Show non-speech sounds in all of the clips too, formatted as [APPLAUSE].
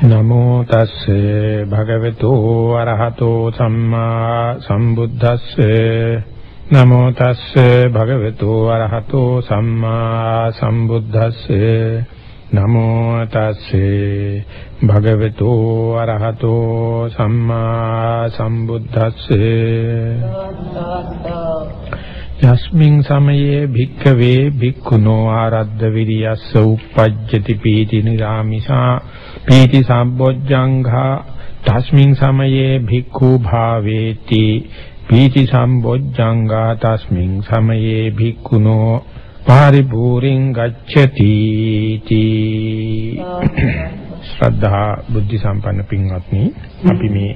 නමෝ තස්සේ භගවතු අරහතෝ සම්මා සම්බුද්දස්සේ. නමෝ තස්සේ භගවතු අරහතෝ සම්මා සම්බුද්දස්සේ. නමෝ තස්සේ භගවතු අරහතෝ සම්මා සම්බුද්දස්සේ. යස්මින් සමයේ භික්ඛවේ භික්ඛුනෝ ආරද්ධ විරියස්ස උප්පජ්ජති පීති නිරාමිසා. පීති සම්බොජ්ජංඝා තස්මින් සමයේ භික්ඛු භාවේති පීති සම්බොජ්ජංඝා තස්මින් සමයේ භික්ඛුනෝ පාරිපූරින් ගච්ඡති තී ශ්‍රද්ධා බුද්ධ සම්පන්න පින්වත්නි අපි මේ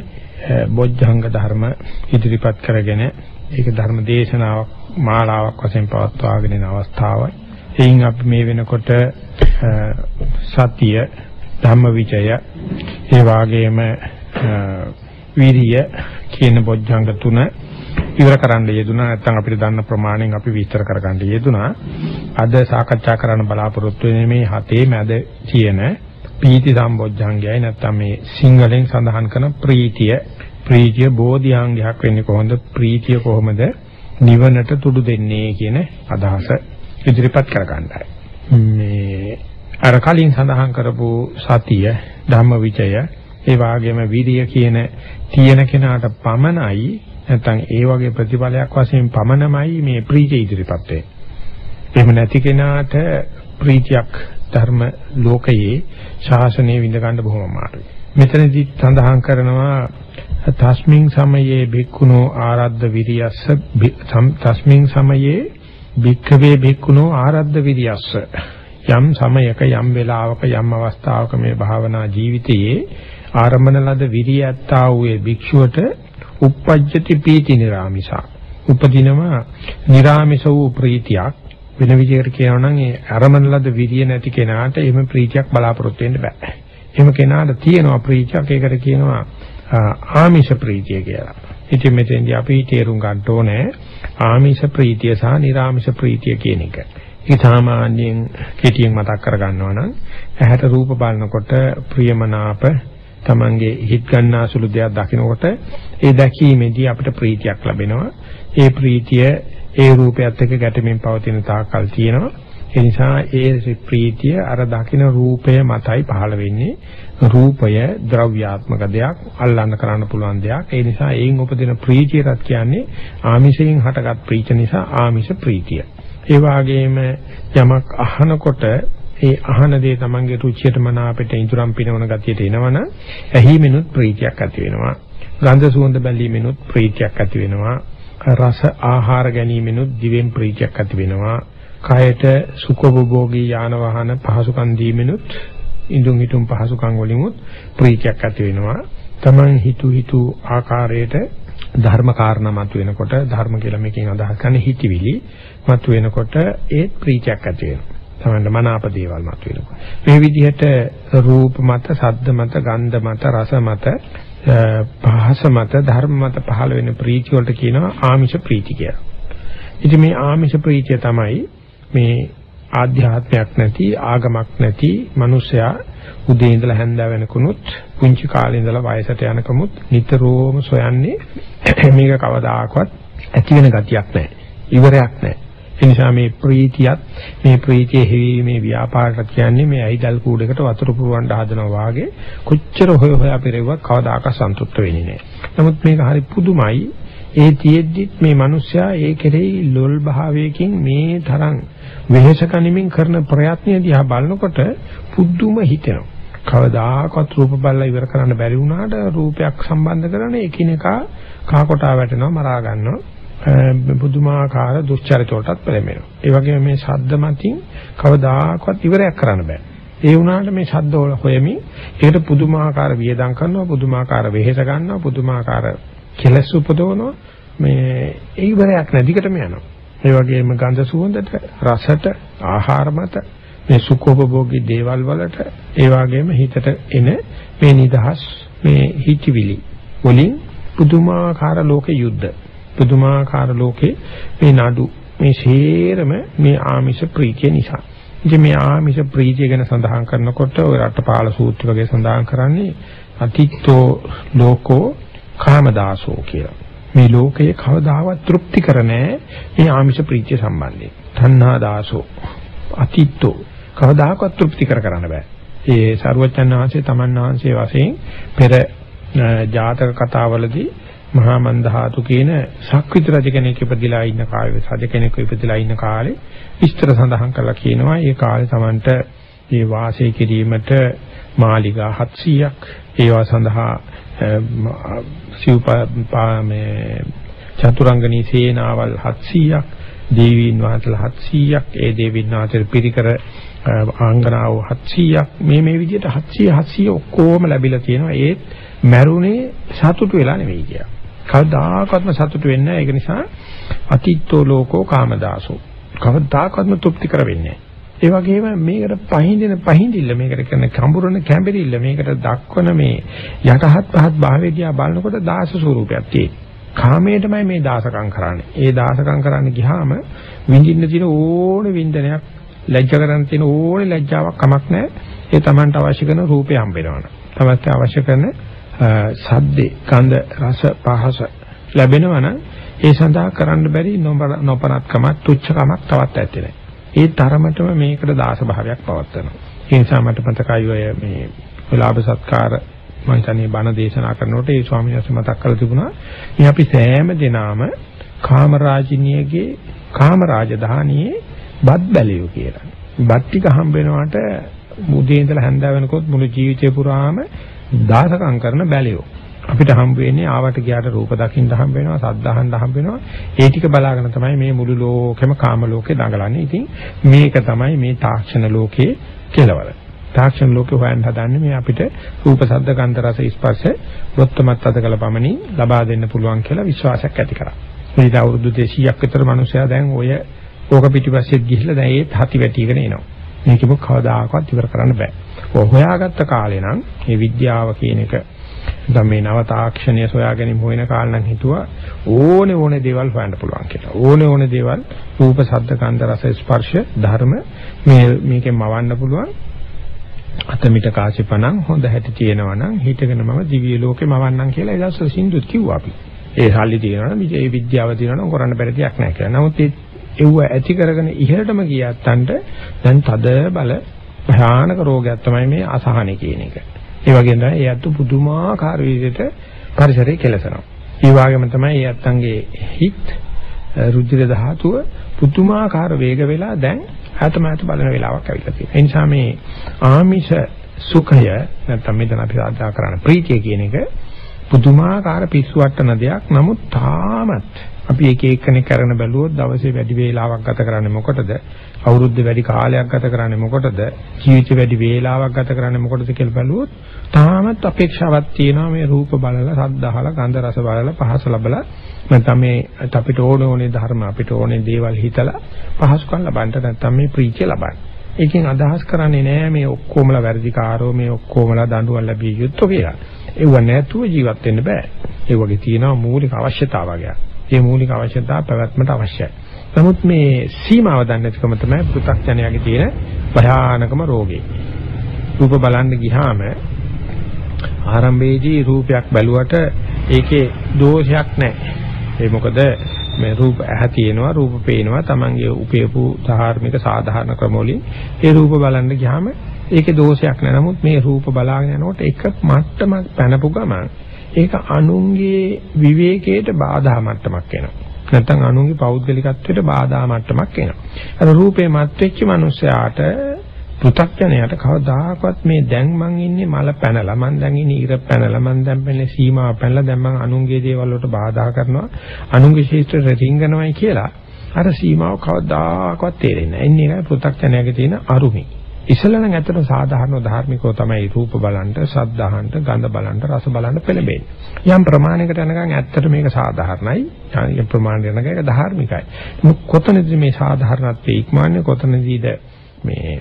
බොජ්ජංග ධර්ම ඉදිරිපත් කරගෙන ඒක ධර්ම දේශනාවක් මාලාවක් වශයෙන් පවත්වාගෙන යන අවස්ථාවයි. එයින් අපි මේ වෙනකොට සතිය ධම්මවිචය. ඒ වාගේම වීර්ය කියන බොජ්ජංග තුන ඉවර කරන්න යෙදුනා. නැත්නම් අපිට දන්න ප්‍රමාණයෙන් අපි විස්තර කරගන්න යෙදුනා. අද සාකච්ඡා කරන්න බලාපොරොත්තු වෙන්නේ මේ හතේ මැද තියෙන පීති සම්බොජ්ජංගයයි නැත්නම් මේ සිංහලෙන් සඳහන් කරන ප්‍රීතිය. ප්‍රීතිය බෝධිආංගයක් වෙන්නේ කොහොමද? ප්‍රීතිය කොහොමද? නිවනට තුඩු දෙන්නේ කියන අදහස ඉදිරිපත් කරගන්නයි. මේ අර කලින් සඳහන් කරපු සතිය ධම්මවිචය ඒ වාගේම විරිය කියන තියෙන කෙනාට පමණයි නැත්නම් ඒ වගේ ප්‍රතිඵලයක් වශයෙන් පමණමයි මේ ප්‍රීතිය ඉදිරිපත් වෙන්නේ. එහෙම නැති කෙනාට ප්‍රීතියක් ධර්ම ලෝකයේ ශාසනය විඳ ගන්න බොහොම අමාරුයි. මෙතනදී සඳහන් කරනවා තස්මින් සමයේ භික්ඛුනෝ ආරද්ධ විරියස්ස තස්මින් සමයේ භික්ඛවේ භික්ඛුනෝ ආරද්ධ විරියස්ස යම් සමයක යම් වෙලාවක යම් අවස්ථාවක මේ භාවනා ජීවිතයේ ආරම්භන ලද විරියත්තා වූ භික්ෂුවට uppajjati පීති නිරාමිසා උපදිනම නිරාමිස වූ ප්‍රීතියක් වෙන විදිහකට කියනවා නම් ඒ ආරම්භන ලද විරිය නැති කෙනාට එහෙම ප්‍රීතියක් බලාපොරොත්තු වෙන්න බෑ. එහෙම කෙනාට තියෙනවා ප්‍රීතියක් ඒකට කියනවා ආමිෂ ප්‍රීතිය කියලා. ඉතින් මෙතෙන්දී අපි තේරුම් ගන්න ඕනේ ආමිෂ ප්‍රීතිය සහ නිර්ආමිෂ ප්‍රීතිය කියන එක. ඒක සාමාන්‍යයෙන් කෙටියෙන් මතක් කර ගන්නවා නම් ඇහැට රූප බලනකොට ප්‍රියමනාප තමන්ගේ හිත ගන්නාසුළු දෙයක් දකිනකොට ඒ දැකීමේදී අපිට ප්‍රීතියක් ලැබෙනවා. ඒ ප්‍රීතිය ඒ රූපයත් එක්ක ගැටෙමින් පවතින තාක්කල් තියෙනවා. ඒ නිසා ඒ ප්‍රීතිය අර දකින රූපය මතයි පහළ වෙන්නේ. රූපය ද්‍රව්‍යාත්මක දෙයක්, අල්ලන්න කරන්න පුළුවන් දෙයක්. ඒ නිසා ඒන් උපදින ප්‍රීතියටත් කියන්නේ ආමිෂයෙන් හටගත් ප්‍රීත නිසා ආමිෂ ප්‍රීතිය. ඒ වගේම යමක් අහනකොට ඒ අහන දේ තමන්ගේ රුචියට මන අපිට ඉදurang පිනවන ගතියට එනවනම් ඇහිමිනුත් ප්‍රීතියක් ඇති වෙනවා. ගන්ධ සුවඳ බැලීමෙනුත් ප්‍රීතියක් ඇති වෙනවා. රස ආහාර ගැනීමෙනුත් දිවෙන් ප්‍රීතියක් ඇති වෙනවා. කයට සුඛෝපභෝගී යාන වාහන පහසුකම් දීමෙනුත් ඉඳුන් හිටුම් පහසුකම් වලිමුත් ප්‍රීතියක් ඇති වෙනවා. තමන් හිතු හිතු ආකාරයට ධර්ම කාරණා මත වෙනකොට ධර්ම කියලා මේකෙන් අදහස් කරන්නේ හිතවිලි මත වෙනකොට ඒ ප්‍රීතියක් ඇති වෙනවා. තමන්න මනාප දේවල් මත වෙනවා. මේ විදිහට රූප මත, ශබ්ද මත, ගන්ධ මත, රස මත, පහස මත, ධර්ම මත පහළ වෙන ප්‍රීතිය වලට කියනවා ආමිෂ ප්‍රීති කියලා. ඉතින් මේ ආමිෂ ප්‍රීතිය තමයි මේ ආධ්‍යාත්මයක් නැති ආගමක් නැති මිනිසයා උදේ ඉඳලා හැන්ද වෙනකුනුත් පුංචි කාලේ ඉඳලා වයසට යනකමුත් නිතරම සොයන්නේ මේක කවදාකවත් ඇති වෙන ගතියක් නැහැ. ඉවරයක් නැහැ. ඒ නිසා මේ ප්‍රීතියත් මේ ප්‍රීතිය හැවීමේ ව්‍යාපාරට කියන්නේ මේ ඇයිදල් කූඩේකට වතුර පුරවන්න හදනවා වාගේ කොච්චර හොය හොයා පෙරෙව්වත් කවදාකවත් සන්තුෂ්ත වෙන්නේ නැහැ. නමුත් මේක හරි පුදුමයි. ඒ තියෙද්දිත් මේ මිනිස්සයා ඒ කෙරෙහි ලොල් භාවයකින් මේ තරම් වෙහෙස කනිමින් කරන ප්‍රයත්නය දිහා බලනකොට පුදුම හිතෙනවා. කවදාකවත් රූප බලලා ඉවර කරන්න බැරි වුණාට රූපයක් සම්බන්ධ කරන එකිනෙකා කහ කොටා වැටෙනවා මරා ගන්නවා පුදුමාකාර දුස්චරිත වලටත් පෙළඹෙනවා. ඒ වගේම මේ ශබ්ද මතින් කවදාකවත් ඉවරයක් කරන්න බෑ. ඒ වුණාට මේ ශබ්ද වල හොයමින් ඒකට පුදුමාකාර වියදම් කරනවා පුදුමාකාර වෙහෙස ගන්නවා පුදුමාකාර කෙලස් උපදවනවා මේ ඉවරයක් නැදිකටම යනවා. ඒ වගේම ගන්ධ සුවඳට රසට ආහාර මත මේ සුඛෝපභෝගී දේවල් වලට ඒ වගේම හිතට එන මේ නිදහස් මේ හිතවිලි වලින් පුදුමාකාර ලෝක යුද්ධ පුදුමාකාර ලෝකේ මේ නඩු මේ ශේරම මේ ආමිෂ ප්‍රීතිය නිසා ඉතින් මේ ආමිෂ ප්‍රීතිය ගැන සඳහන් කරනකොට ඔය රටපාල සූත්‍ර වගේ සඳහන් කරන්නේ අතිත්තෝ ලෝකෝ කාමදාසෝ කියලා. මේ ලෝකයේ කවදාවත් තෘප්ති කර නැහැ මේ ආමිෂ ප්‍රීතිය සම්බන්ධයෙන්. තණ්හා දාසෝ අතිත්තෝ කවදාකවත් තෘප්ති කර කරන්න බෑ. ඒ සරුවචන් වහන්සේ තමන් වහන්සේ වශයෙන් පෙර ජාතක කතාවලදී මහා මන්දහාතු කියන ශක්විත රජ කෙනෙක් ඉපදිලා ඉන්න කාලේ රජ කෙනෙක් ඉපදිලා ඉන්න කාලේ විස්තර සඳහන් කරලා කියනවා. ඒ කාලේ Tamanට මේ වාසය කිරීමට මාලිගා 700ක් ඒවා සඳහා සිව්පා මේ චතුරංගනී සේනාවල් 700ක් දේවීන් වහන්සේලා 700ක් ඒ දේවීන් වහන්සේ පිරිකර ආංගනාව 700ක් මේ මේ විදිහට 700 700 ඔක්කොම ලැබිලා තියෙනවා. ඒත් මැරුණේ සතුටු වෙලා නෙවෙයි කියලා. කවදාකවත්ම සතුටු වෙන්නේ නැහැ. ඒක නිසා අතිත්තෝ ලෝකෝ කාමදාසෝ. කවදාකවත්ම තෘප්ති කර වෙන්නේ නැහැ. ඒ වගේම මේකට පහින්දින පහින්දිල්ල මේකට කරන කඹුරන කැඹිරිල්ල මේකට දක්වන මේ යටහත් පහත් භාවයේදී බලනකොට දාස ස්වරූපයක් තියෙනවා. කාමයටමයි මේ දාසකම් කරන්නේ. ඒ දාසකම් කරන්න ගියාම විඳින්න තියෙන ඕන වින්දනයක් ලැජ්ජ කරන්න තියෙන ඕනේ ලැජ්ජාවක් කමක් නැහැ. ඒ Tamanට අවශ්‍ය කරන රූපේ හම්බ වෙනවනේ. තමත් අවශ්‍ය කරන සද්දේ, ගන්ධ, රස, පහස ලැබෙනවා නම් ඒ සඳහා කරන්න බැරි නොපනත්කමක්, තුච්චකමක් තවත් ඇත්තේ නැහැ. ඒ තරමටම මේකට දාස භාවයක් පවත්වනවා. ඒ නිසා මට මතකයි ඔය මේ ලාභ සත්කාර මම හිතන්නේ බණ දේශනා කරනකොට ඒ ස්වාමීන් වහන්සේ මතක් කරලා තිබුණා මේ අපි සෑම දිනාම කාමරාජිනියගේ කාමරාජධානියේ බත් බැලියෝ කියලා. බත් ටික හම්බ වෙනවට මුදේ ඉඳලා හැන්ද වෙනකොත් මුළු ජීවිතේ පුරාම දාසකම් කරන බැලියෝ. අපිට හම්බ වෙන්නේ ආවට ගියාට රූප දකින්න හම්බ වෙනවා, සද්ද අහන්න හම්බ වෙනවා. ඒ ටික බලාගෙන තමයි මේ මුළු ලෝකෙම කාම ලෝකේ දඟලන්නේ. ඉතින් මේක තමයි මේ තාක්ෂණ ලෝකයේ කෙලවර. තාක්ෂණ ලෝකේ හොයන්න හදන්නේ මේ අපිට රූප, සද්ද, ගන්ධ, රස, ස්පර්ශ වොත්තමත් අධකල පමණින් ලබා දෙන්න පුළුවන් කියලා විශ්වාසයක් ඇති කරා. මේ අවුරුදු 200ක් විතර මිනිසයා දැන් ඔය ඕක පිටිපස්සෙත් ගිහිල්ලා දැන් ඒත් හති වැටිගෙන එනවා. මේකෙම කවදාකවත් ඉවර කරන්න බෑ. ඔය හොයාගත්ත කාලේ නම් මේ විද්‍යාව කියන එක දැන් මේ නව තාක්ෂණය සොයා ගැනීම හොයන කාලේ නම් හිතුවා ඕනේ ඕනේ දේවල් හොයන්න පුළුවන් කියලා. ඕනේ ඕනේ දේවල් රූප, ශබ්ද, ගන්ධ, රස, ස්පර්ශ, ධර්ම මේ මේකෙන් මවන්න පුළුවන්. අතමිට කාසිපණන් හොඳ හැටි තියෙනවා නම් හිතගෙන මම දිව්‍ය ලෝකෙ මවන්නම් කියලා ඒ දවස්වල සින්දුත් කිව්වා අපි. ඒ සල්ලි තියෙනවා නම් මේ විද්‍යාව තියෙනවා නම් කරන්න බැරි දෙයක් නැහැ කියලා. නමුත් ඒ එව්ව ඇති කරගෙන ඉහළටම ගියත්තන්ට දැන් තද බල භයානක රෝගයක් තමයි මේ අසහනෙ කියන එක. ඒ වගේම තමයි ඒ අතු පුදුමාකාර විදිහට පරිසරය කෙලසනවා. ඒ වගේම තමයි ඒ අත්තන්ගේ හිත් රුධිර ධාතුව පුදුමාකාර වේග වෙලා දැන් ආතමයට බලන වෙලාවක් ඇවිල්ලා තියෙනවා. ඒ නිසා මේ ආමිෂ සුඛය නැත්නම් මෙතන අපි සාධා කරන ප්‍රීතිය කියන එක පුදුමාකාර පිස්සු වට්ටන දෙයක්. නමුත් තාමත් අපි එක එක්කෙනෙක් කරන බැලුවොත් දවසේ වැඩි වේලාවක් ගත කරන්නේ මොකටද? අවුරුද්ද වැඩි කාලයක් ගත කරන්නේ මොකටද? ජීවිත වැඩි වේලාවක් ගත කරන්නේ මොකටද කියලා බැලුවොත් තාමත් අපේක්ෂාවක් තියෙනවා මේ රූප බලලා, ශබ්ද අහලා, ගන්ධ රස බලලා, පහස ලබලා නැත්නම් මේ අපිට ඕන ඕනේ ධර්ම අපිට ඕනේ දේවල් හිතලා පහසුකම් ලබන්න නැත්නම් මේ ප්‍රීතිය ලබන්න. ඒකෙන් අදහස් කරන්නේ නෑ මේ ඔක්කොමලා වැඩිකාරෝ මේ ඔක්කොමලා දඬුවම් ලැබිය යුත්තෝ කියලා. ඒව නැතුව ජීවත් වෙන්න බෑ. ඒ වගේ තියෙනවා මූලික අවශ්‍යතාවයක්. ඒ මූලික අවශ්‍යතාව පැවැත්මට අවශ්‍යයි. නමුත් මේ සීමාව දන්නේ නැතිකම තමයි පෘථග්ජනයාගේ තියෙන භයානකම රෝගේ. රූප බලන්න ගියාම ආරම්භයේදී රූපයක් බැලුවට ඒකේ දෝෂයක් නැහැ. ඒ මොකද මේ රූප ඇහැ තියෙනවා රූප පේනවා Tamange උපයපු ධාර්මික සාධාරණ ක්‍රම වලින් ඒ රූප බලන්න ගියාම ඒකේ දෝෂයක් නැහැ. නමුත් මේ රූප බලාගෙන යනකොට එක මට්ටමක් පැනපු ගමන් ඒක අනුන්ගේ විවේකයට බාධා මට්ටමක් වෙනවා. නැත්නම් අනුන්ගේ පෞද්ගලිකත්වයට බාධා මට්ටමක් එනවා. අර රූපේ මත් වෙච්ච මිනිසයාට පෘථග්ජනයට කවදාකවත් මේ දැන් මං ඉන්නේ මල පැනලා මං දැන් ඉන්නේ ඉර පැනලා මං දැන් පැනලා සීමා පැනලා දැන් මං අනුන්ගේ දේවල් වලට බාධා කරනවා අනුන්ගේ ශේෂ්ත්‍රයට රිංගනවායි කියලා අර සීමාව කවදාකවත් තේරෙන්නේ නැහැ. එන්නේ ඒකයි පෘථග්ජනයාගේ තියෙන අරුමි. ඉස්සෙල්ලා නම් ඇත්තට සාධාරණ ධාර්මිකව තමයි රූප බලන්න, ශබ්ද අහන්න, ගන්ධ බලන්න, රස බලන්න පෙළඹෙන්නේ. යම් ප්‍රමාණයකට යනකම් ඇත්තට මේක සාධාරණයි. යම් ප්‍රමාණයකට යනකම් ඒක ධාර්මිකයි. මොකද කොතනද මේ සාධාරණත්වයේ ඉක්මවන්නේ කොතනදීද මේ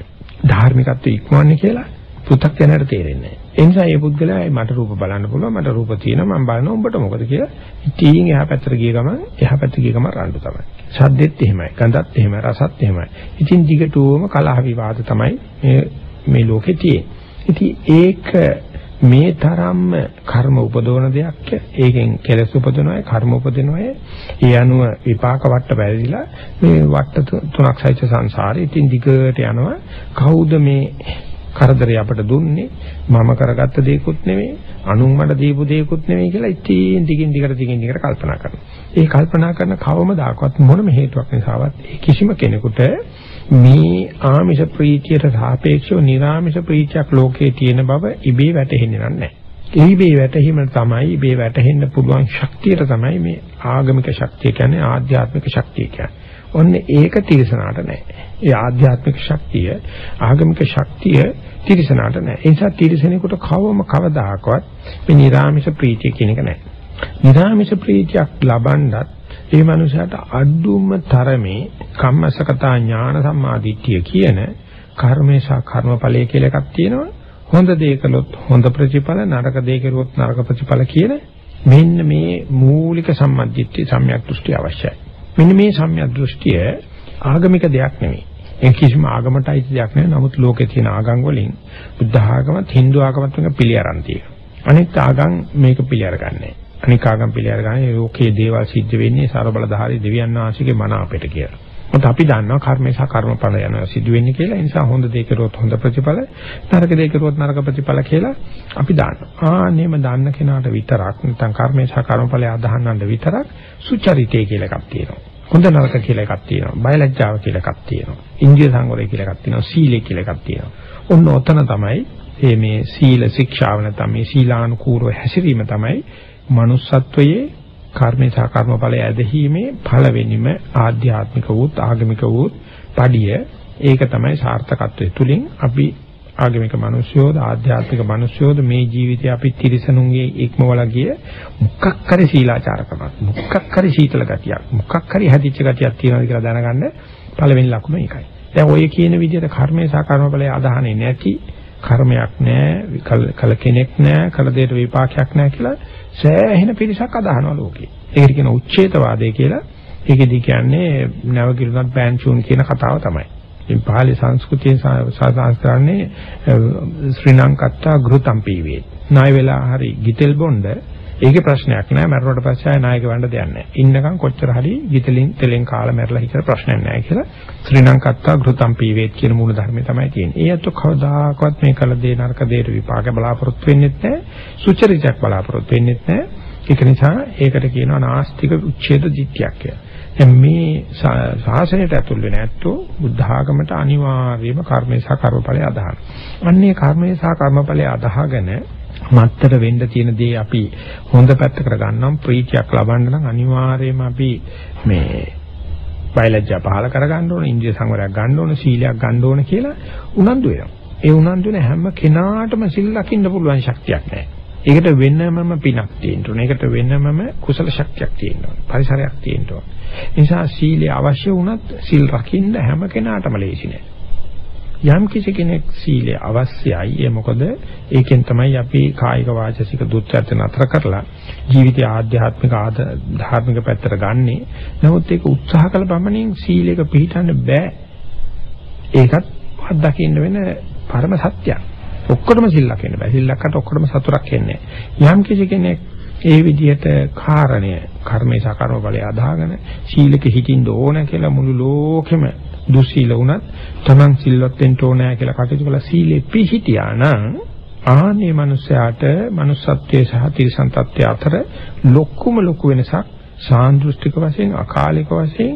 ධාර්මිකත්වයේ ඉක්මවන්නේ කියලා පෘථග්ජනයට තේරෙන්නේ නැහැ. ඒ නිසා මේ පුද්ගලයා මට රූප බලන්න පුළුවන් මට රූප තියෙනවා මම බලනවා උඹට මොකද කියලා ඉතින් එහා පැත්තට ගිය ගමන් එහා පැත්තට ගිය ගමන් රණ්ඩු තමයි. ශබ්දෙත් එහෙමයි, ගඳත් එහෙමයි, රසත් එහෙමයි. ඉතින් දිගටම කලහ විවාද තමයි මේ මේ ලෝකේ තියෙන්නේ. ඉතින් ඒක මේ තරම්ම කර්ම උපදවන දෙයක් ඒකෙන් කෙලස් උපදවනවා කර්ම උපදිනවා ඒ අනුව විපාක වට බැරිලා මේ වට තුනක් සහිත සංසාරේ ඉතින් දිගට යනවා කවුද මේ කරදරේ අපට දුන්නේ මම කරගත්ත දේකුත් නෙමෙයි අනුන් මට දීපු දේකුත් නෙමෙයි කියලා ඉතින් දිගින් දිගට දිගින් දිගට කල්පනා කරනවා. ඒ කල්පනා කරන කවමදාකවත් මොනම හේතුවක් නිසාවත් කිසිම කෙනෙකුට මේ ආමිෂ ප්‍රීතියට සාපේක්ෂව නිර්ආමිෂ ප්‍රීතියක් ලෝකේ තියෙන බව ඉබේ වැටහෙන්නේ නැහැ. ඒ ඉබේ වැටහීම තමයි ඉබේ වැටහෙන්න පුළුවන් ශක්තියට තමයි මේ ආගමික ශක්තිය කියන්නේ ආධ්‍යාත්මික ශක්තිය කියන්නේ. ඔන්න ඒක තිරසනාට නැහැ. ඒ ආධ්‍යාත්මික ශක්තිය ආගමික ශක්තිය තිරසනාට නැහැ. ඒ නිසා තිරසනෙකුට කවම කවදාකවත් මේ නිර්ආමිෂ ප්‍රීතිය කියන එක නැහැ. නිර්ආමිෂ ප්‍රීතියක් ලබනවත් ඒ මනුස්සයාට අඩුම තරමේ කම්මසකතා ඥාන සම්මාදිට්ඨිය කියන කර්මේ සහ කර්මඵලයේ කියලා එකක් තියෙනවා. හොඳ දේ කළොත් හොඳ ප්‍රතිඵල නරක දේ කළොත් නරක ප්‍රතිඵල කියන මෙන්න මේ මූලික සම්මාදිට්ඨිය සම්‍යක් දෘෂ්ටි අවශ්‍යයි. මෙන්න මේ සම්‍යක් දෘෂ්ටිය ආගමික දෙයක් නෙමෙයි. ඒ කිසිම ආගමට අයිති දෙයක් නෙවෙයි. නමුත් ලෝකේ තියෙන ආගම් වලින් බුද්ධ ආගමත් Hindu ආගමත් එක පිළි අරන් තියෙනවා. අනිත් ආගම් මේක පිළි අරගන්නේ. අනික් ආගම් පිළි අරගන්නේ ලෝකයේ දේවල් සිද්ධ වෙන්නේ ਸਰබලධාරී දෙවියන් වහන්සේගේ මන අපිට කියලා. මොකද අපි දන්නවා කර්මේ සහ කර්මඵල යන සිදු වෙන්නේ කියලා. ඒ නිසා හොඳ දේ කරුවොත් හොඳ ප්‍රතිඵල, නරක දේ කරුවොත් නරක ප්‍රතිඵල කියලා අපි දන්නවා. ආන්නේම දන්න කෙනාට විතරක් නැත්නම් කර්මේ සහ කර්මඵලය අදහන්නට විතරක් සුචරිතය කියලා එකක් තියෙනවා. හොඳ නරක කියලා එකක් තියෙනවා. බයලජ්ජාව කියලා එකක් තියෙනවා. ඉන්ද්‍රිය සංවරය කියලා එකක් තියෙනවා. සීලය කියලා එකක් තියෙනවා. ඔන්න ඔතන තමයි මේ මේ සීල ශික්ෂාව නැත්නම් මේ සීලානුකූලව හැසිරීම තමයි manussත්වයේ කර්මේ සහ කර්මඵලය ඇදහිීමේ පළවෙනිම ආධ්‍යාත්මික වූත් ආගමික වූත් පඩිය ඒක තමයි සාර්ථකත්වයේ තුලින් අපි ආගමික මිනිස්යෝද ආධ්‍යාත්මික මිනිස්යෝද මේ ජීවිතය අපි තිරිසනුන්ගේ ඉක්මවලා ගිය මොකක් හරි සීලාචාරකමක් මොකක් හරි සීතල ගතියක් මොකක් හරි හැදිච්ච ගතියක් තියෙනවද කියලා දැනගන්න පළවෙනි ලකුණ ඒකයි. දැන් ඔය කියන විදිහට කර්මයේ සහ කර්මඵලයේ අදහන්නේ නැති කර්මයක් නැහැ කල කෙනෙක් නැහැ කල දෙයට විපාකයක් නැහැ කියලා සෑහෙන පිරිසක් අදහනවා ලෝකේ. ඒකට කියන උච්ඡේතවාදය කියලා. ඒකෙදි කියන්නේ නැවගිරුණත් බෑන්චුන් කියන කතාව තමයි. ඉතින් පාලි සංස්කෘතියෙන් සාසාස්ත්‍රන්නේ ශ්‍රී ලංකත්තා ගෘතම් පීවේ. ණය වෙලා හරි ගිතෙල් බොණ්ඩ ඒකේ ප්‍රශ්නයක් නෑ මරුණට පස්සේ ආය නායක වණ්ඩ දෙයක් නෑ. ඉන්නකම් කොච්චර හරි ගිතලින් තෙලෙන් කාලා මැරලා හිතර ප්‍රශ්නයක් නෑ කියලා ශ්‍රී ලංකත්තා ගෘතම් පීවේත් කියන මූල ධර්මය තමයි තියෙන්නේ. ඒ අත කවදාකවත් මේ කල දේ නරක දේට විපාක බලාපොරොත්තු වෙන්නෙත් නෑ. සුචරිතයක් බලාපොරොත්තු වෙන්නෙත් නෑ. ඒක නිසා ඒකට කියනවා නාස්තික උච්ඡේද දිට්ඨියක් කියලා. දැන් මේ ශාසනයට ඇතුල් වෙන ඇත්තෝ බුද්ධ ආගමට අනිවාර්යයෙන්ම කර්මේ සහ කර්මඵලය අදහන. අන්නේ කර්මේ සහ කර්මඵලය අදහගෙන මත්තර වෙන්න තියෙන දේ අපි හොඳ පැත්තකට ගන්නම් ප්‍රීතියක් ලබන්න නම් අනිවාර්යයෙන්ම අපි මේ බයලජ්ජා පහල කරගන්න ඕන, ඉන්ද්‍රිය සංවරයක් ගන්න ඕන, සීලයක් ගන්න ඕන කියලා උනන්දු වෙනවා. ඒ උනන්දු වෙන හැම කෙනාටම සිල් ලකින්න පුළුවන් ශක්තියක් නැහැ. ඒකට වෙනමම පිනක් තියෙන්න ඕන. ඒකට වෙනමම කුසල ශක්තියක් තියෙන්න ඕන. පරිසරයක් තියෙන්න ඕන. නිසා සීලය අවශ්‍ය වුණත් සිල් රකින්න හැම කෙනාටම ලේසි නෑ. යම් කිසි කෙනෙක් සීලය අවශ්‍යයි. ඒ මොකද ඒකෙන් තමයි අපි කායික වාචසික දුක්ඛත් නතර කරලා ජීවිතය ආධ්‍යාත්මික ධාර්මික පැත්තට ගන්නෙ. නමුත් ඒක උත්සාහ කළ පමණින් සීලයක පිළිටන්න බෑ. ඒකත් අත්දකින්න වෙන පරම සත්‍යයක්. ඔක්කොටම සිල්ලක් වෙන්න බෑ. සිල්ලක්කට ඔක්කොටම සතුටක් එන්නේ යම් කිසි කෙනෙක් ඒ විදිහට කාරණය කර්මේ සහ කර්මඵලය අදාගෙන සීලක හිතින්න ඕන කියලා මුළු ලෝකෙම දුස්සීල වුණත් Taman සිල්වත් වෙන්න ඕනෑ කියලා කටයුතු කළා සීලේ පිහිටියා නම් ආනේ මනුස්සයාට manussත්වයේ සහ තිරසන් තත්ත්වයේ අතර ලොකුම ලොකු වෙනසක් සාන්දෘෂ්ටික වශයෙන් අකාලික වශයෙන්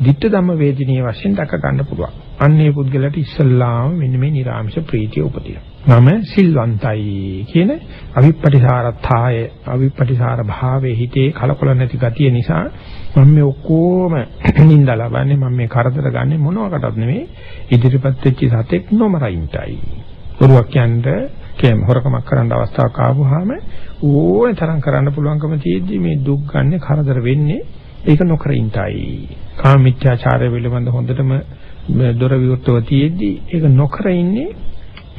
ditta ධම්ම වේදිනිය වශයෙන් දක ගන්න පුළුවන්. අන්නේ පුද්ගලයාට ඉස්සල්ලාම මෙන්න මේ නිර්ආමිෂ ප්‍රීතිය උපදිනවා. මම සිල්වන්තයි කියන අවිපටිසාරත්ථාය අවිපටිසාර භාවයේ හිතේ කලකොල නැති ගතිය නිසා මම මේ ඔක්කොම [CLEARS THROAT] නිඳලා ලබන්නේ මම මේ කරදර ගන්නෙ මොනවාකටවත් නෙවෙයි ඉදිරිපත් වෙච්ච සතෙක් නොමරින්ටයි. ඔරුවක් කියන්නේ කේම හොරකමක් කරන්න අවස්ථාවක් ආවොහම ඕනේ තරම් කරන්න පුළුවන්කම තියෙද්දි මේ දුක් ගන්න කරදර වෙන්නේ ඒක නොකර ඉඳයි. කාම මිත්‍යාචාරය පිළිබඳ හොඳටම දොර විවෘතව තියෙද්දි ඒක නොකර ඉන්නේ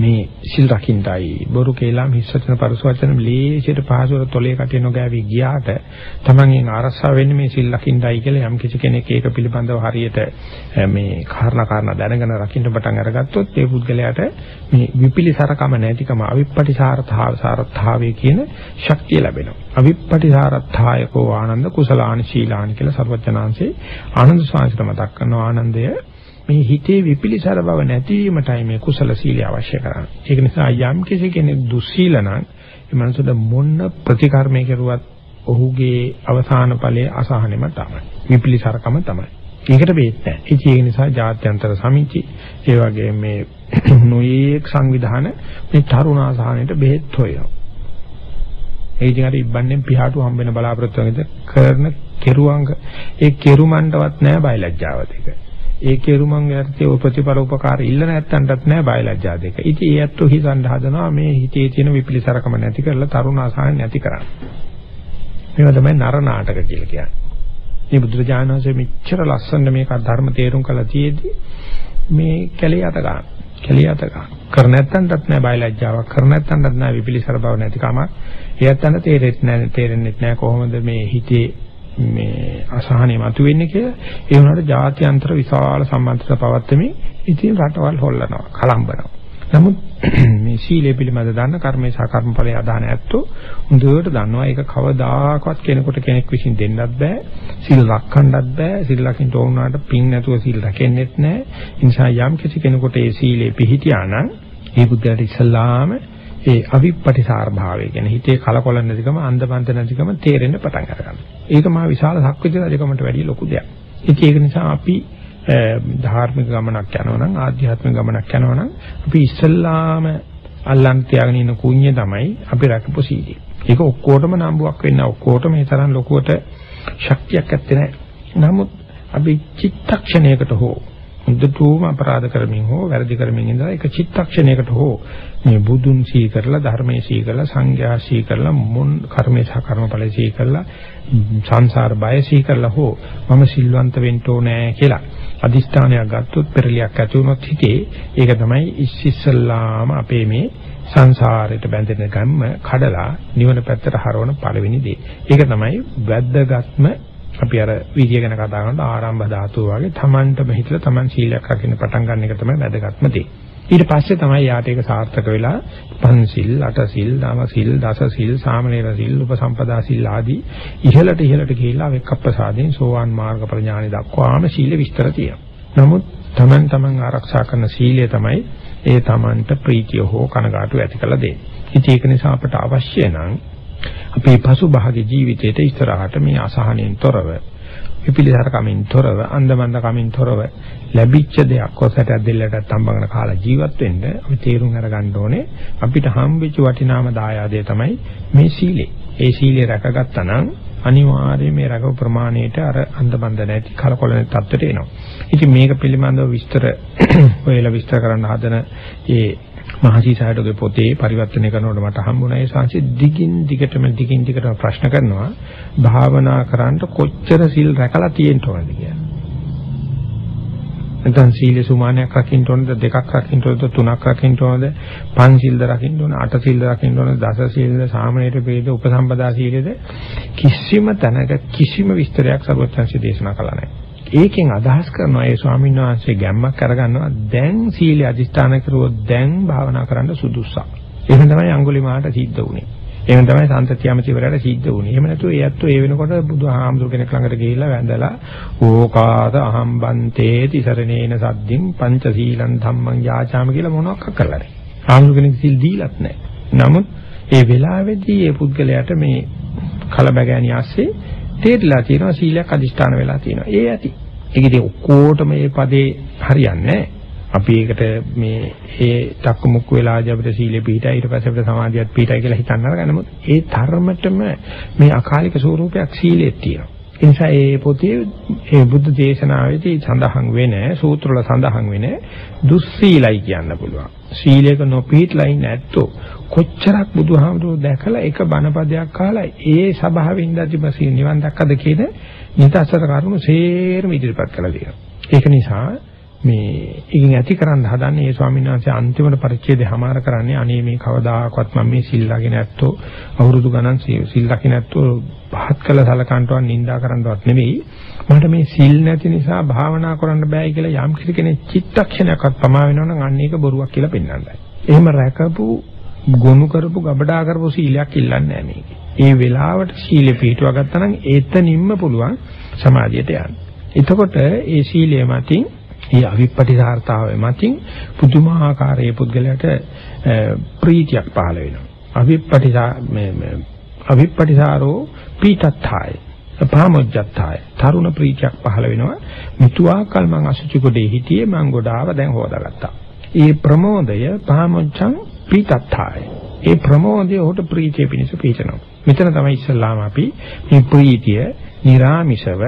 මේ සිල් රකින්නයි. බොරු කේලාම් හිස් වචන පරස වචන ලේසියට පහසුවට තොලේ කටේ නොගෑවි ගියාට තමන්ගෙන් ආරක්ෂා වෙන්නේ මේ සිල් රකින්නයි කියලා යම් කිසි කෙනෙක් ඒක පිළිබඳව හරියට මේ කාරණා කාරණා දැනගෙන රකින්න පටන් අරගත්තොත් ඒ පුද්ගලයාට මේ විපිලිසරකම නැතිකම අවිප්පටිසාරතාව සාරතාවේ කියන ශක්තිය ලැබෙනවා. අවිප්පටිසාරතායකෝ ආනන්ද කුසලානි ශීලානි කියලා සර්වඥාන්සේ ආනන්ද සාංශිත මතක් කරනවා. ආනන්දය මේ හිතේ විපිලිසර බව නැතිවීමටයි මේ කුසල සීලය අවශ්‍ය කරන්නේ. ඒක නිසා යම් කිසි කෙනෙක් දුස්සීල නම් ඒ මනසට මොන ප්‍රතිකර්මයක් කරුවත් ඔහුගේ අවසාන ඵලයේ අසහනෙම තමයි. විපිලිසරකම තමයි. ඒකට බේත් නැහැ. ඒක නිසා ජාත්‍යන්තර සමිති ඒ වගේ මේ [CLEARS THROAT] නොයේක් සංවිධාන මේ තරුණාසහනයට බෙහෙත් හොයනවා. ඒ ඉතින් අර ඉබ්බන්නේ පියාටු හම්බ වෙන බලාපොරොත්තු වෙන කරන කෙරුවංග ඒ කෙරුමන්ටවත් නැහැ බයලජ්ජාවත් එක. ඒ කෙරුමන් යටතේ ඔය ප්‍රතිඵල උපකාර ඉල්ල නැත්තන්ටත් නෑ බයලජ්ජා දෙක. ඉතින් ඒ ඇත්තෝ හිතන්න හදනවා මේ හිතේ තියෙන විපිලිසරකම නැති කරලා තරුණ ආසාවෙන් නැති කරන්න. මේවා තමයි නර නාටක කියලා කියන්නේ. මේ බුදුරජාණන් වහන්සේ මෙච්චර ලස්සන මේක ධර්ම තේරුම් කළා තියේදී මේ කැලිය අත ගන්න. කැලිය අත ගන්න. කර නැත්තන්ටත් නෑ බයලජ්ජාවක්. කර නැත්තන්ටත් නෑ විපිලිසර බව නැතිකම. එයත් අන්න තේරෙන්නේ නෑ තේරෙන්නේ නෑ කොහොමද මේ හිතේ මේ අසහනෙ මතුවෙන්නේ කියලා. ඒ වුණාට ජාත්‍යන්තර විශාල සම්බන්ධතා පවත්වමින් ඉතින් රටවල් හොල්ලනවා කලම්බනවා. නමුත් [CLEARS THROAT] මේ සීලය පිළිබඳ දන්න කර්මේ සහ කර්මඵලයේ අදහන ඇත්තෝ හොඳට දන්නවා. ඒක කවදාකවත් කෙනෙකුට කෙනෙක් විසින් දෙන්නත් බෑ. සීල් රැකන්නත් බෑ. සීල් රකින්න ඕන වුණාට පින් නැතුව සීල් රැකෙන්නෙත් නෑ. ඒ නිසා යම් කිසි කෙනෙකුට ඒ සීලේ පිහිටියා නම් ඒ බුද්ධයාට ඉස්සල්ලාම ඒ අවිප්පටිසාර භාවය කියන හිතේ කලකොල නැතිකම අන්ධබන්ත නැතිකම තේරෙන්න පටන් ගන්නවා. ඒක මා විශාල සක්විති රජකමට වැඩිය ලොකු දෙයක්. ඉතින් ඒක නිසා අපි ධාර්මික ගමනක් යනවා නම් ආධ්‍යාත්මික ගමනක් යනවා නම් අපි ඉස්සල්ලාම අල්ලන් තියාගෙන ඉන්න කුණ්‍ය තමයි අපි රැකපු සීලය. ඒක ඔක්කොටම නම්බුවක් වෙන්න ඔක්කොටම මේ තරම් ලොකුවට ශක්තියක් ඇත්තේ නැහැ. නමුත් අපි චිත්තක්ෂණයකට හෝ හොඳටම අපරාධ කරමින් හෝ වැරදි කරමින් ඉඳලා එක චිත්තක්ෂණයකට හෝ මේ බුදුන් සී කරලා ධර්මයේ සී කරලා සංඝයා සී කරලා මොන් කර්මේ සහ කර්මඵල සී කරලා සංසාර බය සී කරලා හෝ මම සිල්වන්ත වෙන්න ඕනේ කියලා අදිෂ්ඨානයක් ගත්තොත් පෙරලියක් ඇති වුණොත් හිතේ ඒක තමයි ඉස්සිස්සල්ලාම අපේ මේ සංසාරයට බැඳෙන ගම්ම කඩලා නිවන පැත්තට හරවන පළවෙනි දේ. ඒක තමයි වැද්දගත්ම අපි අර විදිය ගැන කතා කරනකොට ආරම්භ ධාතුව වගේ Tamanටම හිතලා Taman සීලයක් රකින්න පටන් ගන්න එක තමයි වැදගත්ම දේ. ඊට පස්සේ තමයි යාට ඒක සාර්ථක වෙලා පන්සිල්, අටසිල්, දමසිල්, දසසිල්, සාමනීර සිල්, උපසම්පදා සිල් ආදී ඉහළට ඉහළට ගිහිලා වෙක්කප්පසාදෙන් සෝවාන් මාර්ග ප්‍රඥානෙ දක්වාම සීල විස්තර තියෙනවා. නමුත් Taman Taman ආරක්ෂා කරන සීලය තමයි ඒ Tamanට ප්‍රීතිය හෝ කනගාටු ඇති කළ දෙන්නේ. ඉතින් ඒක නිසා අපට අවශ්‍ය නම් අපේ පසුභාගී ජීවිතයට ඉස්සරහට මේ අසහනෙන් තොරව විපිලිසර කමින් තොරව අන්දමන්ද කමින් තොරව ලැබිච්ච දෙයක් ඔසට දෙල්ලට අම්බගෙන කාලා ජීවත් වෙන්න අපි තේරුම් අරගන්න ඕනේ අපිට හම්බෙච්ච වටිනාම දායාදය තමයි මේ සීලය. ඒ සීලය රැකගත්තා නම් අනිවාර්යයෙන් මේ රැකව ප්‍රමාණයට අර අන්දමන්ද නැති කලකොල නැති තත්ත්වයට එනවා. ඉතින් මේක පිළිබඳව විස්තර [CLEARS THROAT] ඔයලා විස්තර කරන්න හදන ඒ මහසි සායටගේ පොතේ පරිවර්තනය කරනකොට මට හම්බුණා ඒ සංසි දිගින් දිගටම දිගින් දිගටම ප්‍රශ්න කරනවා භාවනා කරන්න කොච්චර සිල් රැකලා තියෙන්න ඕනද කියලා. නැත්නම් සීල සුමානයක් රකින්න ඕනද දෙකක් රකින්න ඕනද තුනක් රකින්න ඕනද පංචිල්ද රකින්න ඕනද අට සීල්ද රකින්න ඕනද දස සීල්ද සාමණේර වේද උපසම්පදා සීලද කිසිම තැනක කිසිම විස්තරයක් සර්වඥාන්සේ දේශනා කළා නැහැ. ඒකෙන් අදහස් කරනවා ඒ ස්වාමීන් වහන්සේ ගැම්මක් අරගන්නවා දැන් සීල අධිෂ්ඨාන කරුවොත් දැන් භාවනා කරන්න සුදුසක්. එහෙම තමයි අඟුලිමාලට සිද්ධ වුනේ. එහෙම තමයි සම්තතියමතිවරයට සිද්ධ වුනේ. එහෙම නැතුව ඒ ඇත්තෝ ඒ වෙනකොට බුදුහාමුදුර කෙනෙක් ළඟට ගිහිල්ලා වැඳලා ඕකාද අහම්බන්තේ තිසරණේන සද්දින් පංචශීලං ධම්මං යාචාම කියලා මොනවක් කරලා නැහැ. ආමුදුර කෙනෙක් සිල් දීලත් නැහැ. නමුත් ඒ වෙලාවේදී ඒ පුද්ගලයාට මේ කලබගෑනිය ASCII තේරිලා තියෙනවා සීලයක් අදිෂ්ඨාන වෙලා තියෙනවා. ඒ ඇති. ඒක ඉතින් ඔක්කොටම මේ පදේ හරියන්නේ අපි ඒකට මේ ඒ තක්කු මුක්කු වෙලාදී අපිට සීලෙ පිටයි ඊට පස්සේ අපිට සමාධියත් පිටයි කියලා හිතන්න අරගන්න නමුත් ඒ ධර්මතම මේ අකාලික ස්වરૂපයක් සීලෙත් තියෙනවා. ඒ නිසා ඒ පොතේ ඒ බුද්ධ දේශනාවේදී සඳහන් වෙන සූත්‍රවල සඳහන් වෙන දුස්සීලයි කියන්න පුළුවන්. සීලයක නොපිහිටලා ඉන්න ඇත්තෝ කොච්චරක් බුදුහාමුදුරුවෝ දැකලා එක බණපදයක් අහලා ඒ සභාවෙන් ඉඳලා නිවන් දැක්කද කියන නිතසර කරුණු සේරම ඉදිරිපත් කළා දෙනවා. ඒක නිසා මේ ඉකින් ඇති කරන්න හදන්නේ ඒ ස්වාමීන් වහන්සේ අන්තිමට පරිච්ඡේදය හමාර කරන්නේ අනේ මේ කවදාකවත් මම මේ සිල් ලගෙන නැත්තෝ අවුරුදු ගණන් සිල් ලකින් නැත්තෝ පහත් කළ සලකන්ටවත් නිඳා කරන්නවත් නෙවෙයි මට මේ සිල් නැති නිසා භාවනා කරන්න බෑයි කියලා යම් කිසි කෙනෙක් චිත්තක්ෂණයක්වත් පමා වෙනවනම් අන්න ඒක බොරුවක් කියලා පෙන්වන්නයි. එහෙම රැකපු ගොනු කරපු ගබඩා කරපු සීලයක් ඉල්ලන්නේ නැහැ මේකේ. ඒ වෙලාවට සීලෙ පිටුවා ගත්තා නම් එතනින්ම පුළුවන් සමාධියට යන්න. එතකොට ඒ සීලය මතින් ඒ අවිපටිසාරතාවය මතින් පුදුමාකාරයේ පුද්ගලයාට ප්‍රීතියක් පහළ වෙනවා. අවිපටිසා මේ අවිපටිසාරෝ පීතත්ථය පාමොජ්ජත්ථය තරුණ ප්‍රීතියක් පහළ වෙනවා. මිතුආකල් මං අසුචි ගොඩේ හිටියේ මං ගොඩාව දැන් හොදාගත්තා. ඒ ප්‍රමෝදය පාමොච්ඡං පීතත්ථය. ඒ ප්‍රමෝදය ඔහුට ප්‍රීතිය පිණිස පීචනවා. මෙතන තමයි ඉස්සල්ලාම අපි මේ ප්‍රීතිය, निराமிෂව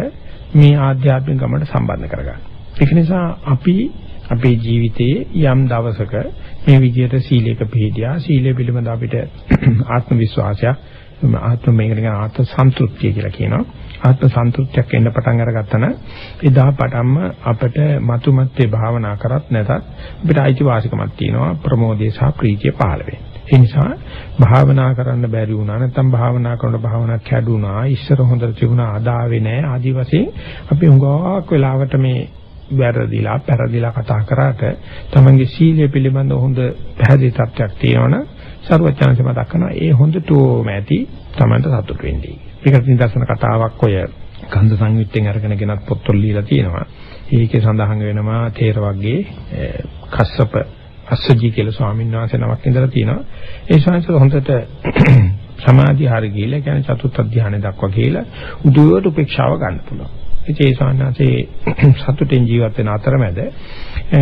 මේ ආධ්‍යාත්මික ගමනට සම්බන්ධ කරගන්නේ. ඒක නිසා අපි අපේ ජීවිතයේ යම් දවසක මේ විදිහට සීලයක පිළිපදියා සීලය පිළිබඳ අපිට [CLEARS THROAT] ආත්ම විශ්වාසයක් ආත්ම මේකට ආත්ම සන්තුෂ්තිය කියලා කියනවා. ආත්ම සන්තුෂ්තියක් එන්න පටන් අරගත්තා නම් එදා පටන්ම අපිට මතුමැත්තේ භාවනා කරත් නැතත් අපිට අයිතිවාසිකමක් තියෙනවා ප්‍රමෝදේ සහ ප්‍රීතිය පහළ වෙන්න. ඒ නිසා භාවනා කරන්න බැරි වුණා නැත්නම් භාවනා කරනකොට භාවනා කැඩුනා ඉස්සර හොඳට තිබුණා අදාවේ නැහැ ආදි වශයෙන් අපි හුඟක් වෙලාවට මේ වැරදිලා පෙරදිලා කතා කරාට තමන්ගේ සීලය පිළිබඳ හොඳ පැහැදිලි තත්ත්වයක් තියෙනවනම් සරුවචනන්සේ මතක් කරනවා ඒ හොඳටම ඇති තමන්ට සතුට වෙන්නේ. ඒකට නිදර්ශන කතාවක් ඔය ගන්ධ සංයුත්තෙන් අරගෙන ගෙනත් පොත්වල ලියලා තියෙනවා. ඒකේ සඳහන් වෙනවා තේර වර්ගයේ කස්සප අස්සජී කියලා ස්වාමීන් වහන්සේ නමක් ඉඳලා තියෙනවා. ඒ ශාන්සල හොඳට [CLEARS THROAT] සමාධි හරිය ගිහලා කියන්නේ චතුත්ථ ධානය දක්වා කියලා උදුවට උපේක්ෂාව ගන්න පුළුවන්. ඒ සාන්නාසේ සතුටින් ජීවත් වෙන අතරමැද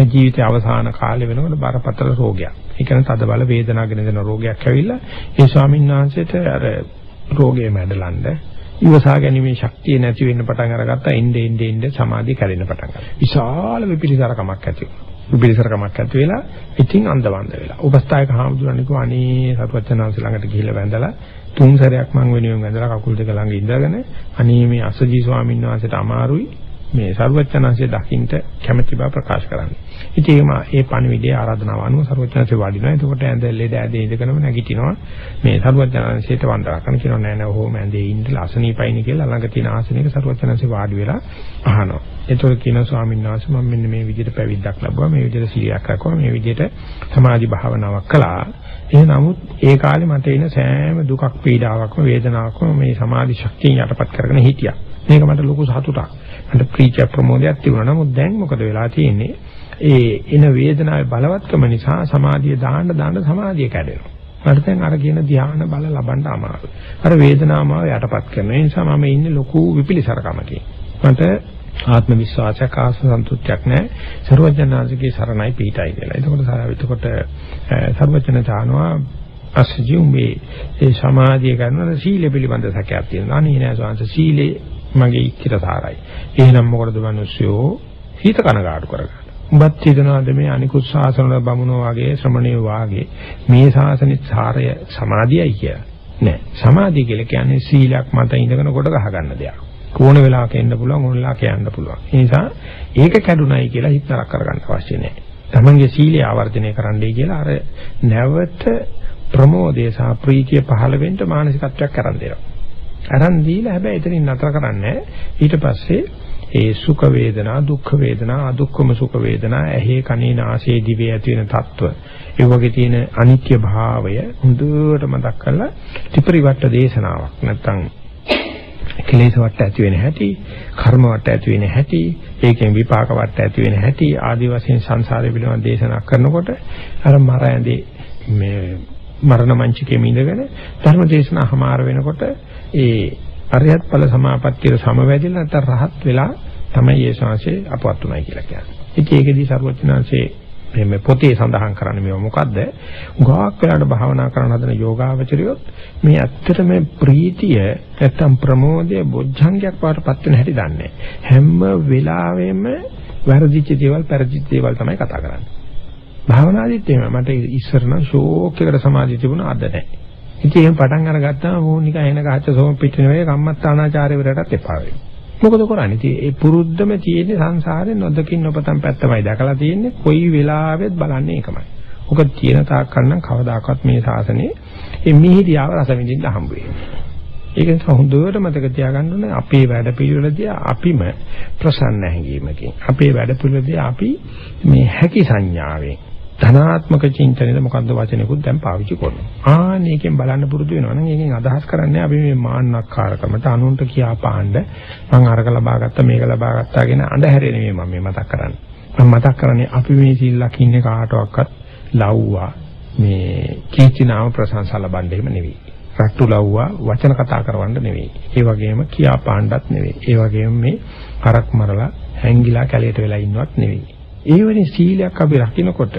ජීවිතයේ අවසාන කාලය වෙනකොට බරපතල රෝගයක්. ඒ කියන්නේ තද බල වේදනාගෙන දෙන රෝගයක් ඇවිල්ලා ඒ ස්වාමීන් වහන්සේට අර රෝගය මැඩලන්න ඉවසා ගැනීමේ ශක්තිය නැති වෙන්න පටන් අරගත්තා. එnde ende ende සමාධිය කැඩෙන්න පටන් ගත්තා. විශාල විපිලිසරකමක් ඇති වුණා. විපිලිසරකමක් ඇති වෙලා ඉතින් අන්ධවන්ද වෙලා. උපස්ථායක හාමුදුරනේ කිව්වා අනේ සරුවචනාංශ ළඟට ගිහිල්ලා වැඳලා තුන් සැරයක් මං වෙනුවෙන් වැඳලා කකුල් දෙක ළඟ ඉඳගෙන අනේ මේ අසජී ස්වාමීන් වහන්සේට අමාරුයි මේ සරුවචනාංශය දකින්න කැමැති බව ප්‍රකාශ කරන්නේ. ඉතින් ඒ පණිවිඩයේ ආරාධනාව අනුව සරුවචනාංශය වඩිනවා. එතකොට ඇඳ ලෙඩ ඇදේ ඉඳගෙනම නැගිටිනවා. මේ සරුවචනාංශයට වන්දනා කරන කියනවා නෑ නෑ ඔහොම ඇඳේ ඉඳලා අසනීපයිනි කියලා ළඟ තියෙන ආසනයක සරුවචනාංශය වාඩි වෙලා අහනවා. එතකොට කියනවා ස්වාමීන් වහන්සේ මම මෙන්න මේ විදිහට පැවිද්දක් ලැබුවා. මේ විදිහට සීලයක් රැකුවා. මේ විදිහට සමාධි භාවනාවක් කළා. ඒ නමුත් ඒ කාලේ මට එන සෑම දුකක් පීඩාවක්ම වේදනාවක්ම මේ සමාධි ශක්තියෙන් යටපත් කරගෙන හිටියා. මේක මට ලොකු සතුටක්. මට ප්‍රීතිය ප්‍රමෝදයක් තිබුණා. නමුත් දැන් මොකද වෙලා තියෙන්නේ? ඒ එන වේදනාවේ බලවත්කම නිසා සමාධිය දාන්න දාන්න සමාධිය කැඩෙනවා. මට දැන් අර කියන ධ්‍යාන බල ලබන්න අමාරුයි. අර වේදනාවම යටපත් කරනවා. ඒ නිසා මම ඉන්නේ ලොකු විපිලිසරකමකින්. මට ආත්ම විශ්වාසයක් ආස සන්තුෂ්ටියක් නැහැ. සර්වඥාන්සේගේ සරණයි පිටයි කියලා. එතකොට එතකොට සර්වඥ තානවා අසජීව මේ ඒ සමාධිය ගන්නවා සීල පිළිබඳ සැකයක් තියෙනවා. අනේ නෑ සෝංශ සීලේ මගේ ඉක්කිට සාරයි. එහෙනම් මොකටද මිනිස්සුયો හිත කනගාටු කරගන්න. උඹත් හිතනවාද මේ අනිකුත් ශාසනවල බමුණෝ වගේ ශ්‍රමණයෝ වාගේ මේ ශාසනික සාරය සමාධියයි කියලා. නෑ. සමාධිය කියලා කියන්නේ සීලයක් මත ඉඳගෙන කොට ගහ ගන්න දෙයක්. ඕන වෙලාවක එන්න පුළුවන් ඕන වෙලාවක යන්න පුළුවන්. ඒ නිසා ඒක කැඩුනයි කියලා හිත නරක කරගන්න අවශ්‍ය නැහැ. තමන්ගේ සීලය ආවර්ධනය කරන්නයි කියලා අර නැවත ප්‍රමෝදය සහ ප්‍රීතිය පහළ වෙන්න මානසිකත්වයක් කරන් දෙනවා. අරන් දීලා හැබැයි එතනින් නතර කරන්නේ ඊට පස්සේ ඒ සුඛ වේදනා දුක්ඛ වේදනා අදුක්ඛම සුඛ වේදනා ඇහි කනේ නාසයේ දිවේ ඇති වෙන తত্ত্ব ඒ වගේ තියෙන අනිත්‍ය භාවය හොඳට මතක් කරලා ත්‍රිපරිවට්ට දේශනාවක් නැත්තම් කෙලෙස් වට ඇති වෙන හැටි කර්ම වට ඇති වෙන හැටි ඒකෙන් විපාක වට ඇති වෙන හැටි ආදි වශයෙන් සංසාරය පිළිබඳ දේශනා කරනකොට අර මර ඇඳේ මේ මරණ මංචකයේ ඉඳගෙන ධර්ම දේශනා හමාර වෙනකොට ඒ අරියත් ඵල සමාපත්තියට සමවැදිලා නැත්නම් රහත් වෙලා තමයි ඒ ශාංශේ අපවත් උනායි කියලා කියන්නේ. ඉතින් ඒකෙදී සරුවචනාංශේ මේ පොතේ සඳහන් කරන්නේ මේව මොකද්ද? ගාක් වෙලාට භාවනා කරන හදන යෝගාවචරියොත් මේ ඇත්තටම ප්‍රීතිය නැත්තම් ප්‍රමෝදය බොජ්ජංගයක් වඩපත් වෙන හැටි දන්නේ. හැම වෙලාවෙම වැරදිච්ච දේවල් පෙරදිච්ච දේවල් තමයි කතා කරන්නේ. භාවනාදීත් එහෙම මට ඉස්සර නම් ෂෝක් එකට සමාධිය තිබුණා අද නැහැ. ඉතින් එහෙම පටන් අරගත්තාම මොනික එන ගහච්ච සෝම පිටින වේ කම්මත්තානාචාර්යවරයටත් එපා වෙනවා. මොකද කරන්නේ? ඉතින් ඒ පුරුද්දම තියෙන්නේ සංසාරේ නොදකින් නොපතන් පැත්තමයි දැකලා තියෙන්නේ. කොයි වෙලාවෙත් බලන්නේ ඒකමයි. ඔක තියෙන තාක් කන්නම් කවදාකවත් මේ ශාසනයේ මේ මිහිදියාව රස විඳින්න හම්බ වෙන්නේ. ඒක නිසා හොඳට මතක තියාගන්න ඕනේ අපේ වැඩ පිළිවෙලදී අපිම ප්‍රසන්න හැඟීමකින් අපේ වැඩ පිළිවෙලදී අපි මේ හැකි සංඥාවෙන් ධනාත්මක චින්තනයද මොකද්ද වචනයකුත් දැන් පාවිච්චි කරනවා. ආනේකෙන් බලන්න පුරුදු වෙනවා නම් ඒකෙන් අදහස් කරන්නේ අපි මේ මාන්නක්කාරකමට අනුන්ට කියා පාන්න මං අරක ලබා ගත්තා මේක ලබා ගත්තා කියන අඳුරේ නෙමෙයි මම මේ මතක් කරන්නේ. මම මතක් කරන්නේ අපි මේ සිල් ලකින්නේ කාටවත් ලව්වා මේ කීචිනාම ප්‍රශංසා ලබන්න එහෙම නෙවෙයි. රට්ටු ලව්වා වචන කතා කරවන්න නෙවෙයි. ඒ වගේම කියා පාණ්ඩත් නෙවෙයි. ඒ වගේම මේ කරක් මරලා හැංගිලා කැලයට වෙලා ඉන්නවත් නෙවෙයි. ඒ වෙලේ සීලයක් අපි රකින්නකොට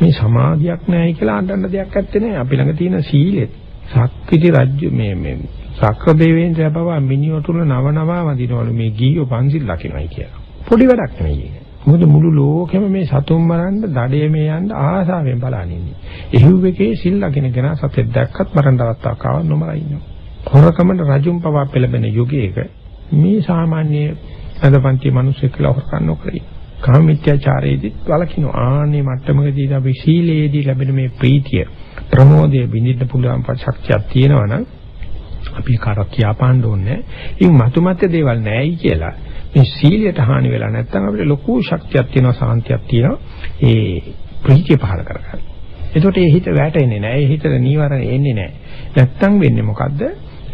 මේ සමාධියක් නැහැ කියලා අඬන්න දෙයක් නැත්තේ නෑ. අපි ළඟ තියෙන සීලෙත් සක්විති රජ්‍ය මේ මේ සක්‍ර දෙවියන් සබව මිනිඔතුල නව නව වදිනවලු මේ ගීව පන්සිල් ලකිනවයි කියලා. පොඩි වැඩක් නෙවෙයි ඒක. මොකද මුළු ලෝකෙම මේ සතුන් මරන්න දඩේ මේ යන්න ආසාවෙන් බලන ඉන්නේ. එහිව් එකේ සිල් ලකින කෙනා සතෙක් දැක්කත් මරන්න අවස්ථාවක් ආව නොමරයි ඉන්නවා. හොරකමට රජුන් පවා පෙළඹෙන යුගයක මේ සාමාන්‍ය අදපන්ති මිනිස්සු කියලා හොරකම් නොකරයි. කාම මිත්‍යාචාරයේදීත් වලකින ආනේ මට්ටමකදී අපි සීලයේදී ලැබෙන මේ ප්‍රීතිය ප්‍රමෝදය බින්දින්න පුළුවන් ශක්තියක් තියෙනවා නම් අපි කාටවත් කියාපාන්න ඕනේ. ඉතින් මතුමැත්තේ දේවල් නැහැයි කියලා මේ සීලයට හානි වෙලා නැත්නම් අපිට ලොකු ශක්තියක් තියෙනවා සාන්තියක් තියෙනවා ඒ ප්‍රීතිය පහල කරගන්න. එතකොට ඒ හිත වැටෙන්නේ නැහැ. ඒ හිතට නීවරණ එන්නේ නැහැ. නැත්තම් වෙන්නේ මොකද්ද?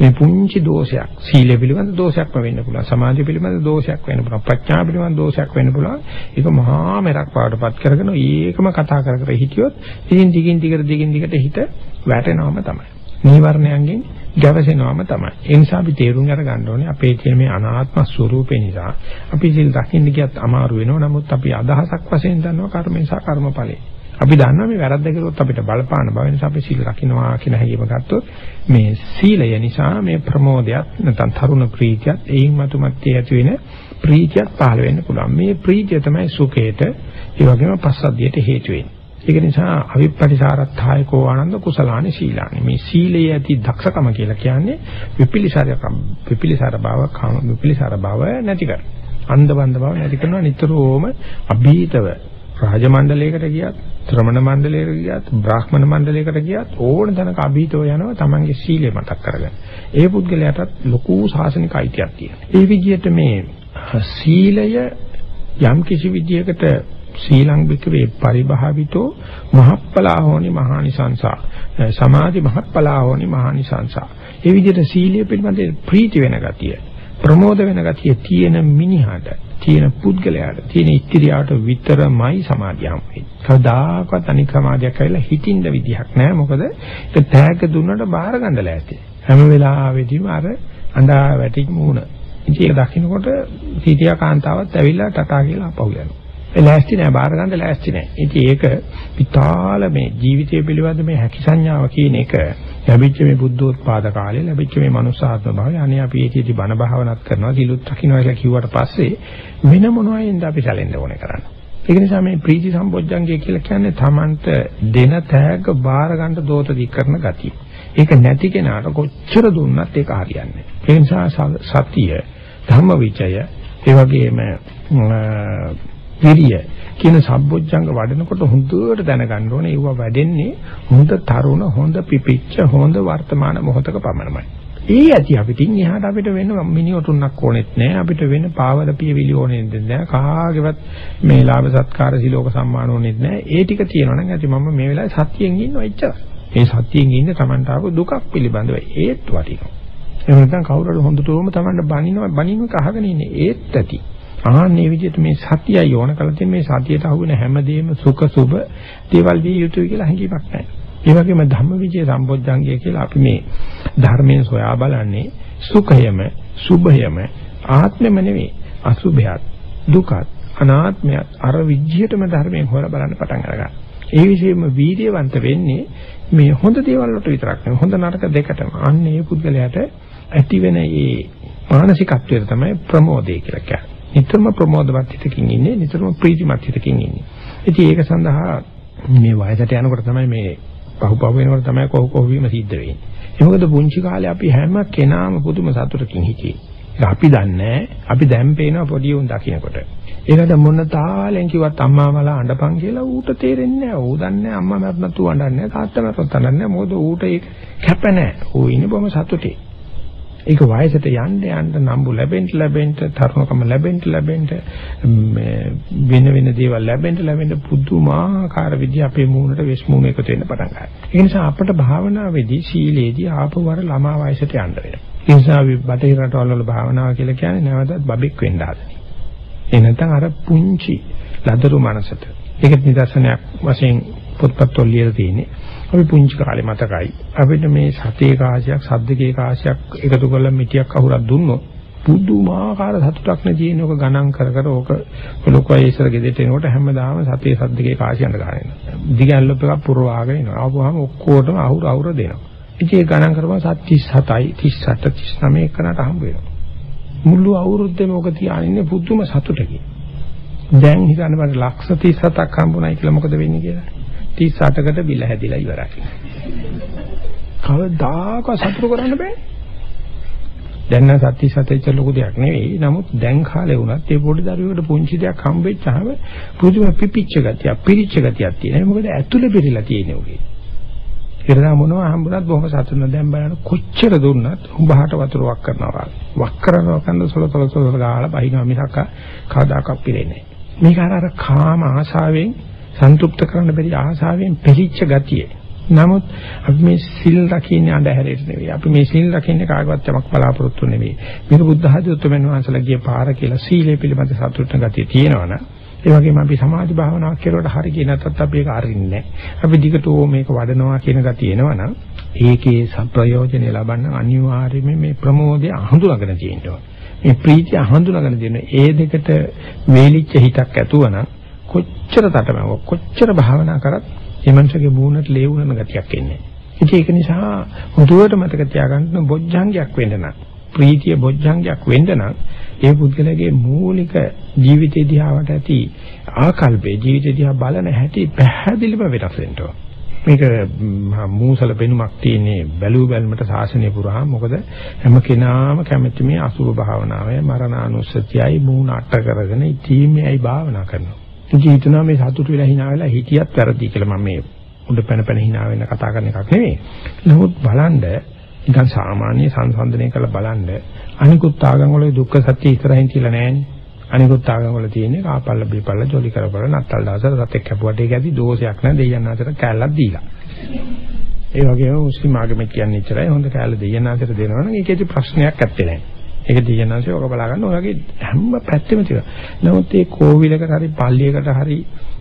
මේ පුංචි දෝෂයක් සීලය පිළිබඳ දෝෂයක්ම වෙන්න පුළුවන් සමාධිය පිළිබඳ දෝෂයක් වෙන්න පුළුවන් ප්‍රඥා පිළිබඳ දෝෂයක් වෙන්න පුළුවන් ඒක මහා මෙරක් පාඩපත් කරගෙන ඒකම කතා කර කර හිටියොත් ඉතින් දිගින් දිගට දිගින් දිගට හිත වැටෙනවම තමයි නීවරණයන්ගෙන් ගැවසෙනවම තමයි. ඒ නිසා අපි තේරුම් අරගන්න ඕනේ අපේ තියෙන මේ අනාත්ම ස්වરૂපේ නිසා අපි සිල් දකින්න ගියත් අමාරු වෙනවා. නමුත් අපි අදහසක් වශයෙන් දන්නවා කර්ම නිසා කර්මඵලයි. අපි දන්නවා මේ වැරද්ද කළොත් අපිට බලපාන බව නිසා අපි සීල රකින්නවා කියන හැඟීම ගත්තොත් මේ සීලය නිසා මේ ප්‍රමෝදයක් නැත්නම් තරුණ ප්‍රීතියත් එයින් මතුමැත්තේ ඇති වෙන ප්‍රීතියක් පහළ වෙන්න පුළුවන්. මේ ප්‍රීතිය තමයි සුඛයට ඒ වගේම පස්සද්ධියට හේතු වෙන්නේ. ඒක නිසා අවිප්පටිසාරත්ථායකෝ ආනන්ද කුසලානි සීලානි. මේ සීලයේ ඇති දක්ෂකම කියලා කියන්නේ විපිලිසාරකම් විපිලිසාර බව කාම විපිලිසාර බව නැති කර. අන්ධබන්ධ බව නැති කරනවා නිතරම අභීතව රාජ මණ්ඩලයකට ගියත් ශ්‍රමණ මණ්ඩලයකට ගියත් බ්‍රාහ්මණ මණ්ඩලයකට ගියත් ඕන තැනක අභීතව යනවා තමන්ගේ සීලය මතක් කරගන්න. ඒ පුද්ගලයාටත් ලොකු සාසනික අයිතියක් තියෙනවා. ඒ විදිහට මේ සීලය යම් කිසි විදියකට සීලං වික්‍රේ පරිභාවිතෝ මහප්පලා හෝනි මහානිසංසා සමාධි මහප්පලා හෝනි මහානිසංසා ඒ විදිහට සීලය පිළිබඳ ප්‍රීති වෙන ගතිය ප්‍රමෝද වෙන ගතිය තියෙන මිනිහට තියෙන පුද්ගලයාට තියෙන ඉත්‍ත්‍යාවට විතරමයි සමාධිය හම්බෙන්නේ. කවදාකවත් අනික් සමාධියක් කියලා හිතින්න විදිහක් නැහැ. මොකද ඒක තෑග්ග දුන්නට බාර ගන්න ලෑස්ති. හැම වෙලාවෙදීම අර අඬා වැටි මූණ. ඉතින් ඒක දකින්නකොට සීතියා කාන්තාවත් ඇවිල්ලා ටටා කියලා අපහු යනවා. ඒ ලෑස්ති නෑ බාර ගන්න ලෑස්ති නෑ. ඉතින් ඒක විතාල මේ ජීවිතය පිළිබඳ මේ හැකි සංඥාව කියන එක ලැබිච්ච මේ බුද්ධෝත්පාද කාලේ ලැබිච්ච මේ මනුස්සාත්ම භාවය අනේ අපි ඒකෙදි බණ භාවනාත් කරනවා සිලුත් රකින්නවා කියලා කිව්වට පස්සේ වෙන මොනවයින්ද අපි සැලෙන්න ඕනේ කරන්නේ. ඒක නිසා මේ ප්‍රීති සම්පොඥංගය කියලා කියන්නේ Tamanට දෙන තෑග්ග බාර ගන්න දෝත දී කරන ගතිය. ඒක නැති කෙනාට කොච්චර දුන්නත් ඒක හරියන්නේ නැහැ. ඒ නිසා සතිය, ධම්මවිචය, ඒ වගේම විරිය කියන සම්බොජ්ජංග වඩනකොට හොඳට දැනගන්න ඕනේ ඒව වැඩෙන්නේ හොඳ තරුණ හොඳ පිපිච්ච හොඳ වර්තමාන මොහොතක පමණයි. ඒ ඇති අපිටින් එහාට අපිට වෙන මිනිඔතුන්නක් ඕනෙත් නෑ අපිට වෙන පාවල පියවිලි ඕනෙත් නෑ කාගේවත් මේ ලාභ සත්කාර සිලෝක සම්මාන ඕනෙත් නෑ ඒ ටික තියෙනවනම් ඇති මම මේ වෙලාවේ සතියෙන් ඉන්නවා එච්චරයි. මේ සතියෙන් ඉන්න Tamanට ආපු දුකක් පිළිබඳව ඒත් වටිනවා. එහෙම නැත්නම් කවුරුහරි හොඳටම Tamanට බනිනවා බනිනක අහගෙන ඉන්නේ ඒත් ඇති. ආන්නේ විදිහට මේ සතියයි ඕන කරලා තියෙන මේ සතියට අහුවෙන හැමදේම සුඛ සුබ දේවල් විය යුතුයි කියලා හැඟීමක් නැහැ. ඒ වගේම ධම්මවිජය සම්බොජ්ජංගය කියලා අපි මේ ධර්මයෙන් සොයා බලන්නේ සුඛයම සුභයම ආත්මෙම නෙවෙයි අසුභයත් දුකත් අනාත්මයත් අර විජ්ජියටම ධර්මයෙන් හොයලා බලන්න පටන් අරගන්න. ඒ විශේෂයෙන්ම වීර්යවන්ත වෙන්නේ මේ හොඳ දේවල් වලට විතරක් නෙවෙයි හොඳ නරක දෙකටම. අන්න ඒ පුද්ගලයාට ඇති වෙන ඒ මානසිකත්වයට තමයි ප්‍රමෝදය කියලා කියන්නේ. නිතරම ප්‍රමෝදවත් හිතකින් ඉන්නේ නිතරම ප්‍රීතිමත් හිතකින් ඉන්නේ. ඉතින් ඒක සඳහා මේ වයසට යනකොට තමයි මේ පහුපහු වෙනකොට තමයි කොහො කොහො වීම සිද්ධ වෙන්නේ. ඒ මොකද පුංචි කාලේ අපි හැම කෙනාම පුදුම සතුටකින් හිටියේ. අපි දන්නේ අපි දැන් පේනවා පොඩි උන් දකින්නකොට. ඒකට මොන තාලෙන් කිව්වත් අම්මා මලා අඬපන් කියලා ඌට තේරෙන්නේ නැහැ. ඌ දන්නේ අම්මා මරන්න තු අඬන්නේ නැහැ. තාත්තා මරන්න තනන්නේ නැහැ. මොකද ඌට ඒක කැප නැහැ. ඌ ඉන්නේ බොහොම සතුටේ. ඒක වයසට යන්න යන්න නම්බු ලැබෙන්න ලැබෙන්න තරුණකම ලැබෙන්න ලැබෙන්න වෙන වෙන දේවල් ලැබෙන්න ලැබෙන්න පුදුමාකාර විදිහ අපේ මූණට වෙස් මූණ එකතු වෙන්න පටන් ගන්නවා. ඒ නිසා අපිට භාවනාවේදී සීලේදී ආපවර ළමා වයසට යන්න වෙනවා. ඒ නිසා අපි බටහිර රටවල් වල භාවනාව කියලා කියන්නේ නැවතත් බබෙක් වෙන්න ආදනේ. ඒ නැත්නම් අර පුංචි ලදරු මනසට. ඒක නිදර්ශනයක් වශයෙන් පොත්පත් වල ලියලා තියෙන්නේ. අපි පුංචි කාලේ මතකයි. අපිට මේ සතේ කාසියක්, සද්දකේ කාසියක් එකතු කරලා මිටියක් අහුරක් දුන්නොත් පුදුමාකාර සතුටක් නේ තියෙන ඕක ගණන් කර කර ඕක ලොකෝ ඉස්සර ගෙදෙට එනකොට හැමදාම සතේ සද්දකේ කාසියන්ට ගන්නවා. දිගැල්ලොප් එකක් පුරවාගෙන එනවා. ආවම ඔක්කොටම අහුර අහුර දෙනවා. ඉතින් ඒ ගණන් කරපුවා 37යි 38 39 එකනට හම්බ වෙනවා. මුළු අවුරුද්දේම ඕක තියාගෙන පුදුම සතුටකින්. දැන් හිතන්න බෑ ලක්ෂ 37ක් හම්බුනායි කියලා මොකද වෙන්නේ කියලා. 38කට බිල හැදිලා ඉවරයි. කවදාක සතුට කරන්න බෑ. දැන් නම් සත්‍ය සත්‍යච්ච ලොකු දෙයක් නෙවෙයි. නමුත් දැන් කාලේ වුණත් ඒ පොඩි දරුවෙකුට පුංචි දෙයක් හම්බෙච්චාම පුදුම පිපිච්ච ගතිය, පිරිච්ච ගතියක් තියෙනවා. මොකද ඇතුලේ පිරීලා තියෙන්නේ ඔගේ. ඉරදා මොනවා හම්බුණත් බොහොම සතුටුන දැන් බලන්න කොච්චර දුන්නත් උඹහට වතුර වක් කරනවා. වක් කරනවා කන්ද සොල සොල සොල ගාලා බහිනවා මිසක් කවදාකවත් පිරෙන්නේ නැහැ. මේක අර කාම ආශාවෙන් සන්තුෂ්ත කරන්න බැරි ආසාවෙන් පිළිච්ච ගතිය. නමුත් අපි මේ සිල් රකින්නේ අඳුරේට නෙවෙයි. අපි මේ සිල් රකින්නේ කාගවත් යමක් බලාපොරොත්තු නෙවෙයි. මේක බුද්ධ ආදී උතුම්යන් වහන්සේලා ගිය පාර කියලා සීලය පිළිබඳ සතුටන ගතිය තියෙනවනේ. ඒ වගේම අපි සමාධි භාවනාවක් කෙරුවට හරි කිය නැත්නම් අපි ඒක අරින්නේ නැහැ. අපි දිගටම මේක වඩනවා කියන ගතිය එනවනම් ඒකේ ප්‍රයෝජනෙ ලබන්න අනිවාර්යයෙන්ම මේ ප්‍රමෝදය හඳුනාගෙන තියෙනවා. මේ ප්‍රීතිය හඳුනාගෙන තියෙන ඒ දෙකට වේලිච්ච හිතක් ඇතුවනම් කොච්චර තටමැව කොච්චර භාවනා කරත් ඒ මනුස්සගේ මූණට ලේවුනන ගතියක් එන්නේ. ඉතින් ඒක නිසා හුදුවට මතක තියාගන්න බොජ්ජංගයක් වෙන්න නම් ප්‍රීතිය බොජ්ජංගයක් වෙන්න නම් ඒ පුද්ගලයාගේ මූලික ජීවිතය දිහාවට ඇති ආකල්පේ ජීවිතය දිහා බලන හැටි පැහැදිලිව වෙනස් වෙන්න මේක මූසල පෙනුමක් තියෙන්නේ බැලු බැලමට සාසනය පුරාම. මොකද හැම කෙනාම කැමති මේ අසුභ භාවනාවයි මරණානුස්සතියයි මූණ අට කරගෙන ඉතීමේයි භාවනා කරනවා. ඉතින් හිතනවා මේ සතුටු වෙලා hina වෙලා හිටියත් වැරදි කියලා මම මේ උඩ පැන පැන hina වෙන්න කතා කරන එකක් නෙවෙයි. නමුත් බලන්න නිකන් සාමාන්‍ය සංසන්දනය කරලා බලන්න අනිකුත් ආගම් වල දුක්ඛ සත්‍ය ඉස්සරහින් කියලා නැහැනේ. අනිකුත් ආගම් වල තියෙන්නේ කාපල්ල බීපල්ල ජොලි කරපල නත්තල් දවසට සතෙක් කැපුවට ඒක ඇති දෝෂයක් නෑ දෙයයන් අතර කැලලක් දීලා. ඒ වගේම මුස්ලිම් ආගම කියන්නේ ඉතරයි හොඳ කැලල දෙයයන් අතර දෙනවනම් ඒකේදී ප්‍රශ්නයක් ඇත්තේ නෑ. ඒක දියනාංශය ඔක බලා ගන්න ඔයගේ හැම පැත්තෙම තියෙනවා. නමුත් මේ කෝවිලකට හරි පල්ලියකට හරි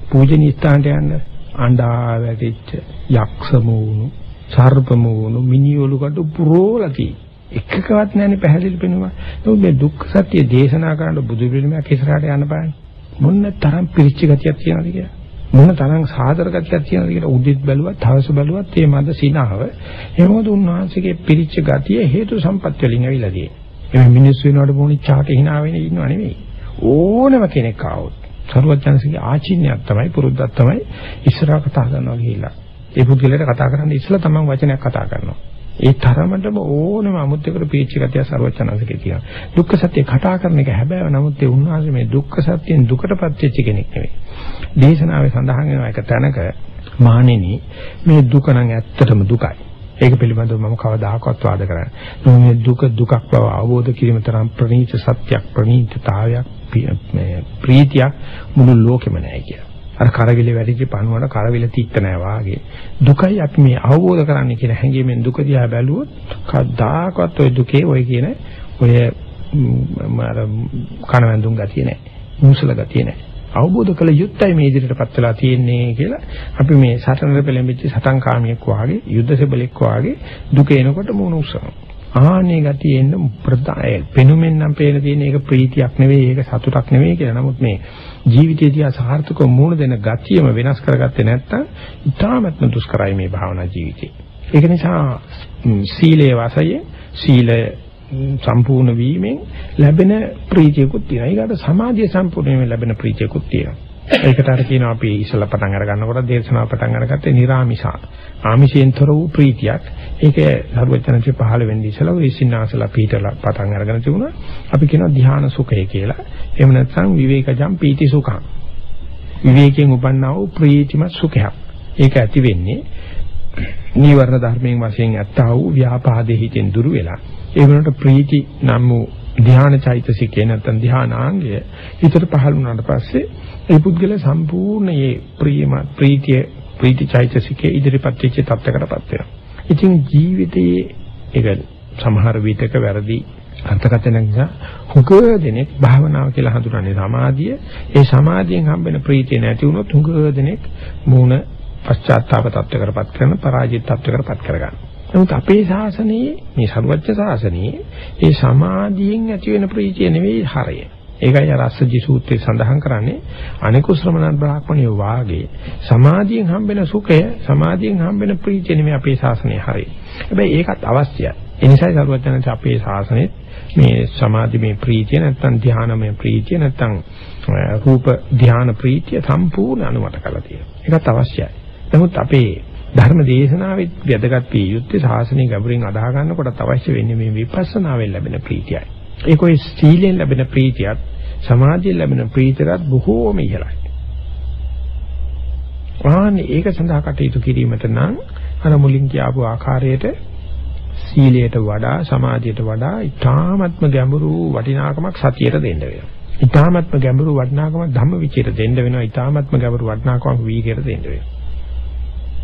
පූජනීය ස්ථානට යන්න අඬා වැටිච්ච යක්ෂ මූණු, සර්ප මූණු, මිනිඔලු කට පුරෝලති. එකකවත් නැන්නේ පැහැදිලි පෙනුම. නමුත් මේ දුක්ඛ සත්‍ය දේශනා කරන බුදු පිළිමයක් ඉස්සරහට යන්න බෑනේ. මොන්න තරම් පිරිච්ච ගතියක් තියනවද කියලා. මොන තරම් සාදර ගතියක් තියනවද කියලා උදිත් බැලුවත්, හවස බැලුවත් මේ මද සිනාව. එහෙමද උන්වහන්සේගේ පිරිච්ච ගතිය හේතු සම්පත් වලින් ඇවිල්ලා තියෙන්නේ. ඒ මිනිස්සු වෙනකොට මොනිච්චාට hina වෙන ඉන්නව නෙවෙයි. ඕනම කෙනෙක් ආවොත් සරුවචනසිකේ ආචින්‍යයක් තමයි පුරුද්දක් තමයි ඉස්සරහ කතා කරනවා කියලා. ඒ පුද්ගලයාට කතා කරන්න ඉස්සලා තමන් වචනයක් කතා කරනවා. ඒ තරමටම ඕනම අමුත්‍යකර පීචි ගතිය සරුවචනසිකේ තියෙනවා. දුක්ඛ සත්‍ය කතා කරන එක හැබැයි නමුත් ඒ උන්වහන්සේ මේ දුක්ඛ සත්‍යෙන් දුකටපත් වෙච්ච කෙනෙක් නෙවෙයි. දේශනාවේ සඳහන් වෙන එක තැනක මානෙනි මේ දුක නම් ඇත්තටම දුකයි. ඒක පිළිබඳව මම කවදාකවත් වාද කරන්නේ මේ දුක දුකක් බව අවබෝධ කිරීම තරම් ප්‍රණීත සත්‍යක් ප්‍රණීතතාවයක් මේ ප්‍රීතියක් මුළු ලෝකෙම නැහැ කියලා. අර කරවිල වැඩිච පණුවට කරවිල තිත්ත නැහැ වාගේ. දුකයි අපි මේ අවබෝධ කරන්නේ කියන හැඟීමෙන් දුක දිහා බැලුවොත් කවදාකවත් ওই දුකේ ওই කියන ඔය අර කනවැන්දුම් ගතිය නැහැ. මුසල ගතිය නැහැ. අවබෝධ කළ යුත්තයි මේ ඉදිරියටපත් වෙලා තියෙන්නේ කියලා අපි මේ සටනට පෙළඹිච්ච සටන්කාමියෙක් වාගේ යුද්ධසෙබලෙක් වාගේ දුක එනකොට මුණ උස්සනවා. ආහනේ ගතිය එන්න ප්‍රදාය පෙනුමෙන් නම් පේන තියෙන එක ප්‍රීතියක් නෙවෙයි ඒක සතුටක් නෙවෙයි කියලා. නමුත් මේ ජීවිතයේදී සාර්ථකව මුණ දෙන ගතියම වෙනස් කරගත්තේ නැත්නම් ඉතාමත්ම දුෂ්කරයි මේ භාවනා ජීවිතේ. ඒක නිසා සීලයේ වාසය සීලය සම්පූර්ණ වීමෙන් ලැබෙන ප්‍රීතියකුත් තියෙනවා. ඊගාට සමාධිය සම්පූර්ණ වීමෙන් ලැබෙන ප්‍රීතියකුත් තියෙනවා. ඒකට අර කියනවා අපි ඉස්සලා පටන් අර ගන්නකොට දේශනාව පටන් අරගත්තේ නිර්ාමිෂා. ආමිෂයෙන්තර වූ ප්‍රීතියක්. ඒක සරුවචනන්සේ පහළ වෙන්නේ ඉස්සලා ඔය සින්නාසලා පීඨලා පටන් අරගෙන තිබුණා. අපි කියනවා ධ්‍යාන සුඛය කියලා. එහෙම නැත්නම් විවේකජම් පීති සුඛං. විවේකයෙන් උපන්නා වූ ප්‍රීතිමත් සුඛයක්. ඒක ඇති වෙන්නේ නීවරණ ධර්මයෙන් වශයෙන් ඇත්තා වූ ව්‍යාපාදේ හිතෙන් දුරු වෙලා ඒ වෙනකොට ප්‍රීති නම් වූ ධ්‍යාන චෛතසිකේ නැත්නම් ධ්‍යානාංගය හිතට පහළ වුණාට පස්සේ ඒ පුද්ගල සම්පූර්ණ මේ ප්‍රියම ප්‍රීතිය ප්‍රීති චෛතසිකේ ඉදිරිපත් වෙච්ච තත්ත්වකටපත් වෙනවා. ඉතින් ජීවිතයේ ඒක සමහර විටක වැරදි අර්ථකථන නිසා හුඟ දෙනෙක් භාවනාව කියලා හඳුනන්නේ සමාධිය. ඒ සමාධියෙන් හම්බෙන ප්‍රීතිය නැති වුණොත් හුඟ දෙනෙක් මූණ පශ්චාත්තාප තත්ත්වකටපත් කරන පරාජිත තත්ත්වකටපත් කරගන්න. නමුත් අපේ ශාසනයේ මේ සරුවච්ච ශාසනයේ ඒ සමාධියෙන් ඇති වෙන ප්‍රීතිය නෙවෙයි හරය. ඒකයි අර අස්සජි සූත්‍රයේ සඳහන් කරන්නේ අනිකු ශ්‍රමණ බ්‍රාහ්මණයෝ වාගේ සමාධියෙන් හම්බෙන සුඛය සමාධියෙන් හම්බෙන ප්‍රීතිය නෙමෙයි අපේ ශාසනයේ හරය. හැබැයි ඒකත් අවශ්‍යයි. ඒ නිසායි සරුවච්චනන්ත අපේ ශාසනයේ මේ සමාධිමේ ප්‍රීතිය නැත්නම් ධානමය ප්‍රීතිය නැත්නම් රූප ධාන ප්‍රීතිය සම්පූර්ණ අනුමත කරලා තියෙනවා. ඒකත් අවශ්‍යයි. නමුත් අපේ ධර්ම දේශනාවේ වැදගත් පිය යුත්තේ සාසනය ගැඹුරින් අදාහ ගන්නකොටත් අවශ්‍ය වෙන්නේ මේ විපස්සනාවෙන් ලැබෙන ප්‍රීතියයි. ඒක ඔය සීලෙන් ලැබෙන ප්‍රීතියත් සමාධියෙන් ලැබෙන ප්‍රීතියත් බොහෝම ඉහළයි. ආන්නේ ඒක සඳහා කටයුතු කිරීමට නම් අර මුලින් කියාපු ආකාරයට සීලයට වඩා සමාධියට වඩා ඊ타ත්ම ගැඹුරු වටිනාකමක් සතියට දෙන්න වෙනවා. ඊ타ත්ම ගැඹුරු වටිනාකමක් ධම්ම විචයට දෙන්න වෙනවා. ඊ타ත්ම ගැඹුරු වටිනාකමක් වීකයට දෙන්න වෙනවා.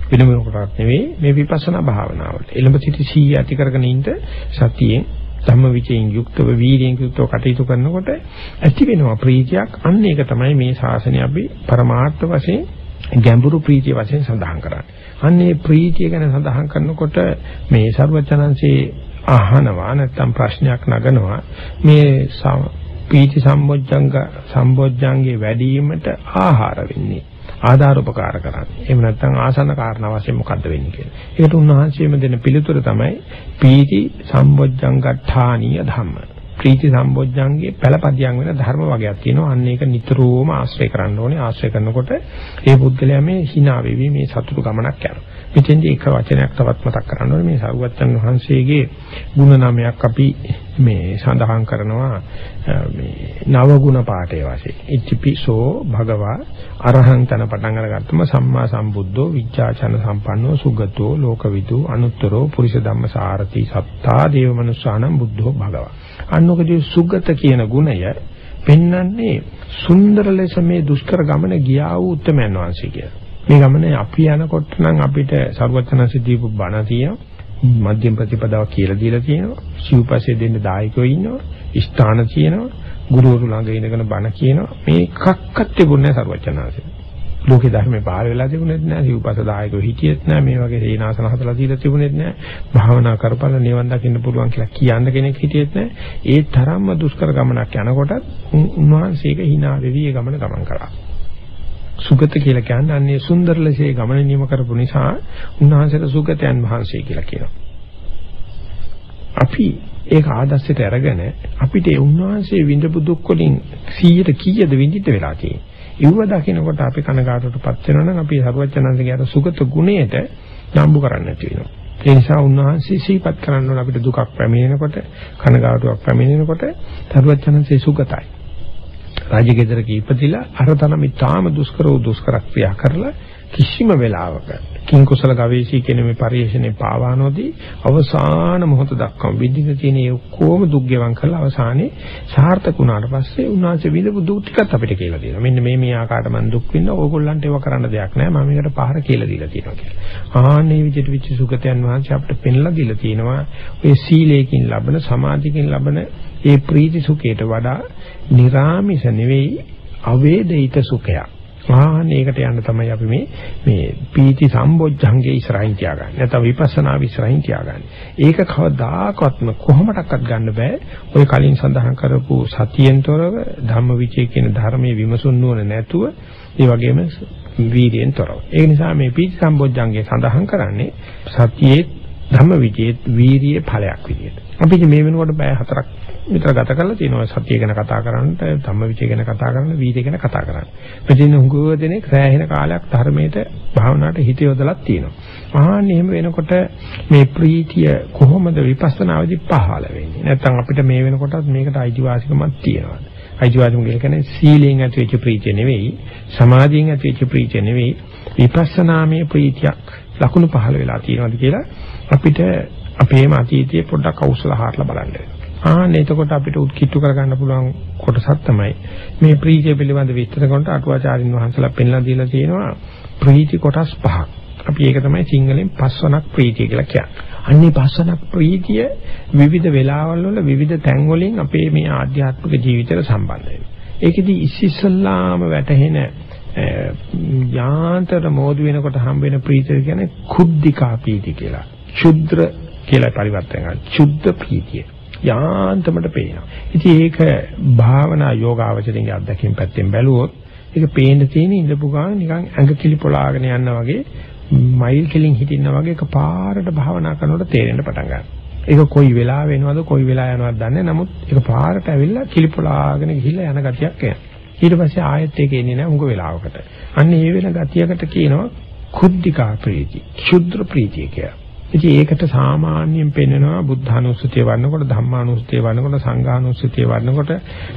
වෙන මොකටවත් නෙවෙයි මේ විපස්සනා භාවනාවට. එළඹ සිටි සීය ඇති කරගෙන ඉන්න සතියෙන් ධම්මවිචයෙන් යුක්තව වීර්යයෙන් යුක්තව කටයුතු කරනකොට ඇති වෙනවා ප්‍රීතියක්. අන්න ඒක තමයි මේ ශාසනය අපි පරමාර්ථ වශයෙන් ගැඹුරු ප්‍රීතිය වශයෙන් සඳහන් කරන්නේ. අන්න ඒ ප්‍රීතිය ගැන සඳහන් කරනකොට මේ ਸਰවචනංශේ අහනවා නැත්නම් ප්‍රශ්නයක් නගනවා මේ පීති සම්බොජ්ජංග සම්බොජ්ජංගේ වැඩිවීමට ආහාර වෙන්නේ ආධාර උපකාර කරන්නේ. එහෙම නැත්නම් ආසන්න කාරණා වශයෙන් මොකද්ද වෙන්නේ කියලා. ඒකට උන්වහන්සේම දෙන පිළිතුර තමයි පීති සම්බොජ්ජංගඨානීය ධම්ම. ප්‍රීති සම්බොජ්ජංගේ පළපදියම් වෙන ධර්ම වර්ගයක් තියෙනවා. අන්න ඒක නිතරම ආශ්‍රය කරන්න ඕනේ. ආශ්‍රය කරනකොට ඒ පුද්ගලයා මේ hina වෙවි මේ සතුටු ගමනක් යනවා. මෙතෙන්දී එක වචනයක් තවත් මතක් කරන්න ඕනේ මේ සරුවච්චන් වහන්සේගේ ගුණ නමයක් අපි මේ සඳහන් කරනවා මේ නව ගුණ පාඨයේ වශයෙන්. ඉච්ඡිපිසෝ භගවා අරහං තන පටන් අරගත්තම සම්මා සම්බුද්ධෝ විචාචන සම්පන්නෝ සුගතෝ ලෝකවිදු අනුත්තරෝ පුරිස ධම්ම සාරති සත්තා දේව මනුස්සානම් බුද්ධෝ භගවා. අන්නකදී සුගත කියන ගුණය පෙන්වන්නේ සුන්දර ලෙස මේ දුෂ්කර ගමන ගියා වූ උත්තරමයන් වහන්සේ කියලා. මේ ගමනේ අපි යනකොට නම් අපිට සර්වඥාන්සේ දීපු බණ තියෙනවා. මධ්‍යම ප්‍රතිපදාව කියලා දීලා තියෙනවා. සිව්පස්සේ දෙන්න දායකයෝ ඉන්නවා. ස්ථාන තියෙනවා. ගුරුවරු ළඟ ඉඳගෙන බණ කියනවා. මේ කක්කත් තිබුණේ නැහැ සර්වඥාන්සේ ලෝකේ ධර්මේ පාර වෙලා තිබුණෙත් නැහැ. සිව්පස්ස දායකයෝ හිටියෙත් නැහැ. මේ වගේ සේනාසන හදලා දීලා තිබුණෙත් නැහැ. භාවනා කරපළ නිවන් දකින්න පුළුවන් කියලා කියන්න කෙනෙක් හිටියෙත් නැහැ. ඒ තරම්ම දුෂ්කර ගමනක් යනකොටත් උන්වහන්සේක hina වෙවි ඒ ගමන ගමන් කරා. සුගත කියලා කියන්නේ අන්නේ සුන්දර ලෙසේ ගමන නියම කරපු නිසා උන්වහන්සේට සුගතයන් වහන්සේ කියලා කියනවා. අපි ඒක ආදර්ශයට අරගෙන අපිට ඒ උන්වහන්සේ විඳපු දුක් වලින් 100ට කීයද විඳිට වෙලා තියෙන්නේ. ඉව්ව දකින්නකොට අපි කනගාටුවටපත් වෙනවා නම් අපි හරුවචනන්දගේ අර සුගත ගුණයට නම්බු කරන්න තියෙනවා. ඒ නිසා උන්වහන්සේ සිහිපත් කරන්න ඕන අපිට දුකක් පැමිණෙනකොට කනගාටුවක් පැමිණෙනකොට හරුවචනන්සේ සුගතයි. රාජගෙදරක ඉපදිලා අර තරම් ඉතාම දුෂ්කර වූ දුෂ්කර ක්‍රියා කරලා කිසිම වෙලාවක කිං කුසල ගවේෂී කියන මේ පරිශ්‍රණේ පාවානෝදී අවසාන මොහොත දක්වා විඳින තියෙන ඒ ඔක්කොම දුක් ගෙවන් කරලා අවසානයේ සාර්ථක වුණාට පස්සේ උන්වහන්සේ විඳපු දුක් ටිකත් අපිට කියලා දෙනවා. මෙන්න මේ මේ ආකාරයට මම දුක් විඳ ඕගොල්ලන්ට ඒව කරන්න දෙයක් නැහැ. මම මේකට පහර කියලා දීලා තියෙනවා කියලා. ආන්නේ විදිහට විචි සුගතයන් වහන්සේ අපිට පෙන්ලා දීලා තියෙනවා. ඔය සීලයෙන් ලබන සමාධියකින් ලබන ඒ ප්‍රීති සුඛයට වඩා නිරාමිස නෙවෙයි අවේදිත සුඛයක්. ආන්න ඒකට යන්න තමයි අපි මේ මේ පීති සම්බොජ්ජංගේ ඉස්සරහින් තියාගන්නේ. නැත්නම් විපස්සනා විස්සරහින් තියාගන්නේ. ඒක කවදාකවත්ම කොහොමඩක්වත් ගන්න බෑ. ඔය කලින් සඳහන් කරපු සතියෙන්තරව ධම්මවිචේ කියන ධර්මයේ විමසුන් නුවණ නැතුව ඒ වගේම වීර්යෙන්තරව. ඒ නිසා මේ පීති සම්බොජ්ජංගේ සඳහන් කරන්නේ සතියේ ධම්මවිචේ වීර්යයේ ඵලයක් විදියට. අපි මේ වෙනකොට බය හතරක් විතර ගත කරලා තියෙනවා සතිය ගැන කතා කරන්නට, ධම්මවිචේ ගැන කතා කරන්න, වීරිය ගැන කතා කරන්න. මෙතන හුඟුව දෙනෙක් රැහෙන කාලයක් ධර්මයට භාවනාවට හිත යොදලා තියෙනවා. ආන්න එහෙම වෙනකොට මේ ප්‍රීතිය කොහොමද විපස්සනාවේදී පහළ වෙන්නේ? නැත්නම් අපිට මේ වෙනකොටත් මේකට අයිතිවාසිකමක් තියෙනවා. අයිතිවාසිකම කියන්නේ සීලෙන් ඇතිවෙච්ච ප්‍රීතිය නෙවෙයි, සමාධියෙන් ඇතිවෙච්ච ප්‍රීතිය නෙවෙයි, විපස්සනාමය ප්‍රීතියක් ලකුණු පහළ වෙලා තියෙනවාද කියලා අපිට අපේම අතීතයේ පොඩ්ඩක් අවසල හරලා බලන්න. ආන්න එතකොට අපිට උත්කිට්ටු කරගන්න පුළුවන් කොටසක් තමයි මේ ප්‍රීතිය පිළිබඳ විස්තර කරනකොට අටුවාචාරින් වහන්සේලා පෙන්ලා දීලා තියෙනවා ප්‍රීති කොටස් පහක්. අපි ඒක තමයි සිංහලෙන් පස්වනක් ප්‍රීතිය කියලා කියන්නේ. අන්නේ පස්වනක් ප්‍රීතිය විවිධ වෙලාවල් වල විවිධ තැන් වලින් අපේ මේ ආධ්‍යාත්මික ජීවිතයට සම්බන්ධ වෙනවා. ඒකෙදි ඉස්සෙල්ලාම වැටහෙන යාන්තර මෝදු වෙනකොට හම්බ වෙන ප්‍රීතිය කියන්නේ කුද්ධිකා ප්‍රීති කියලා. ක්ෂුද්‍ර කියලා පරිවර්තන කරනවා. ක්ෂුද්ද ප්‍රීතිය. යාන්තමට පේනවා. ඉතින් ඒක භාවනා යෝගාවචරයේ අත්දැකීම් පැත්තෙන් බැලුවොත් ඒක පේන්න තියෙන ඉඳපු ගමන් නිකන් ඇඟ කිලි පොලාගෙන යනවා වගේ මයිල් කෙලින් හිටිනා වගේ එකපාරට භාවනා කරනකොට තේරෙන්න පටන් ගන්නවා. ඒක කොයි වෙලාව වෙනවද කොයි වෙලාව යනවද දන්නේ නමුත් ඒක පාරට ඇවිල්ලා කිලිපොලාගෙන ගිහිල්ලා යන ගතියක් එනවා. ඊට පස්සේ ආයෙත් ඒක එන්නේ නැහැ උඟ වෙලාවකට. අන්න ඒ වෙන ගතියකට කියනවා කුද්ධිකා ප්‍රීති, ක්ෂුද්‍ර ප්‍රීතිය කියලා. ඉතින් ඒකට සාමාන්‍යයෙන් පෙන්නනවා බුද්ධානුස්සතිය වන්නකොට ධම්මානුස්සතිය වන්නකොට සංඝානුස්සතිය වන්නකොට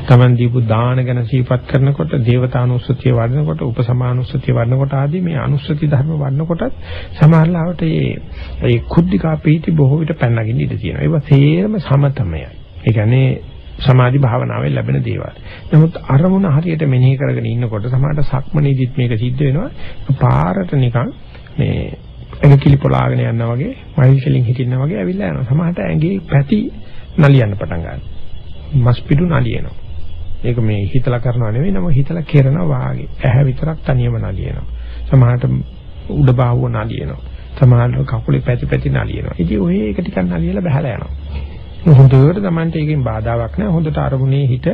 තමන් දීපු දාන ගැන සිහිපත් කරනකොට දේවතානුස්සතිය වන්නකොට උපසමානුස්සතිය වන්නකොට ආදී මේ අනුස්සති ධර්ම වන්නකොටත් සමහරවිට මේ ඒ කුද්ධිකා ප්‍රීති බොහෝ විට පැනනගින්න ඉඩ තියෙනවා. ඒවා සේරම සමතමයයි. ඒ කියන්නේ සමාධි භාවනාවෙන් ලැබෙන දේවල්. නමුත් අරමුණ හරියට මෙනෙහි කරගෙන ඉන්නකොට සමහරට සක්මනේදිත් මේක සිද්ධ වෙනවා. පාරට නිකන් මේ ඇඟ කිලි පොලාගෙන යනවා වගේ මයිල් කෙලින් හිටිනවා වගේ ඇවිල්ලා යනවා. සමහරට ඇඟේ පැති නලියන්න පටන් ගන්නවා. මස් පිටු නලියනවා. ඒක මේ හිතලා කරනව නෙවෙයි නම හිතලා කරනවා වාගේ. ඇහැ විතරක් තනියම නලියනවා. සමහරට උඩ බාහුව නලියනවා. සමහරට කකුලේ පැති පැති නලියනවා. ඉතින් ඔය එක ටිකක් නලියලා බහලා යනවා. හොඳට Tamante එකෙන් බාධාවක් නැහැ. හොඳට අරමුණේ හිත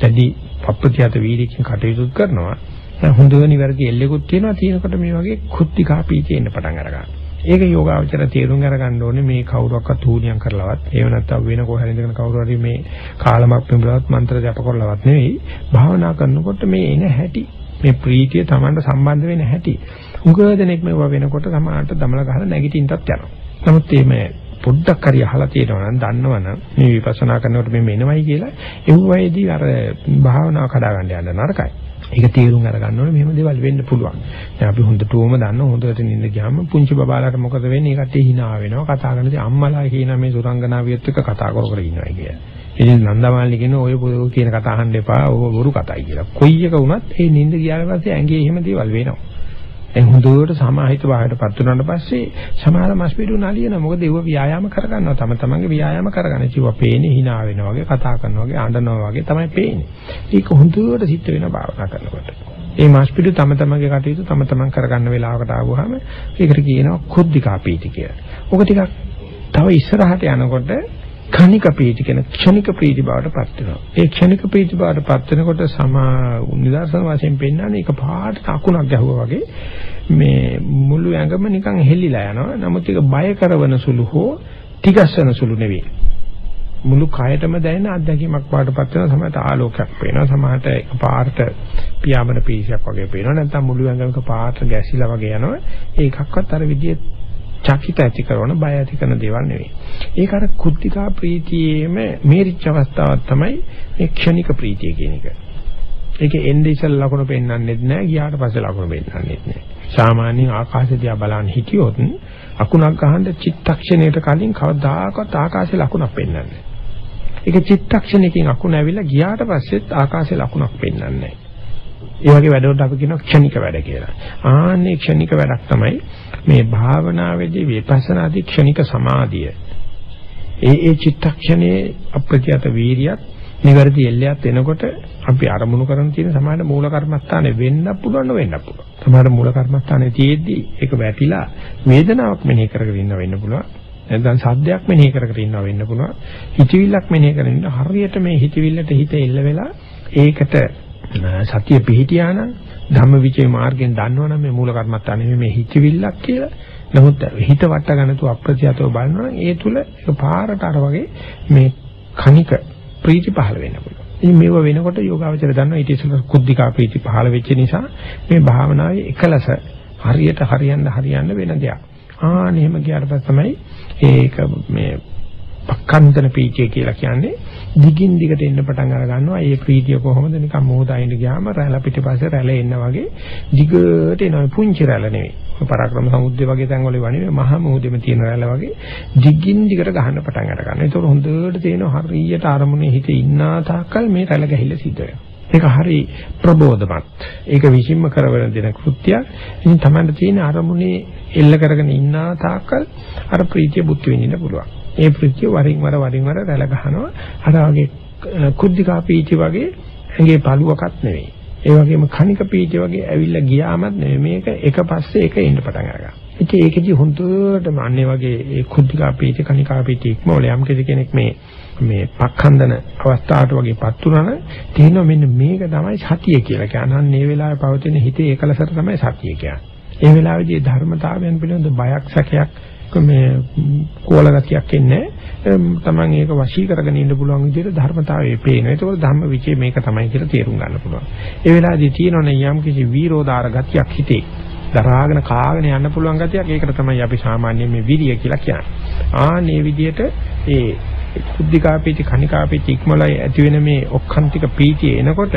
දැඩි පප්පතියත වීර්යකින් කටයුතු කරනවා. හොඳ නිවැරදි එල්ලෙකුත් තියෙනවා තියෙනකොට මේ වගේ කුත්තිකා පීති එන්න පටන් අරගන්නවා. ඒක යෝගාවචර තේරුම් අරගන්න ඕනේ මේ කවුරක්වත් හුණියම් කරලවත් එහෙම නැත්නම් වෙන කොහේ ඉඳගෙන කවුරු හරි මේ කාලමක් පිඹලවත් මන්ත්‍ර ජප කරලවත් නෙවෙයි භාවනා කරනකොට මේ එන හැටි මේ ප්‍රීතිය Tamanට සම්බන්ධ වෙන හැටි උගදෙනෙක් මේව වෙනකොට සමානට දමල ගහලා නැගිටින්නත් යනවා. නමුත් මේ පොඩ්ඩක් හරි අහලා තියෙනවා නම් දන්නවනම් මේ විපස්සනා කරනකොට මේ මෙනවයි කියලා ඒ වගේදී අර භාවනාව කඩා ගන්න යන නරකයි. ඒක තේරුම් අරගන්න ඕනේ මෙහෙම දේවල් වෙන්න පුළුවන්. දැන් අපි හොඳටම දන්න හොඳට නින්ද ගියාම පුංචි බබාලාට මොකද වෙන්නේ? ඒ කට්ටිය hina වෙනවා. කතා කරනදී අම්මලා කියන මේ සුරංගනාවියත් එක්ක කතා කර කර ඉන්නවා කියලා. ඉතින් නන්දමාලි කියන ඔය පොදු කියන කතා අහන්න එපා. ඕක බොරු කතායි කියලා. කොයි එක වුණත් ඒ නින්ද ගියාට පස්සේ ඇඟේ එහෙම දේවල් වෙනවා. දැන් හොඳට සමාහිත භාවයටපත් වුණාට පස්සේ සමහර මස්පිඩු නලියන මොකද ඒව ව්‍යායාම කරගන්නවා තම තමන්ගේ ව්‍යායාම කරගන්න. ඒව පේන්නේ hina වෙනවා වගේ කතා කරනවා වගේ අඬනවා වගේ තමයි පේන්නේ. ඒක හොඳට සිද්ධ වෙන භාවනා කරනකොට. ඒ මස්පිඩු තම තමන්ගේ කටයුතු තම තමන් කරගන්න වෙලාවකට ආවොහම ඒකට කියනවා කුද්ධිකා පීති කියලා. ඔක ටිකක් තව ඉස්සරහට යනකොට කණික ප්‍රීති කියන ක්ෂණික ප්‍රීති බවට පත් වෙනවා. ඒ ක්ෂණික ප්‍රීති බවට පත් වෙනකොට සමා නිදර්ශන වශයෙන් පෙන්වන්නේ ඒක පාට අකුණක් ගැහුවා වගේ මේ මුළු ඇඟම නිකන් හෙල්ලිලා යනවා. නමුත් ඒක බය කරවන සුළු හෝ තිගස්සන සුළු නෙවෙයි. මුළු කයටම දැනෙන අත්දැකීමක් වඩපත් වෙන සමහරට ආලෝකයක් පේනවා සමහරට එකපාරට පියාඹන පීසියක් වගේ පේනවා නැත්නම් මුළු ඇඟම එකපාරට ගැසිලා වගේ යනවා ඒකක්වත් අර විදිහේ චකිත ඇති කරන බය ඇති කරන දේවල් නෙවෙයි. ඒක අර කුද්ධිකා ප්‍රීතියේම මේරිච්ච අවස්ථාවක් තමයි මේ ක්ෂණික ප්‍රීතිය කියන එක. ඒකේ එන්නේ ඉස්සෙල් ලකුණු පෙන්වන්නෙත් නෑ ගියාට පස්සේ ලකුණු පෙන්වන්නෙත් නෑ. සාමාන්‍යයෙන් ආකාශය දිහා බලන් හිටියොත් අකුණක් ගහන්න චිත්තක්ෂණයට කලින් කවදාකවත් ආකාශයේ ලකුණක් පෙන්වන්නේ නෑ. ඒක චිත්තක්ෂණයකින් අකුණ ඇවිල්ලා ගියාට පස්සෙත් ආකාශයේ ලකුණක් පෙන්වන්නේ නෑ. ඒ වගේ වැඩවලට අපි කියනවා ක්ෂණික වැඩ කියලා. ආන්නේ ක්ෂණික වැඩක් තමයි මේ භාවනාවේදී විපස්සනාදී ක්ෂණික සමාධිය. ඒ ඒ චිත්තක්ෂණයේ අප්‍රත්‍යත වීරියත් නිවැරදි එල්ලයක් එනකොට අපි අරමුණු කරන තියෙන සමාන මූල කර්මස්ථානේ වෙන්න පුළුවන් වෙන්න පුළුවන්. සමහර මූල කර්මස්ථානේ තියෙද්දි ඒක වැටිලා වේදනාවක් මෙනෙහි කරගෙන ඉන්න වෙන්න පුළුවන්. නැත්නම් සද්දයක් මෙනෙහි කර කර ඉන්නවා වෙන්න පුළුවන්. හිතවිල්ලක් මෙනෙහි කරගෙන ඉන්න හරියට මේ හිතවිල්ලට හිත එල්ල වෙලා ඒකට සතිය පිහිටියා නම් ධම්මවිචේ මාර්ගයෙන් දන්නවනම් මේ මූල කර්මත්තා නෙමෙයි මේ හිතවිල්ලක් කියලා නමුත් හිත වට ගන්න තු අප්‍රත්‍යතව බලනවා ඒ තුල පාරට අර වගේ මේ කණික ප්‍රීති පහළ වෙන්න පුළුවන්. ඉතින් මේව වෙනකොට යෝගාවචර දන්නවා ඊට ඉස්සෙල්ලා කුද්ධිකා ප්‍රීති පහළ වෙච්ච නිසා මේ භාවනාවේ එකලස හරියට හරියන්න හරියන්න වෙන දෙයක්. ආ එහෙම ගියාට පස්සේ තමයි ඒක මේ පක්කන්තන පීචය කියලා කියන්නේ දිගින් දිගට එන්න පටන් අර ගන්නවා. ඒ ප්‍රීතිය කොහොමද නිකන් මොහොතයින් ගියාම රැළ පිටිපස්සේ රැළ එන්න වගේ දිගට එනවා. පුංචි රැළ නෙවෙයි. පරාක්‍රම සමුද්‍රය වගේ තැන්වල වනේ මහ මොහොතෙම තියෙන රැළ වගේ දිගින් දිගට ගහන්න පටන් අර ගන්නවා. ඒතකොට හොඳට තේරෙනවා හරියට අරමුණේ හිත ඉන්නා තාක්කල් මේ රැළ ගැහිලා සිද්ධ වෙනවා. ඒක හරි ප්‍රබෝධමත්. ඒක විසින්ම කරවන දෙන කෘත්‍යයක්. ඉතින් තමයි තියෙන අරමුණේ එල්ල කරගෙන ඉන්නා තාක්කල් අර ප්‍රීතිය බුද්ධ විඳින්න පුළුවන්. ඒ ප්‍රීතිය වරින් වර වරින් වර රැළ ගහනවා. අර වගේ කුද්ධිකා පීචි වගේ ඇඟේ පළුවකත් නෙවෙයි. ඒ වගේම කණික පීචි වගේ ඇවිල්ලා ගියාමත් නෙවෙයි මේක එක පස්සේ එක එන්න පටන් අරගන්නවා. ඉතින් ඒකෙදි හොඳටම අන්නේ වගේ ඒ කුද්ධිකා පීචි කණිකා පීචි ඉක්මවල යම් කෙනෙක් මේ මේ පක්ඛන්දන අවස්ථාවට වගේපත් උනන තේිනවා මෙන්න මේක තමයි සතිය කියලා කියන්නේ. අන්න ඒ වෙලාවේ පවතින හිතේ ඒකලසට තමයි සතිය කියන්නේ. ඒ වෙලාවේදී ධර්මතාවයන් පිළිබඳ බයක් සැකයක් මේ කෝල ගතියක් එන්නේ තමන් ඒක වශී කරගෙන ඉන්න පුළුවන් විදිහට ධර්මතාවයේ පේනවා. ඒකෝල ධම්ම විචේ මේක තමයි කියලා තේරුම් ගන්න පුළුවන්. ඒ වෙලාවේදී තියෙනවනේ යම් කිසි වීරෝදාර ගතියක් හිතේ. දරාගෙන කාගෙන යන්න පුළුවන් ගතියක්. ඒකට තමයි අපි සාමාන්‍යයෙන් මේ විරිය කියලා කියන්නේ. ආන්නේ විදිහට ඒ කුද්ධිකාපීති කණිකාපීති ඉක්මලයි ඇති වෙන මේ ඔක්කාන්තික පීතිය එනකොට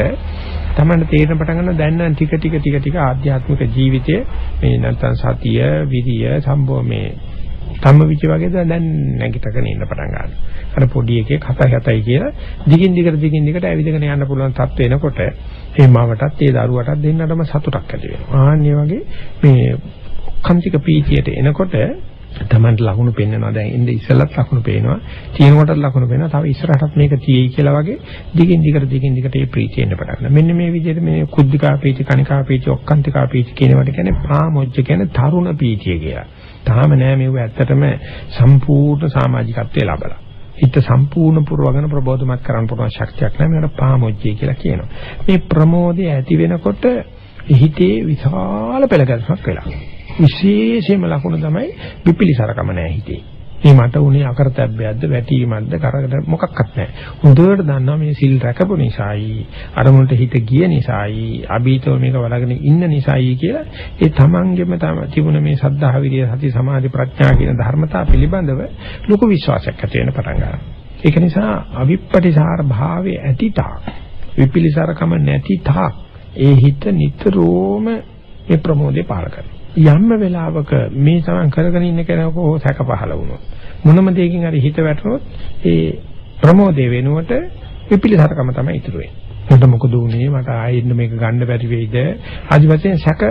තමන්න තේරෙන පටන් ගන්න දැන් නම් ටික ටික ටික ටික ආධ්‍යාත්මික ජීවිතයේ මේ නැත්නම් සතිය විරිය සම්බෝ මේ ධම්මවිච වගේ දැන් නැගිටගෙන ඉන්න පටන් ගන්නවා. අර පොඩි එකේ කතා හතයි කියලා දිගින් දිගට දිගින් දිගට ඇවිදගෙන යන්න පුළුවන් තත්ත්ව එනකොට මේ මවටත් ඒ දරුවටත් දෙන්නටම සතුටක් ඇති වෙනවා. ආන්නේ වගේ මේ කන්තික පීතියට එනකොට තමන්ට ලකුණු පෙන්වනවා. දැන් ඉන්නේ ඉස්සෙල්ලත් ලකුණු පේනවා. තියෙනකොටත් ලකුණු පේනවා. තව ඉස්සරහටත් මේක තියෙයි කියලා වගේ දිගින් දිගට දිගින් දිගට මේ ප්‍රීතිය එන්න පටන් ගන්නවා. මෙන්න මේ විදිහට මේ කුද්ධිකා පීති කණිකා පීති ඔක්කාන්තිකා පීති කියනවට කියන්නේ ප්‍රාමොජ්ජ කියන්නේ තරුණ පීතිය කියලා. තාම නෑ මේව ඇත්තටම සම්පූර්ණ සමාජිකත්වයේ ලබලා හිත සම්පූර්ණ පුරවගෙන ප්‍රබෝධමත් කරන්න පුළුවන් ශක්තියක් නෑ මේකට පාමොච්චේ කියලා කියනවා. මේ ප්‍රමෝදය ඇති වෙනකොට හිතේ විශාල පෙළගැස්මක් වෙලා. විශේෂයෙන්ම ලකුණ තමයි පිපිලිසරකම නැහැ හිතේ. මේ මට උනේ අකරතැබ්බයක්ද වැටීමක්ද කරකට මොකක්වත් නැහැ. හොඳට දන්නවා මේ සිල් රැකපු නිසායි අරමුණට හිත ගිය නිසායි අභීතව මේක වලගෙන ඉන්න නිසායි කියලා ඒ තමන්ගෙම තම තිබුණ මේ සද්ධා විරිය සති සමාධි ප්‍රඥා කියන ධර්මතා පිළිබඳව ලොකු විශ්වාසයක් ඇති වෙන පටන් ගන්නවා. ඒක නිසා අවිප්පටිසාර භාවයේ ඇතිතා විපිලිසරකම නැති තා ඒ හිත නිතරම මේ ප්‍රමෝදේ පාල කරනවා. යම්ම වෙලාවක මේ සමන් කරගෙන ඉන්න කෙනෙකෝ සැක පහළ වුණොත් මොනම දෙයකින් හරි හිත වැටුනොත් ඒ ප්‍රමෝදේ වෙනුවට විපිලිසරකම තමයි ඉතුරු වෙන්නේ. මට මොකද උනේ මට ආයෙත් මේක ගන්න බැරි වෙයිද? ආදි වශයෙන් සැක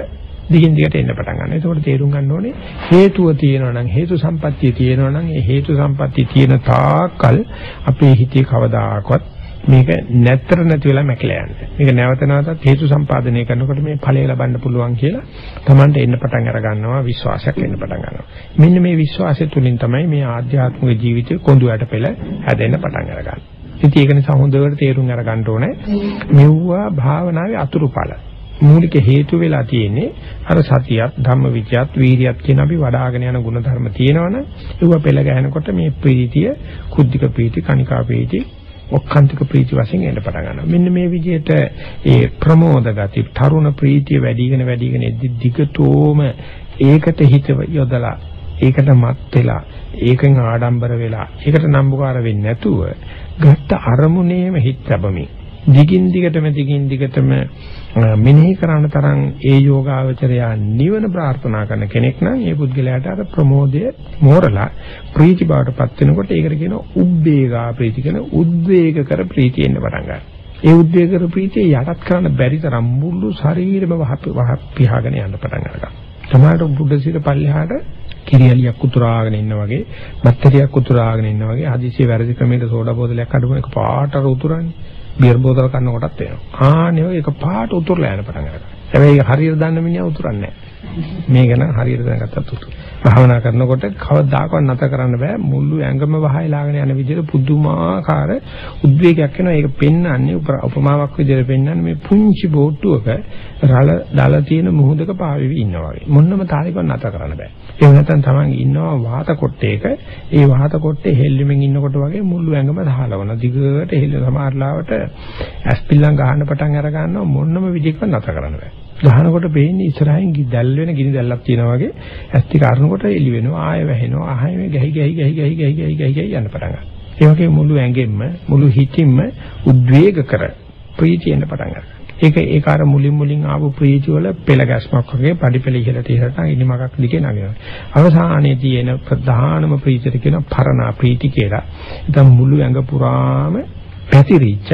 දිගින් දිගට එන්න පටන් ගන්නවා. ඒකෝට තේරුම් ගන්න ඕනේ හේතුව තියෙනවා නම් හේතු සම්පත්තිය තියෙනවා නම් ඒ හේතු සම්පත්තිය තියෙන තාක්කල් අපේ හිතේ කවදාකවත් මේක නැතර නැති වෙලා මැකිලා යන්නේ. මේක නැවත නැවතත් හේතු සම්පාදනය කරනකොට මේ ඵලය ලබන්න පුළුවන් කියලා Tamanට එන්න පටන් අර ගන්නවා විශ්වාසයක් එන්න පටන් ගන්නවා. මෙන්න මේ විශ්වාසය තුලින් තමයි මේ ආධ්‍යාත්මික ජීවිතය කොඳු යට පෙළ හැදෙන්න පටන් අරගන්නේ. ඉතින් ඒක නිසා හොඳට තේරුම් අරගන්න ඕනේ. මෙව්වා භාවනාවේ අතුරුඵල. මූලික හේතු වෙලා තියෙන්නේ අර සතියත් ධම්ම විචයත් වීරියත් කියන අපි වඩ아가න යන ගුණ ධර්ම තියෙනවනේ ඒව පෙළ ගැහෙනකොට මේ ප්‍රීතිය කුද්ධික ප්‍රීති කණිකා ප්‍රීති ඔක්කාන්තික ප්‍රීති වශයෙන් එන්න පටන් ගන්නවා. මෙන්න මේ විදිහට ඒ ප්‍රමෝද ගති, තරුණ ප්‍රීතිය වැඩිගෙන වැඩිගෙන දිගටම ඒකට හිත යොදලා, ඒකට මත් වෙලා, ඒකෙන් ආඩම්බර වෙලා, ඒකට නම්බුකාර වෙන්නේ නැතුව ගත්ත අරමුණේම හිත ලැබමින් දිගින් දිගටම දිගින් දිගටම මෙනෙහි කරන තරම් ඒ යෝගාවචරයා නිවන ප්‍රාර්ථනා කරන කෙනෙක් නම් ඒ පුද්ගලයාට අර ප්‍රමෝදය මෝරලා ප්‍රීති බවටපත් වෙනකොට ඒකට කියනවා උබ්බේගා ප්‍රීති කියන උද්වේග කර ප්‍රීතිය එන්න පටන් ගන්නවා. ඒ උද්වේග කර ප්‍රීතිය යටත් කරන්න බැරි තරම් මුළු ශරීරෙම වහපිහාගෙන යන්න පටන් ගන්නවා. සමහරට බුද්ධ සිත පල්ලෙහාට කිරියලියක් උතුරාගෙන ඉන්න වගේ, බත්තරියක් උතුරාගෙන ඉන්න වගේ හදිසිය වැරදි ක්‍රමයකට සෝඩා බෝතලයක් අඩුම එක පාට අර උතුරන්නේ. බියර් බෝතල කන්න කොටත් වෙනවා. ආනේ ඔය එක පාට උතුරලා යන පටන් ගන්නවා. හැබැයි හරියට දන්න මිනිහා උතුරන්නේ නැහැ. මේක නම් හරියට දැනගත්තත් උතු. භාවනා කරනකොට කවදාකවත් නැත කරන්න බෑ මුළු ඇඟම වහයලාගෙන යන විදිහට පුදුමාකාර උද්වේගයක් එනවා. ඒක පෙන්වන්නේ උපමාවක් විදිහට පෙන්වන්නේ මේ පුංචි බෝට්ටුවක රළ දල තියෙන මුහුදක පාවෙවි ඉන්නවා වගේ. මොන්නම තාලෙකවත් නැත කරන්න බෑ. ඒ නැත්නම් තමන් ඉන්නවා වාත කොට්ටේක. ඒ වාත කොට්ටේ හෙල්ලෙමින් ඉන්නකොට වගේ මුළු ඇඟම දහලවන. දිගට හෙල්ල සමහරලාවට ඇස්පිල්ලම් ගහන්න පටන් අර ගන්නවා මොන්නම විදිහකට නැත කරන්න බෑ. ගහනකොට පේන්නේ ඉස්සරහින් දැල් වෙන ගිනි දැල්ලක් තියෙනවා වගේ ඇස් ටික අරනකොට එළි වෙනවා ආය වැහෙනවා ආය මේ ගහි ගහි ගහි ගහි ගහි ගහි ගහි ගහි යන්න පටන් ගන්නවා. ඒ වගේ මුළු ඇඟෙන්ම මුළු හිතින්ම උද්වේග කර ප්‍රීතියෙන් පටන් ගන්නවා. ඒක ඒක අර මුලින් මුලින් ආපු ප්‍රීති වල පෙළ ගැස්මක් වගේ පඩිපෙළ ඉහළට ඉහළට ඉනිමකක් දිගේ නගිනවා. අවසානයේදී එන ප්‍රධානම ප්‍රීතියට කියන පරණා ප්‍රීති කියලා. ඉතින් මුළු ඇඟ පුරාම පැතිරිච්ච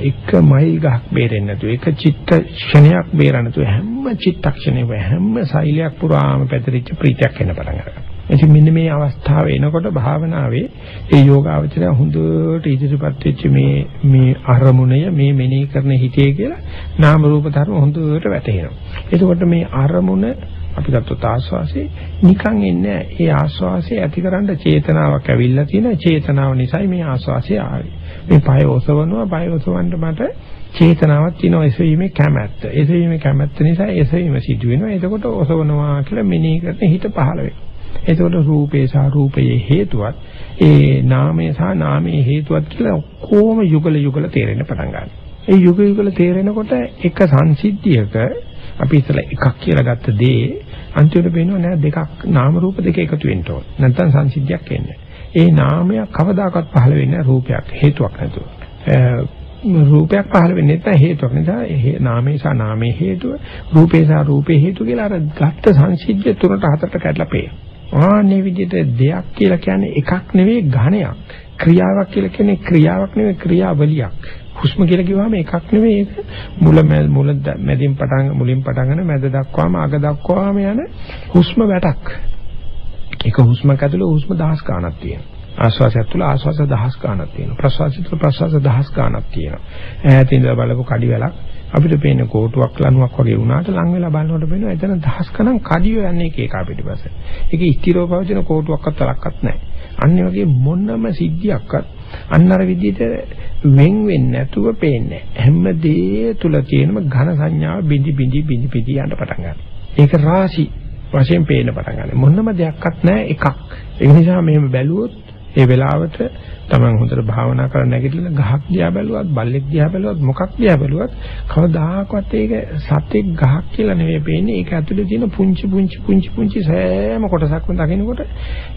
එක මයිල් ගහක් බේරෙන්නේ නැතුව එක චිත්තක්ෂණයක් බේරන්න නැතුව හැම චිත්තක්ෂණයක හැම සෛලයක් පුරාම පැතිරිච්ච ප්‍රීතියක් එන්න පටන් ගන්නවා. ඉතින් මෙන්න මේ අවස්ථාව එනකොට භාවනාවේ ඒ යෝගාවචරය හොඳට ඉදිරිපත් වෙච්ච මේ මේ අරමුණය මේ මෙනෙහි කරන හිතේ කියලා නාම රූප ධර්ම හොඳට වැටහෙනවා. එතකොට මේ අරමුණ අපි ගත්තොත් ආස්වාසේ නිකන් එන්නේ ඒ ආස්වාසේ ඇතිකරන චේතනාවක් ඇවිල්ලා තියෙන චේතනාව නිසායි මේ ආස්වාසේ ආවේ. මේ පය ඔසවනවා පය ඔසවන්න මට චේතනාවක් තියෙනවා එසවීමේ කැමැත්ත. එසවීමේ කැමැත්ත නිසා එසවීම සිදු වෙනවා. එතකොට ඔසවනවා කියලා මෙනෙහි කරන හිත පහළ වෙනවා. එතකොට රූපේ සහ රූපයේ හේතුවත් ඒ නාමය සහ නාමයේ හේතුවත් කියලා කොහොම යුගල යුගල තේරෙන්න පටන් ගන්නවා. ඒ යුග යුගල තේරෙනකොට එක සංසිද්ධියක අපි ඉතල එකක් කියලා ගත්ත දේ අන්තිමට වෙනවා නෑ දෙකක් නාම රූප දෙක එකතු වෙන්න ඕන. නැත්නම් සංසිද්ධියක් එන්නේ. ඒ නාමයක් කවදාකවත් පහළ වෙන්නේ රූපයක් හේතුවක් නැතුව. රූපයක් පහළ වෙන්නේ නැත්නම් හේතුවක් නිසා නාමේ සහ නාමේ හේතුව රූපේ සහ රූපේ හේතුව කියලා අර ගත්ත සංසිද්ධිය තුනට හතරට කඩලා පේනවා. ආන්නේ විදිහට දෙයක් කියලා කියන්නේ එකක් නෙවෙයි ඝණයක්. ක්‍රියාවක් කියලා කියන්නේ ක්‍රියාවක් නෙවෙයි ක්‍රියාවලියක්. හුස්ම කියලා කිව්වම එකක් නෙවෙයි ඒක මුල මුල මැදින් පටන් මුලින් පටන් ගන්න මැද දක්වාම අග දක්වාම යන හුස්ම වැටක්. එක හුස්මක් ඇතුළේ හුස්ම දහස් ගණනක් තියෙනවා. ආශ්වාසය තුළ ආශ්වාස දහස් ගණනක් තියෙනවා. ප්‍රශ්වාසය තුළ ප්‍රශ්වාස දහස් ගණනක් තියෙනවා. ඈත ඉඳලා බලපු කඩි වැලක් අපිට පේන කෝටුවක් ලණුවක් වගේ වුණාට ලං වෙලා බලනකොට පේනවා එතන දහස් ගණන් කඩිය යන්නේ එක එක පිටිපස්සේ. ඒක ස්ථිරව පවතින කෝටුවක්වත් තරක්වත් නැහැ. අන්නේ වගේ මොනම සිද්ධියක්වත් අන්න අර විදිහට වෙන් වෙන්නේ නැතුව පේන්නේ. හැම දේ තුල තියෙනම ඝන සංඥාව බිඳි බිඳි බිඳි බිඳි යන්න පටන් ගන්නවා. ඒක රාශි වශයෙන් පේන්න පටන් ගන්නවා. මොනම දෙයක්වත් නැහැ එකක්. ඒ නිසා මෙහෙම බැලුවොත් ඒ වෙලාවට Taman හොඳට භාවනා කරන්න නැගිටලා ගහක් දිහා බැලුවත් බල්ලෙක් දිහා බැලුවත් මොකක් දිහා බැලුවත් කවදාකවත් ඒක සතෙක් ගහක් කියලා නෙවෙයි පේන්නේ ඒක ඇතුලේ තියෙන පුංචි පුංචි පුංචි පුංචි සෑම කොටසක්ම දකිනකොට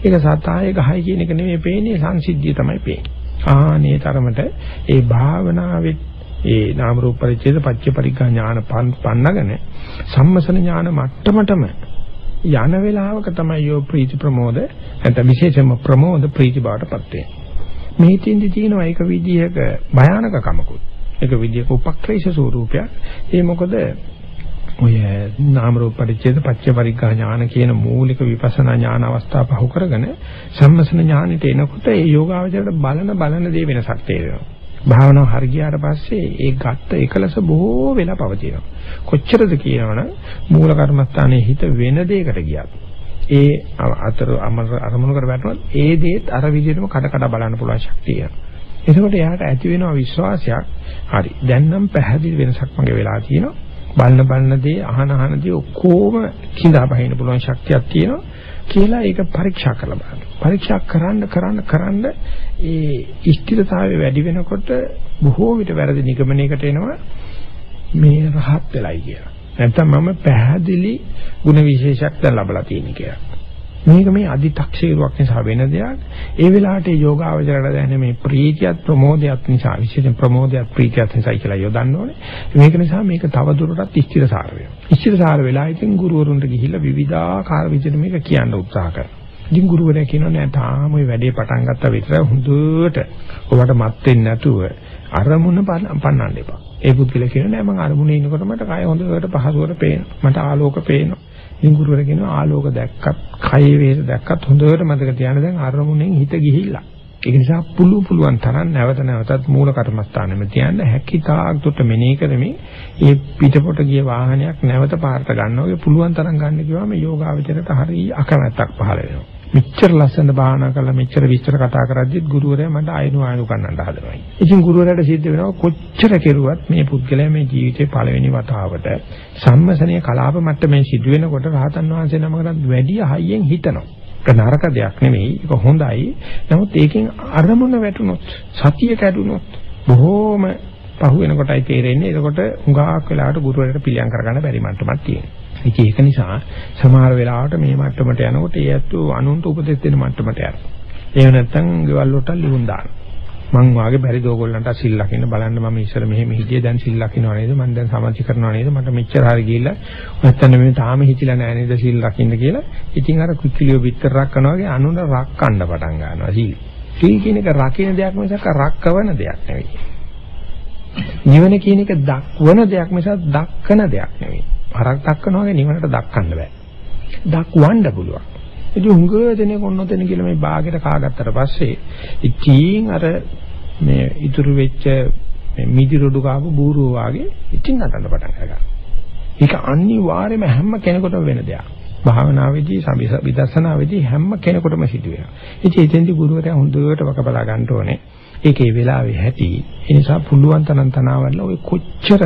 ඒක සතායේ ගහයි කියන එක නෙවෙයි පේන්නේ සංසිද්ධිය තමයි පේන්නේ ආනේ තරමට ඒ භාවනාවේ ඒ නාම රූප පරිච්ඡේද පච්ච පරිග්ගා ඥාන පන්නගෙන සම්මසන ඥාන මට්ටමටම යන වෙලාවක තමයි යෝ ප්‍රීති ප්‍රමෝද නැත්නම් විශේෂයෙන්ම ප්‍රමෝද ප්‍රීති බවටපත් වෙන්නේ. මේ තින්දි තියෙනවා ඒක විදිහක භයානකකමකුත්. ඒක විදිහක උපක්‍රේෂ ස්වරූපයක්. ඒ මොකද ඔය නාම රූප පරිච්ඡේද පච්ච පරිග්ගා ඥාන කියන මූලික විපස්සනා ඥාන අවස්ථා පහු කරගෙන සම්මසන ඥානෙට එනකොට ඒ යෝගාවචරයට බලන බලන දේ වෙනසක් තේරෙනවා. භාවනාව හරි ගියාට පස්සේ ඒ ගත්ත එකලස බොහෝ වෙලා පවතිනවා. කොච්චරද කියනවනම් මූල කර්මස්ථානයේ හිත වෙන දෙයකට ගියත් ඒ අතර අරමුණු කර වැටුණත් ඒ දේත් අර විදිහටම කඩ කඩ බලන්න පුළුවන් ශක්තිය. එතකොට එයාට ඇති වෙනවා විශ්වාසයක්. හරි. දැන් නම් පැහැදිලි වෙනසක් මගේ වෙලා තියෙනවා. බලන බලන දේ අහන අහන දේ ඔක්කොම කිඳා බහින්න පුළුවන් ශක්තියක් තියෙනවා. කියලා ඒක පරීක්ෂා කරලා බලන්න. පරීක්ෂා කරන්න කරන්න කරන්න ඒ ස්ථිරතාවය වැඩි වෙනකොට බොහෝ විට වැරදි නිගමනයකට එනවා මේ රහත් වෙලයි කියලා. නැත්තම් මම පැහැදිලි ಗುಣ විශේෂයක් දැන් ලබලා තියෙන කියලා. මේක මේ අදි탁ෂීරුවක් නිසා වෙන දෙයක්. ඒ වෙලාවට යෝගාවචරණ දැන මේ ප්‍රීතියත් ප්‍රමෝදයත් නිසා විශේෂයෙන් ප්‍රමෝදයත් ප්‍රීතියත් නිසා කියලා යොදන්න ඕනේ. මේක නිසා මේක තව දුරටත් ස්ථිරසාර වෙනවා. ස්ථිරසාර වෙලා ඉතින් ගුරුවරුන්ට ගිහිල්ලා විවිධාකාර විදිහට මේක කියන්න උත්සාහ කරනවා. ඉතින් ගුරුවරයා කියනවා නෑ තාම ওই වැඩේ පටන් ගත්තා විතරයි හොඳට ඔබට මත් වෙන්නේ නැතුව අරමුණ පන්නන්න එපා. ඒ පුද්ගලයා කියනවා නෑ මම අරමුණේ ඉන්නකොට මට කය හොඳට පහසුවට පේනවා. මට ආලෝක පේනවා. ඉතින් ගුරුවර කියනවා ආලෝක දැක්කත්, කය වේද දැක්කත් හොඳට මතක තියාගන්න දැන් අරමුණෙන් හිත ගිහිල්ලා. ඒක නිසා පුළු පුළුවන් තරම් නැවත නැවතත් මූල කර්මස්ථානෙම තියන්න හැකිතාක් දුට මෙනෙහි කරමින් ඒ පිටපොට ගිය වාහනයක් නැවත පාරට ගන්නවා වගේ පුළුවන් තරම් ගන්න කිව්වම යෝගාවචරයට හරි අකමැත්තක් පහළ වෙනවා. මෙච්චර ලස්සන භාවනා කරලා මෙච්චර විස්තර කතා කරද්දිත් ගුරුවරයා මට ආයනු ආයනු කන්නට හදනවා. ඉතින් ගුරුවරයාට සිද්ධ වෙනවා කොච්චර කෙරුවත් මේ පුද්ගලයා මේ ජීවිතේ පළවෙනි වතාවට සම්මසනීය කලාප මට්ටමේ සිදු වෙනකොට රහතන් වහන්සේ නමකට වැඩි හයියෙන් හිතනවා. ඒක නරක දෙයක් නෙමෙයි. ඒක හොඳයි. නමුත් ඒකෙන් අරමුණ වැටුනොත්, සතිය කැඩුනොත් බොහෝම පහු වෙනකොටයි තේරෙන්නේ. එතකොට හුඟක් වෙලාවට ගුරුවරයාට පිළියම් කරගන්න බැරි මට්ටමක් තියෙනවා. ඉතින් ඒක නිසා සමහර වෙලාවට මේ මට්ටමට යනකොට ඒ ඇත්තු අනුන්ට උපදෙස් දෙන මට්ටමට යනවා. එහෙම නැත්නම් ගෙවල් වලට ලියුම් දාන. මං වාගේ බැරිද ඕගොල්ලන්ට සිල් ලකින්න බලන්න මම ඉස්සර මෙහෙම හිටියේ දැන් සිල් ලකින්නව නේද? මං දැන් සමාධි කරනවා නේද? මට මෙච්චර හරි ගිහිල්ලා නැත්තම් මේ තාම හිතිලා නැහැ නේද සිල් ලකින්න කියලා. ඉතින් අර කුකිලිය පිටරක් කරනවා වගේ අනුන රක්කන්න පටන් ගන්නවා සිල් සිල් කියන එක රකින්න දෙයක් මිසක් රක්කවන දෙයක් නෙවෙයි. නිවන කියන එක දක්වන දෙයක් මිසක් දක්කන දෙයක් නෙවෙයි. හරක් දක්කනවා වගේ නිවනට දක්කන්න බෑ. දක්වන්න පුළුවන්. ඉතින් උංග දෙනේ කොන්නොතෙන කියලා මේ බාගෙට කාගත්තට පස්සේ ඉතින් අර මේ ඉතුරු වෙච්ච මිදි රොඩු කාපු බූරුව වාගේ ඉතින් නටන්න පටන් ගන්නවා. ඒක අනිවාර්යයෙන්ම හැම කෙනෙකුටම වෙන දෙයක්. භාවනාවේදී විදර්ශනාවේදී හැම කෙනෙකුටම සිදු වෙනවා. ඉතින් එතෙන්දී ගුරුවරයා හොඳට වකබලා ගන්න ඕනේ. ඒකේ වෙලාවේ හැටි ඒ නිසා පුළුවන් තරම් තනවල ඔය කොච්චර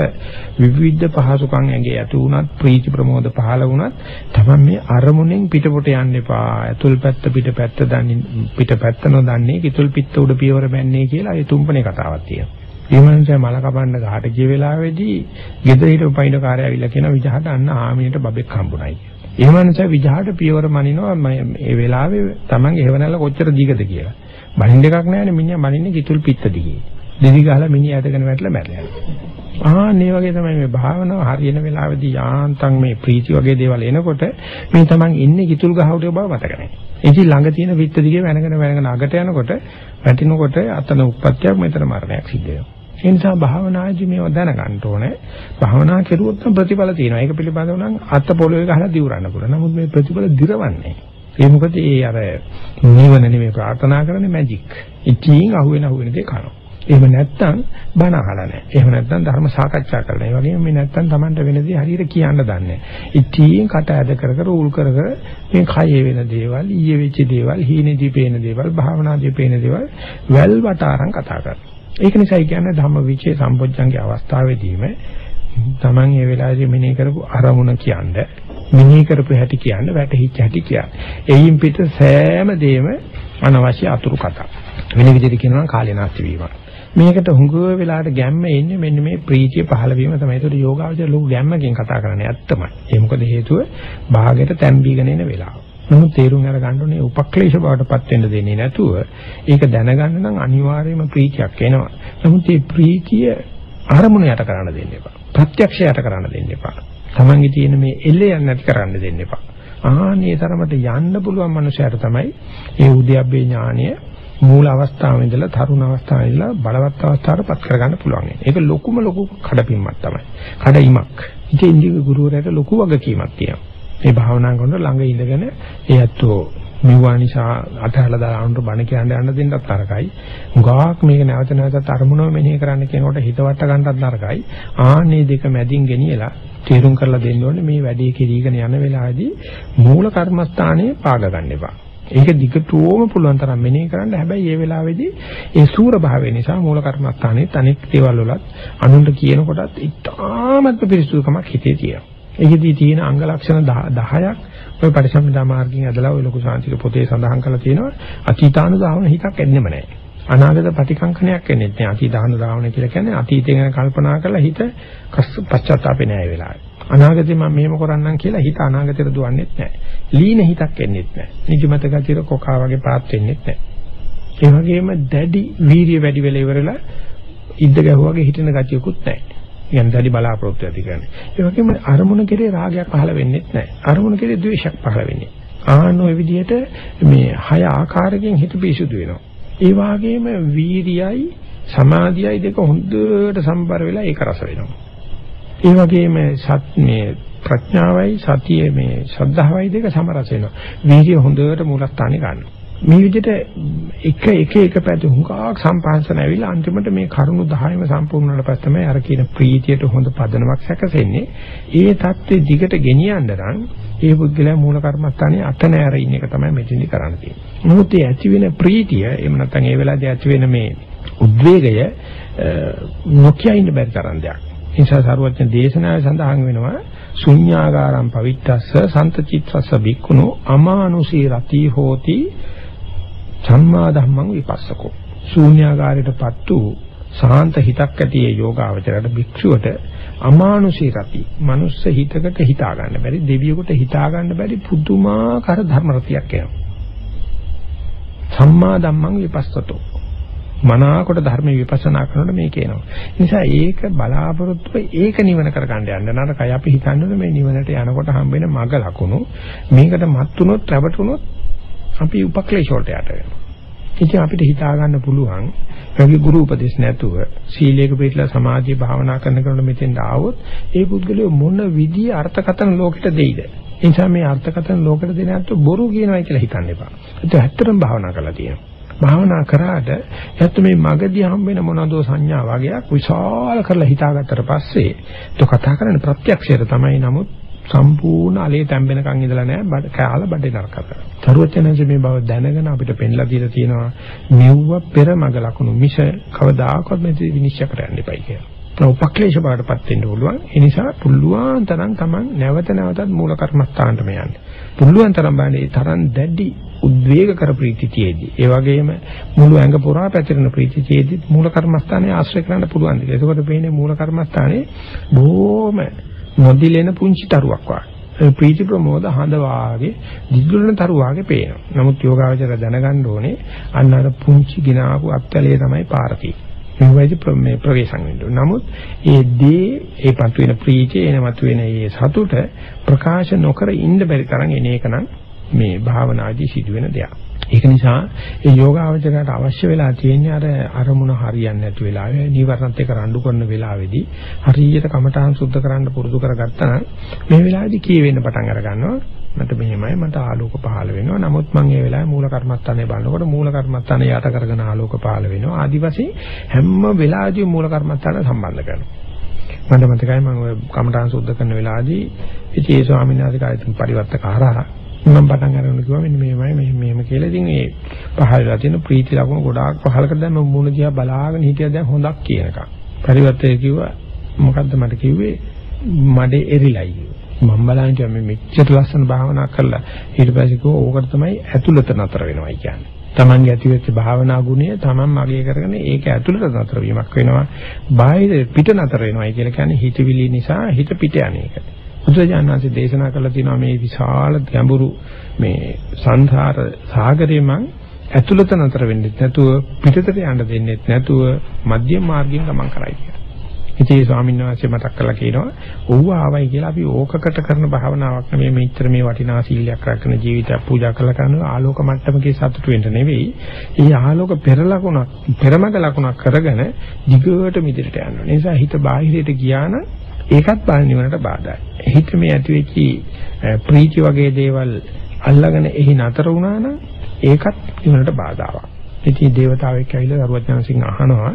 විවිධ පහසුකම් ඇඟේ ඇතු වුණත් ප්‍රීති ප්‍රමෝද පහළ වුණත් තමයි මේ අරමුණෙන් පිටපොට යන්න එපා. ඇතුල් පැත්ත පිටපැත්ත දන්නේ පිටපැත්ත නොදන්නේ කිතුල් පිට උඩ පියවර බැන්නේ කියලා ඒ තුම්පනේ කතාවක් තියෙනවා. ඒ මනුස්සයා මල කපන්න ගහට ගිය වෙලාවේදී ගෙදර හිටපු පයින් කාර්යය ඇවිල්ලා කියන විජහට අන්න ආමියට බබෙක් හම්බුනායි කියලා. ඒ මනුස්සයා විජහට පියවර මනිනවා මේ වෙලාවේ Taman එහෙවනල්ල කොච්චර දීගද කියලා. බලින්න එකක් නැහැනේ මිනිහා බලින්නේ කිතුල් පිත්ත දිගේ. දෙවි ගහලා මිනිහා ඇදගෙන වැටලා මැරලා යනවා. ආ මේ වගේ තමයි මේ භාවනාව හරියන වෙලාවේදී යාන්තම් මේ ප්‍රීති වගේ දේවල් එනකොට මේ තමන් ඉන්නේ කිතුල් ගහවට බව මතක නැහැ. ඉතින් ළඟ තියෙන පිත්ත දිගේ වෙනගෙන වෙනගෙන අගට යනකොට වැටිනකොට අතන උප්පත්තියක් මෙතන මරණයක් සිද්ධ වෙනවා. ඒ නිසා භාවනාදී මේව දැනගන්න ඕනේ. භාවනා කෙරුවොත් ප්‍රතිඵල තියෙනවා. ඒක පිළිබඳව නම් අත පොළවේ ගහලා දිවුරන්න පුළුවන්. නමුත් මේ ප්‍රතිඵල දිරවන්නේ ඒ මොකද ඒ අර නිවන නෙමෙයි ප්‍රාර්ථනා කරන්නේ මැජික්. ඉතින් අහුවෙන අහුවෙන දේ කරනවා. එහෙම නැත්නම් බණ අහලා නැහැ. එහෙම නැත්නම් ධර්ම සාකච්ඡා කරලා. ඒ වගේම මේ නැත්නම් Tamanට වෙන දේ හරියට කියන්න දන්නේ නැහැ. ඉතින් කට ඇද කර කර උල් කර කර මේ කයේ වෙන දේවල්, ඊයේ වෙච්ච දේවල්, හීනේදී පේන දේවල්, භාවනාදී පේන දේවල් වැල් වටාරම් කතා කරනවා. ඒක නිසා කියන්නේ ධම්ම විචේ සම්පොච්චංගේ අවස්ථාවේදීම Taman මේ වෙලාවේදී මෙනෙහි කරපු අරමුණ කියන්නේ මෙනෙහි කරපු හැටි කියන්නේ වැටහිච්ච හැටි කියන්නේ. එයින් පිට සෑම දෙයක්ම අනවශ්‍ය අතුරු කතා. වෙන විදිහට කියනවා කාලේ නාස්ති වීම. මේකට හුඟ වෙලාවට ගැම්ම එන්නේ මෙන්න මේ ප්‍රීතිය පහළ වීම තමයි. ඒකට යෝගාවචර ලොකු ගැම්මකින් කතා කරන්නේ ඇත්තමයි. ඒ මොකද හේතුව භාගයට තැම්බීගෙන එන වෙලාව. නමුත් තේරුම් අරගන්න ඕනේ උපක්ලේශ බවටපත් වෙන්න දෙන්නේ නැතුව ඒක දැනගන්න නම් අනිවාර්යයෙන්ම ප්‍රීතියක් එනවා. නමුත් මේ ප්‍රීතිය අරමුණ යට කරන්න දෙන්න එපා. ප්‍රත්‍යක්ෂ යට කරන්න දෙන්න එපා. Tamange තියෙන මේ එල්ලේ යන්න නැති කරන්න දෙන්න එපා. ආහනේ තරමට යන්න පුළුවන් මනුස්සයට තමයි ඒ උද්‍යප්පේ ඥානය මූල අවස්ථාවේ ඉඳලා තරුණ අවස්ථාවේ ඉඳලා බලවත් අවස්ථාවට පත් කරගන්න පුළුවන්. ඒක ලොකුම ලොකු කඩපින්මක් තමයි. කඩයිමක්. ඉතින් ඉන්දික ගුරුවරයාට ලොකු වගකීමක් තියෙනවා. මේ භාවනා කරනකොට ළඟ ඉඳගෙන ඒ ඇත්තෝ මෙවුවා නිසා අතහැරලා දාන්නට බණ කියන්න යන්න දෙන්නත් තරකයි. උගාක් මේක නැවත නැවතත් අරමුණව මෙනෙහි කරන්න කියනකොට හිතවට ගන්නත් තරකයි. ආන්නේ දෙක මැදින් ගෙනියලා තේරුම් කරලා දෙන්න ඕනේ මේ වැඩේ කෙරීගෙන යන වෙලාවේදී මූල කර්මස්ථානයේ පාග ගන්න එපා. ඒක දිගටම පුළුවන් තරම් මෙනෙහි කරන්න. හැබැයි මේ වෙලාවේදී ඒ සූර භාවය නිසා මූල කර්මස්ථානයේ තනික් දේවල් වලත් අනුන්ට කියනකොටත් ඉතාමත් පිරිසුදුකමක් හිතේ තියෙනවා. ඒකෙදී තියෙන අංග ලක්ෂණ 10ක් ඔය පරිසම්පදා මාර්ගයෙන් ඇදලා ඔය ලොකු සාන්තික පොතේ සඳහන් කරලා තියෙනවා. අතීතානුදාවන හිතක් එන්නෙම නැහැ. අනාගත ප්‍රතිකංකණයක් එන්නේ නැහැ. අතීතානුදාවන කියලා කියන්නේ අතීතය ගැන කල්පනා කරලා හිත පශ්චාත්තාපේ නැහැ වෙලාවේ. අනාගතේ මම මෙහෙම කරන්නම් කියලා හිත අනාගතයට දුවන්නේත් නැහැ. ලීන හිතක් එන්නේත් නැහැ. නිදිමත ගතිය කොකා වගේ පාත් වෙන්නේත් නැහැ. ඒ වගේම දැඩි වීරිය වැඩි වෙලා ඉවරලා ඉද්ද ගැහුවාගේ හිටින ගතියකුත් නැහැ. කියන්නේ දැඩි බලාපොරොත්තු ඇති කරන්නේ. ඒ වගේම අරමුණ කෙරේ රාගයක් පහළ වෙන්නේ නැහැ. අරමුණ කෙරේ ද්වේෂයක් පහළ වෙන්නේ. ආන ඔය විදිහට මේ හය ආකාරයෙන් හිත පිසුදු වෙනවා. ඒ වගේම වීරියයි සමාධියයි දෙක හොඳට සම්බර වෙලා ඒක රස වෙනවා. ඒ වගේම සත් මේ ප්‍රඥාවයි සතිය මේ ශ්‍රද්ධාවයි දෙක සමරස වෙනවා. වීර්ය හොඳට මූලස්ථානේ ගන්නවා. මේ විදිහට එක එක එක පැති හුඟක් සම්පාංශන ඇවිල්ලා අන්තිමට මේ කරුණු 10ම සම්පූර්ණ වුණාට පස්සේ තමයි අර කියන ප්‍රීතියට හොඳ පදනමක් සැකසෙන්නේ. ඒ தත්ත්වෙ දිගට ගෙනියන්න නම් ඒ පුද්ගලයා මූල කර්මස්ථානයේ අත නෑර ඉන්න එක තමයි මෙතනදි කරන්න තියෙන්නේ. නමුත් ඒ ඇති වෙන ප්‍රීතිය එහෙම නැත්නම් ඒ වෙලාවේදී ඇති වෙන මේ උද්වේගය නොකිය ඉන්න බැරි තරම් දෙයක්. ඒ නිසා සරුවචන දේශනාවේ සඳහන් වෙනවා ශුඤ්ඤාගාරම් පවිත්තස්ස සන්තචිත්තස්ස බික්කුණෝ අමානුෂී රති හෝති සම්මා ධම්මං විපස්සකෝ ශූන්‍යාගාරයටපත් වූ සාන්ත හිතක් ඇති ඒ යෝගාවචරයට භික්ෂුවට අමානුෂී රති මනුස්ස හිතකට හිතා ගන්න බැරි දෙවියෙකුට හිතා ගන්න බැරි පුදුමාකාර ධර්ම රතියක් එනවා සම්මා ධම්මං විපස්සතෝ මනාකොට ධර්ම විපස්සනා කරනකොට මේක එනවා. නිසා ඒක බලාපොරොත්තුව ඒක නිවන කරගන්න යන්න නරකයි. අපි හිතන්නේ මේ නිවනට යනකොට හම්බෙන මග ලකුණු මේකට මත් වුණොත් රැවටුනොත් අපි උපක්ලේශ වලට යට වෙනවා. ඉතින් අපිට හිතා ගන්න පුළුවන් යෝගී ගුරු උපදේශ නැතුව සීලයක පිළිලා සමාධිය භාවනා කරන කෙනෙකුට මෙතෙන් ආවොත් ඒ පුද්ගලයා මොන විදිය අර්ථකථන ලෝකෙට දෙයිද? ඒ නිසා මේ අර්ථකථන ලෝකෙට දෙන අත බොරු කියනවා කියලා හිතන්න එපා. ඒක ඇත්තටම භාවනා කරලා තියෙනවා. භාවනා කරාට එයත් මේ මගදී හම්බෙන මොනදෝ සංඥා වගේක් විශාල කරලා හිතාගත්තට පස්සේ તો කතා කරන්නේ ප්‍රත්‍යක්ෂයට තමයි නමුත් සම්පූර්ණ අලේ තැම්බෙනකන් ඉඳලා නැහැ බඩ කාලා බඩේ නරක කරා. තරුවචනන්ස මේ බව දැනගෙන අපිට පෙන්ලා දීලා තියෙනවා මෙව්ව පෙර මග ලකුණු මිස කවදාකවත් මේ විනිශ්චය කරන්න එපයි කියලා. උපක්ලේශ බාටපත් වෙන්න පුළුවන්. ඒ නිසා පුළුවන් තරම් Taman නැවත නැවතත් මූල කර්මස්ථානටම යන්න. පුළුවන් තරම් බලන්න ඒ තරම් දැඩි උද්වේග කර ප්‍රීතිතියේදී. ඒ වගේම මුළු ඇඟ පුරා පැතිරෙන ප්‍රීතිතියේදී මූල කර්මස්ථානයේ ආශ්‍රය කරන්න පුළුවන්. ඒකකොට පේන්නේ මූල කර්මස්ථානයේ බොහොම නොදිලෙන පුංචි තරුවක් වගේ. ප්‍රීති ප්‍රමෝද හඳ වාගේ දිග්ගලන තරු වාගේ පේනවා. නමුත් යෝගාවචර දැනගන්න ඕනේ අන්න අර පුංචි ගినాපු අත්වලේ තමයි පාරති. මේවයිද මේ ප්‍රවේශම් වෙන්නේ. නමුත් ඒ දේ ඒ පතු වෙන ප්‍රීතිය එනමතු වෙන ඒ සතුට ප්‍රකාශ නොකර ඉන්න බැරි තරම් එන එක නම් මේ භාවනාදී සිදුවෙන දෙයක්. ඒක නිසා ඒ යෝගාවචරයට අවශ්‍ය වෙලා තියෙන්නේ අර අරමුණ හරියන්නේ නැති වෙලාවේ නීවරණත් එක්ක රණ්ඩු කරන වෙලාවේදී හරියට කමඨාන් සුද්ධ කරන්න පුරුදු කරගත්තා නම් මේ වෙලාවේදී කී වෙන්න පටන් අර ගන්නවා මට මෙහෙමයි මට ආලෝක පහළ වෙනවා. නමුත් මම ඒ වෙලාවේ මූල කර්මස්ථානේ බලනකොට මූල කර්මස්ථානේ යට කරගෙන ආලෝක පහළ වෙනවා. ආදි වශයෙන් හැම වෙලාවෙදී මූල කර්මස්ථාන සම්බන්ධ කරනවා. මට මතකයි මම ඔය කමඨාන් සුද්ධ කරන වෙලාවේදී ඉතින් ඒ ස්වාමීන් වහන්සේ කායින් පරිවර්තක ආරහා මම පටන් ගන්න කිව්වා මෙන්න මේමයි මෙහෙම මෙහෙම කියලා. ඉතින් ඒ පහළලා තියෙන ප්‍රීති ලකුණු ගොඩාක් පහල කරලා මම මුණ දිහා බලාගෙන හිටියා දැන් හොඳක් කියනකම්. පරිවර්තය කිව්වා මොකද්ද මට කිව්වේ මඩේ එරිලයි කිව්වා. මම බලන්නේ මේ මෙච්චර ලස්සන භාවනා කරලා ඊට පස්සේ කිව්වා ඕකට තමයි ඇතුළත නතර වෙනවයි කියන්නේ. Tamange ඇතිවෙච්ච භාවනා ගුණය Taman මගේ කරගෙන ඒක ඇතුළත නතර වීමක් වෙනවා. බාහිර පිට නතර වෙනවයි කියලා කියන්නේ හිතවිලි නිසා හිත පිට යන එක. බුදුජානනාංශ දේශනා කළා තියෙනවා මේ විශාල ගැඹුරු මේ සංසාර සාගරේ මං ඇතුළත නතර වෙන්නේ නැතුව පිටතට යන්න දෙන්නේ නැතුව මධ්‍යම මාර්ගයෙන් ගමන් කරයි කියලා. ඉතින් ඒ ස්වාමීන් වහන්සේ මතක් කරලා කියනවා ඔව්ව ආවයි කියලා අපි ඕකකට කරන භාවනාවක් නෙමෙයි මෙච්චර මේ වටිනා සීලයක් රැකගෙන ජීවිතයක් පූජා කරලා කරන ආලෝක මට්ටමකේ සතුට වෙන්න නෙවෙයි. ඒ ආලෝක පෙර ලකුණක් පෙරමග ලකුණක් කරගෙන දිගට මිදිරට යනවා. ඒ නිසා හිත බාහිරයට ගියා නම් ඒකත් බාහිර නිවනට බාධායි. හිත මේ ඇති වෙච්චි ප්‍රීති වගේ දේවල් අල්ලගෙන එහි නතර වුණා නම් ඒකත් නිවනට බාධාවක්. ඉතින් දේවතාවෙක් ඇවිල්ලා දරුවචනසිංහ අහනවා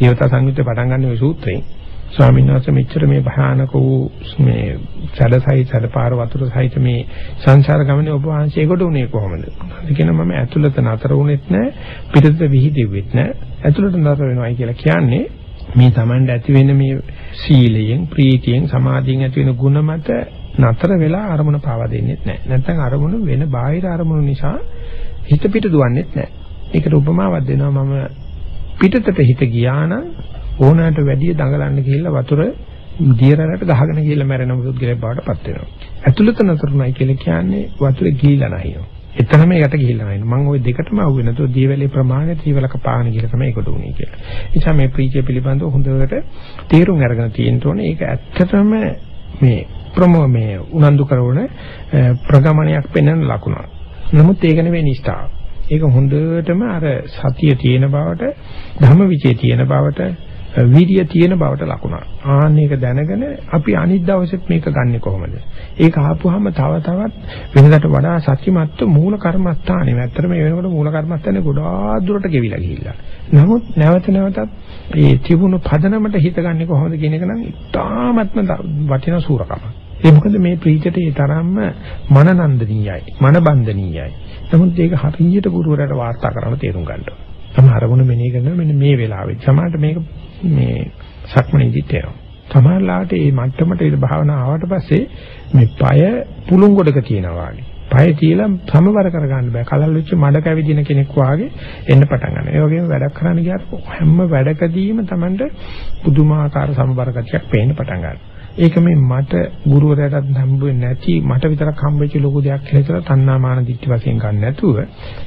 දේවතා සංයුත්තේ පටන් ගන්න මේ සූත්‍රයෙන් ස්වාමීන් වහන්සේ මෙච්චර මේ භයානක වූ මේ සැඩසයි සැඩපාර වතුර සහිත මේ සංසාර ගමනේ ඔබ වහන්සේ ඒකට උනේ කොහොමද? කියන මම ඇතුළත නතර වුනේත් නැහැ පිටත විහිදෙවෙත් නැහැ ඇතුළත නතර වෙනවයි කියලා කියන්නේ මේ Tamand ඇති වෙන මේ සීලයෙන් ප්‍රීතියෙන් සමාධියෙන් ඇති වෙන ಗುಣ මත නතර වෙලා අරමුණ පාවා දෙන්නේ නැහැ. නැත්නම් අරමුණ වෙන බාහිර අරමුණු නිසා හිත පිට දුවන්නේත් නැහැ. ඒකට උපමාවක් දෙනවා මම පිටතට හිත ගියා නම් ඕනෑමට වැඩිය දඟලන්න ගිහිල්ලා වතුර දියරකට ගහගෙන ගිහිල්ලා මැරෙන පුද්ගලයෙක් බවට පත් වෙනවා. ඇතුළත නතරුණයි කියලා කියන්නේ වතුර ගිහිලා නැහිනවා. එතනම යට ගිහිල්ලා නැහැ. මම ওই දෙකටම අහුවේ නැතුව දීවැලේ ප්‍රමාණය දීවලක පාන කියලා තමයි ඒකට උනේ කියලා. ඒ නිසා මේ ප්‍රීතිය පිළිබඳව හොඳට තීරුම් අරගෙන තියෙන්න ඕනේ. ඒක ඇත්තටම මේ ප්‍රමෝ මේ උනන්දු කරන ප්‍රගමනයක් පෙන්වන ලකුණක්. නමුත් ඒක නෙවෙයි නිෂ්ඨාව. ඒක හොඳටම අර සතිය තියෙන බවට ධම්මවිචේ තියෙන බවට වීර්ය තියෙන බවට ලකුණක්. ආන්න ඒක දැනගෙන අපි අනිත් දවසෙත් මේක ගන්නෙ කොහොමද? ඒක ආපුවාම තව තවත් වෙනකට වඩා සත්‍යමත්ව මූල කර්මස්ථානේ. ඇත්තට මේ වෙනකොට මූල කර්මස්ථානේ ගොඩාක් දුරට ගෙවිලා ගිහිල්ලා. නමුත් නැවත නැවතත් ඒ තිබුණු පදනමට හිත ගන්නෙ කොහොමද කියන එක නම් ඉතාමත්ම වටිනා සූරකමක්. ඒ මොකද මේ ප්‍රීතියට ඒ තරම්ම මනනන්දනීයයි, මනබන්ධනීයයි. නමුත් ඒක හරියට ගුරුවරයාට වාර්තා කරන්න තේරුම් ගන්න ඕනේ. තම අරමුණ මෙනෙහි කරනවා මෙන්න මේ වෙලාවෙත්. සමහරට මේක මේ සක්මණේදිත් එනවා. සමහරලාට මේ මට්ටමට ඒ භාවනාව ආවට පස්සේ මේ পায় පුළුන් ගොඩක තියනවා වගේ. পায় තියලා සමවර කරගන්න බෑ. කලල් වෙච්ච මඩ කැවිදින කෙනෙක් වාගේ එන්න පටන් ගන්නවා. ඒ වගේම වැඩක් කරන්න ගියාට හැම වැඩකදීම Tamanට පුදුමාකාර සමබර ගතියක් පේන්න පටන් ගන්නවා. ඒක මේ මට ගුරුවරයාටත් හම්බෙන්නේ නැති මට විතරක් හම්බෙච්ච ලොකු දෙයක් කියලා හිතලා තණ්හාමාන දිට්ඨි වශයෙන් ගන්න නැතුව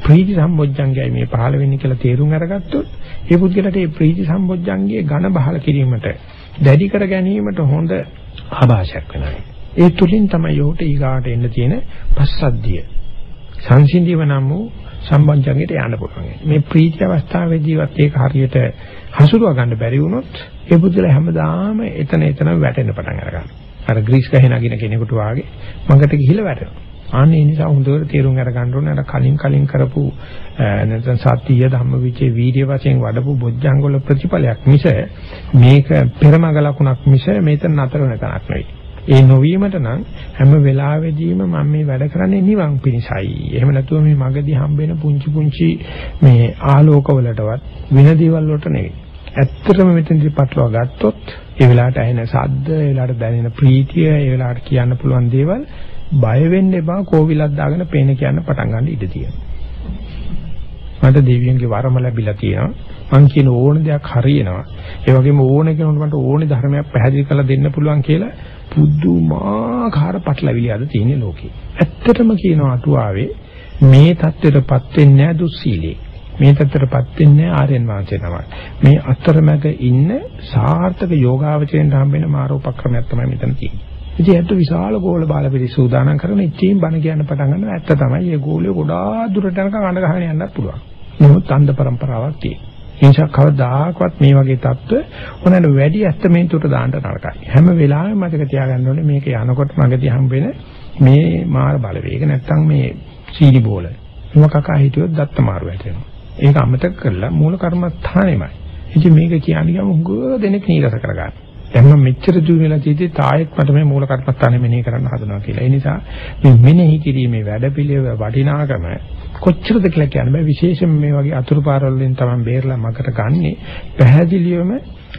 ප්‍රීති සම්බොජ්ජංගයයි මේ පහළ වෙන්නේ කියලා තේරුම් අරගත්තොත් ඒ පුද්ගලට මේ ප්‍රීති සම්බොජ්ජංගයේ ඝන බහල කිරීමට දැඩි කර ගැනීමට හොඳ ආభాෂයක් වෙනවා. ඒ තුලින් තමයි යෝට ඊගාට එන්න තියෙන පස්සද්ධිය. සංසිඳීව නම් වූ සම්බන්ධංගයට යන්න පුළුවන්. මේ ප්‍රීති අවස්ථාවේදීවත් ඒක හරියට හසුරුව ගන්න බැරි වුණොත් ඒ බුදුල හැමදාම එතන එතන වැටෙන්න පටන් අරගන්නවා. අර ග්‍රීස් ගහේ නගින කෙනෙකුට වාගේ මඟට ගිහිල්ලා වැටෙනවා. අනේ නිසා හොඳට තේරුම් අරගන්න ඕනේ අර කලින් කලින් කරපු නැත්නම් සත්‍ය ධම්මවිචේ වීර්ය වශයෙන් වඩපු බොජ්ජංගවල ප්‍රතිඵලයක් මිස මේක පෙරමග ලකුණක් මිස මේතන නතර වෙන තැනක් නෙවෙයි. ඒ නොවීමට නම් හැම වෙලාවෙදීම මම මේ වැඩ කරන්නේ නිවන් පිණිසයි. එහෙම නැතුව මේ මගදී හම්බෙන පුංචි පුංචි මේ ආලෝකවලටවත් වෙන දේවල් වලට නෙවෙයි. ඇත්තටම මෙතනදී පටලවා ගත්තොත් ඒ වෙලාවට ඇහෙන ශබ්ද, ඒ වෙලාවට දැනෙන ප්‍රීතිය, ඒ වෙලාවට කියන්න පුළුවන් දේවල් බය වෙන්න එපා කෝවිලක් දාගෙන පේන කියන්න පටන් ගන්න ඉඩ තියෙනවා. මට දෙවියන්ගේ වරම ලැබිලා තියෙනවා. මං කියන ඕන දෙයක් හරියනවා. ඒ වගේම ඕන කෙනෙකුට මට ඕනේ ධර්මයක් පැහැදිලි කරලා දෙන්න පුළුවන් කියලා පුදුමාකාර පටලැවිලි අද තියෙන ලෝකේ. ඇත්තටම කියනවා අටුවාවේ මේ தත්ත්වයටපත් වෙන්නේ නැහැ දුස්සීලේ. මේ தත්ත්වයටපත් වෙන්නේ ආර්යයන් වහන්සේ තමයි. මේ අතරමැග ඉන්න සාර්ථක යෝගාවචරයෙන් හම්බෙන මාරෝපක්‍රමයක් තමයි මෙතන තියෙන්නේ. ඉතින් ඇත්ත විශාල ගෝල බාල පිළි සූදානම් කරන ඉතින් බණ කියන්න පටන් ගන්නවා. ඇත්ත තමයි මේ ගෝලිය ගොඩාක් දුරට යනකම් අඬ ගහගෙන යන්නත් පුළුවන්. නමුත් අන්ධ પરම්පරාවක් තියෙනවා. ඒ නිසා කවදාකවත් මේ වගේ தত্ত্ব හොනන වැඩි ඇස්තමෙන්තුට දාන්න නරකයි. හැම වෙලාවෙම මතක තියාගන්න ඕනේ මේක යනකොට මගදී හම්බ වෙන මේ මාර බලවේග නැත්තම් මේ සීනි බෝල. මොකක් කකා හිටියොත් දත්ත මාරු වැටෙනවා. ඒක අමතක කරලා මූල කර්මස්ථානෙමයි. ඉතින් මේක කියන්නේ ගම හුඟ දෙනෙක් නීරස කරගන්න. දැන් මම මෙච්චර දුර වෙලා තියෙද්දි තායෙක් මට මේ මූල කර්මස්ථානෙ මෙනෙහි කරන්න හදනවා කියලා. ඒ නිසා මේ මෙනෙහි කිරීමේ වැඩපිළිවෙල වටිනාකම කොච්චරද කියලා කියන්න බෑ. විශේෂයෙන් මේ වගේ අතුරු පාරවල වලින් තමයි බේරලා මකට ගන්නෙ පැහැදිලිවම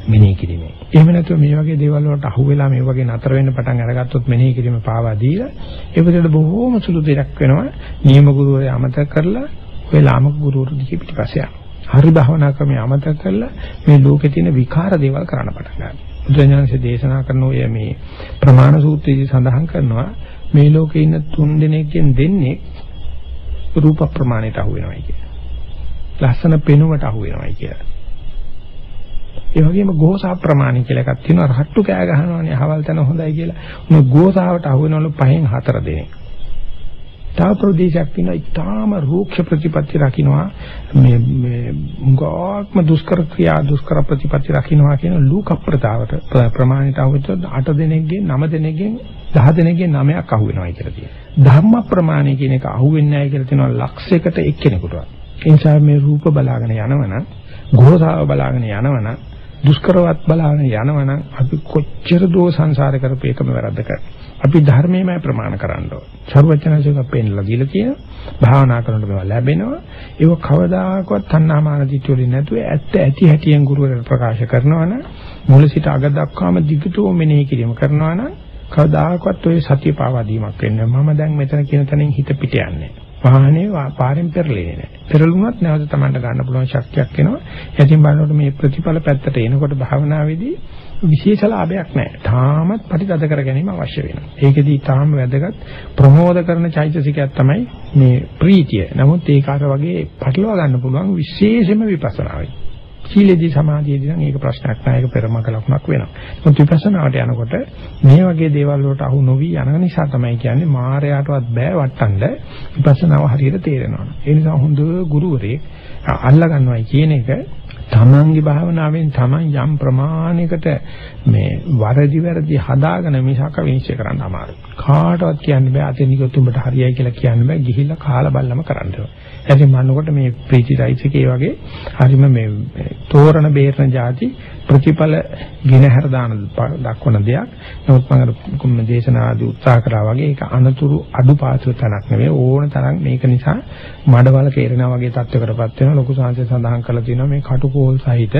මෙනෙහි කිරීමේ. එහෙම නැත්නම් මේ වගේ දේවල් වලට අහු වෙලා මේ වගේ නතර වෙන්න පටන් අරගත්තොත් මෙනෙහි කිරීම පාවා දීලා ඒ විදිහට බොහෝම සුළු දෙයක් වෙනවා. නියම ගුරුවරයා අමතක කරලා ඔය ලාමක ගුරුවරු දිගේ පිටිපස්සේ යනවා. හරි භවනා ක්‍රමයේ අමතක කරලා මේ ලෝකේ තියෙන විකාර දේවල් කරන්න පටන් ගන්නවා. බුදුරජාණන්සේ දේශනා කරන ඔය මේ ප්‍රමාණ සූත්‍රයේදී සඳහන් කරනවා මේ ලෝකේ ඉන්න තුන් දෙනෙක්ගෙන් දෙන්නේ රූප ප්‍රමාණයට අහු වෙනවයි කියලා. ලස්සන පෙනුමට අහු වෙනවයි කියලා. ඒ වගේම ගෝසා ප්‍රමාණි කියලා එකක් තියෙනවා රට්ටු කෑ ගහනවානේ අහවල් තැන හොඳයි කියලා. උන ගෝසාවට අහු වෙනවලු පහෙන් හතර දෙනෙක්. තව ප්‍රදේශයක් තියෙනවා ඊටාම රූක්ෂ ප්‍රතිපත්ති රකින්නවා. මේ මේ මුගාත්ම දුෂ්කර ක්‍රියා දුෂ්කර ප්‍රතිපත්ති රකින්නවා කියන ලූක ප්‍රතාවට ප්‍රමාණයට අහුවෙච්ච 8 දෙනෙක්ගෙන් 9 දෙනෙක්ගෙන් 10 දෙනෙක්ගෙන් 9ක් අහුවෙනවා කියලා තියෙනවා. ධර්ම ප්‍රමාණය කියන එක අහුවෙන්නේ නැහැ කියලා තියෙනවා ලක්ෂයකට එක්කෙනෙකුටවත්. ඒ නිසා මේ රූප බලාගෙන යනවනම් ගෝසාව බලාගෙන යනවනම් දුෂ්කරවත් බලාගෙන යනවනම් අපි කොච්චර දෝ සංසාර කරපු එකම වැරද්ද කරා අපි ධර්මයේමයි ප්‍රමාණ කරන්න ඕන. සර්වඥාසික පෙන්ලා දීලා තියෙනවා. භාවනා කරනකොට මේවා ලැබෙනවා. ඒක කවදාකවත් තණ්හාමාන දිට්ඨිය වලින් නැතුව ඇත්ත ඇති හැටියෙන් ගුරුවරයා ප්‍රකාශ කරනවා නම් මුල සිට අග දක්වාම දිගටම මෙනෙහි කිරීම කරනවා නම් කවදාකවත් ඔය සතිය පාවා දීමක් වෙන්නේ මම දැන් මෙතන කියන තැනින් හිත පිට යන්නේ වාහනේ පාරෙන් පෙරලෙන්නේ නැහැ. පෙරළුණත් නැවත Tamanට ගන්න පුළුවන් ශක්තියක් එනවා. එතින් බලනකොට මේ ප්‍රතිඵල පැත්තට එනකොට භාවනාවේදී විශේෂ ලාභයක් නැහැ. තාමත් ප්‍රතිතද කර ගැනීම අවශ්‍ය වෙනවා. ඒකෙදී තාම වැදගත් ප්‍රමෝද කරන චෛතසිකයක් තමයි මේ ප්‍රීතිය. නමුත් ඒක අර වගේ පටලවා ගන්න පුළුවන් විශේෂම විපස්සනාවයි. සීලේදී සමාධියේදී නම් ඒක ප්‍රශ්නයක් නෑ ඒක පෙරමක ලකුණක් වෙනවා. මොකද විපස්සනාවට යනකොට මේ වගේ දේවල් වලට අහු නොවි යන නිසා තමයි කියන්නේ මායයටවත් බෑ වටන්න විපස්සනාව හරියට තේරෙනවා. ඒ නිසා හොඳ ගුරුවරයෙක් අල්ලා ගන්නවයි කියන එක තමන්ගේ භාවනාවෙන් තමන් යම් ප්‍රමාණයකට මේ වරදි වැරදි හදාගෙන මිසක විනිශ්චය කරන්න අමාරුයි. කාටවත් කියන්න බෑ අතෙන් ගියොත් උඹට හරියයි කියලා කියන්න බෑ. ගිහිල්ලා කාලා බල්ලම කරන්න ඕනේ. එතින් මන්නකොට මේ ප්‍රීතියිසිකේ වගේ හරිම මේ තෝරන බේරන જાති ප්‍රතිඵල ගිනහැර දාන දක්වන දෙයක්. නමුත් මම අර දේශනාදී උත්සාහ කරා වගේ ඒක අනතුරු අඩුපාසු තැනක් නෙවෙයි ඕන තරම් මේක නිසා මඩවල කේරනා වගේ තත්ත්වයකටපත් වෙන ලොකු සංසය සඳහන් කරලා තියෙනවා මේ කටුකෝල් සහිත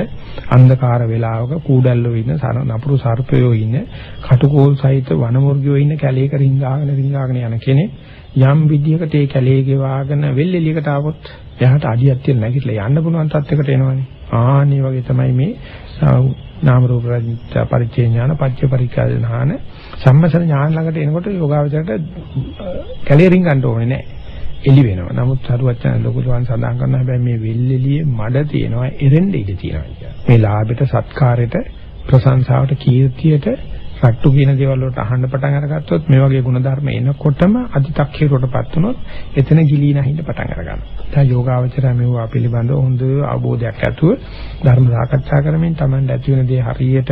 අන්ධකාර වේලාවක කූඩල්ලෝ ඉන්න නපුරු සර්පයෝ ඉන්න කටුකෝල් සහිත වනමුර්ගයෝ ඉන්න කැලේක රිංගාගෙන රිංගාගෙන යන කෙනෙක් යම් විදියකට ඒ කැලේ ගෙවාගෙන වෙල්ෙලියකට ආවොත් එයාට අඩියක් තියලා නැගිටලා යන්න පුළුවන් තත්යකට එනවනේ. ආන්නේ වගේ තමයි මේ නාම රූප පරිච්ඡේ ඥාන පච්ච පරිකාදනාන සම්මසන ඥාන ළඟට එනකොට යෝගාවචරයට කැලේරින් ගන්න ඕනේ නැහැ. එලි වෙනවා. නමුත් සරුවච්චන ලොකු දුවන් සඳහන් කරන හැබැයි මේ වෙල්ෙලියේ මඩ තියෙනවා එරෙන්න ඉඩ තියෙනවා කියන්නේ. මේ ලාභයට සත්කාරයට ප්‍රශංසාවට කීර්තියට රට්ටු කියන දේවල් වලට අහන්න පටන් අරගත්තොත් මේ වගේ ಗುಣධර්ම එනකොටම අධිතක්ෂේරයටපත් වුණොත් එතන ගිලී නැහින්න පටන් අරගන්නවා. දැන් යෝගාවචරය මෙවුවා පිළිබඳව හොඳ අවබෝධයක් ඇතුව ධර්ම සාකච්ඡා කරමින් Taman ඇති වෙන දේ හරියට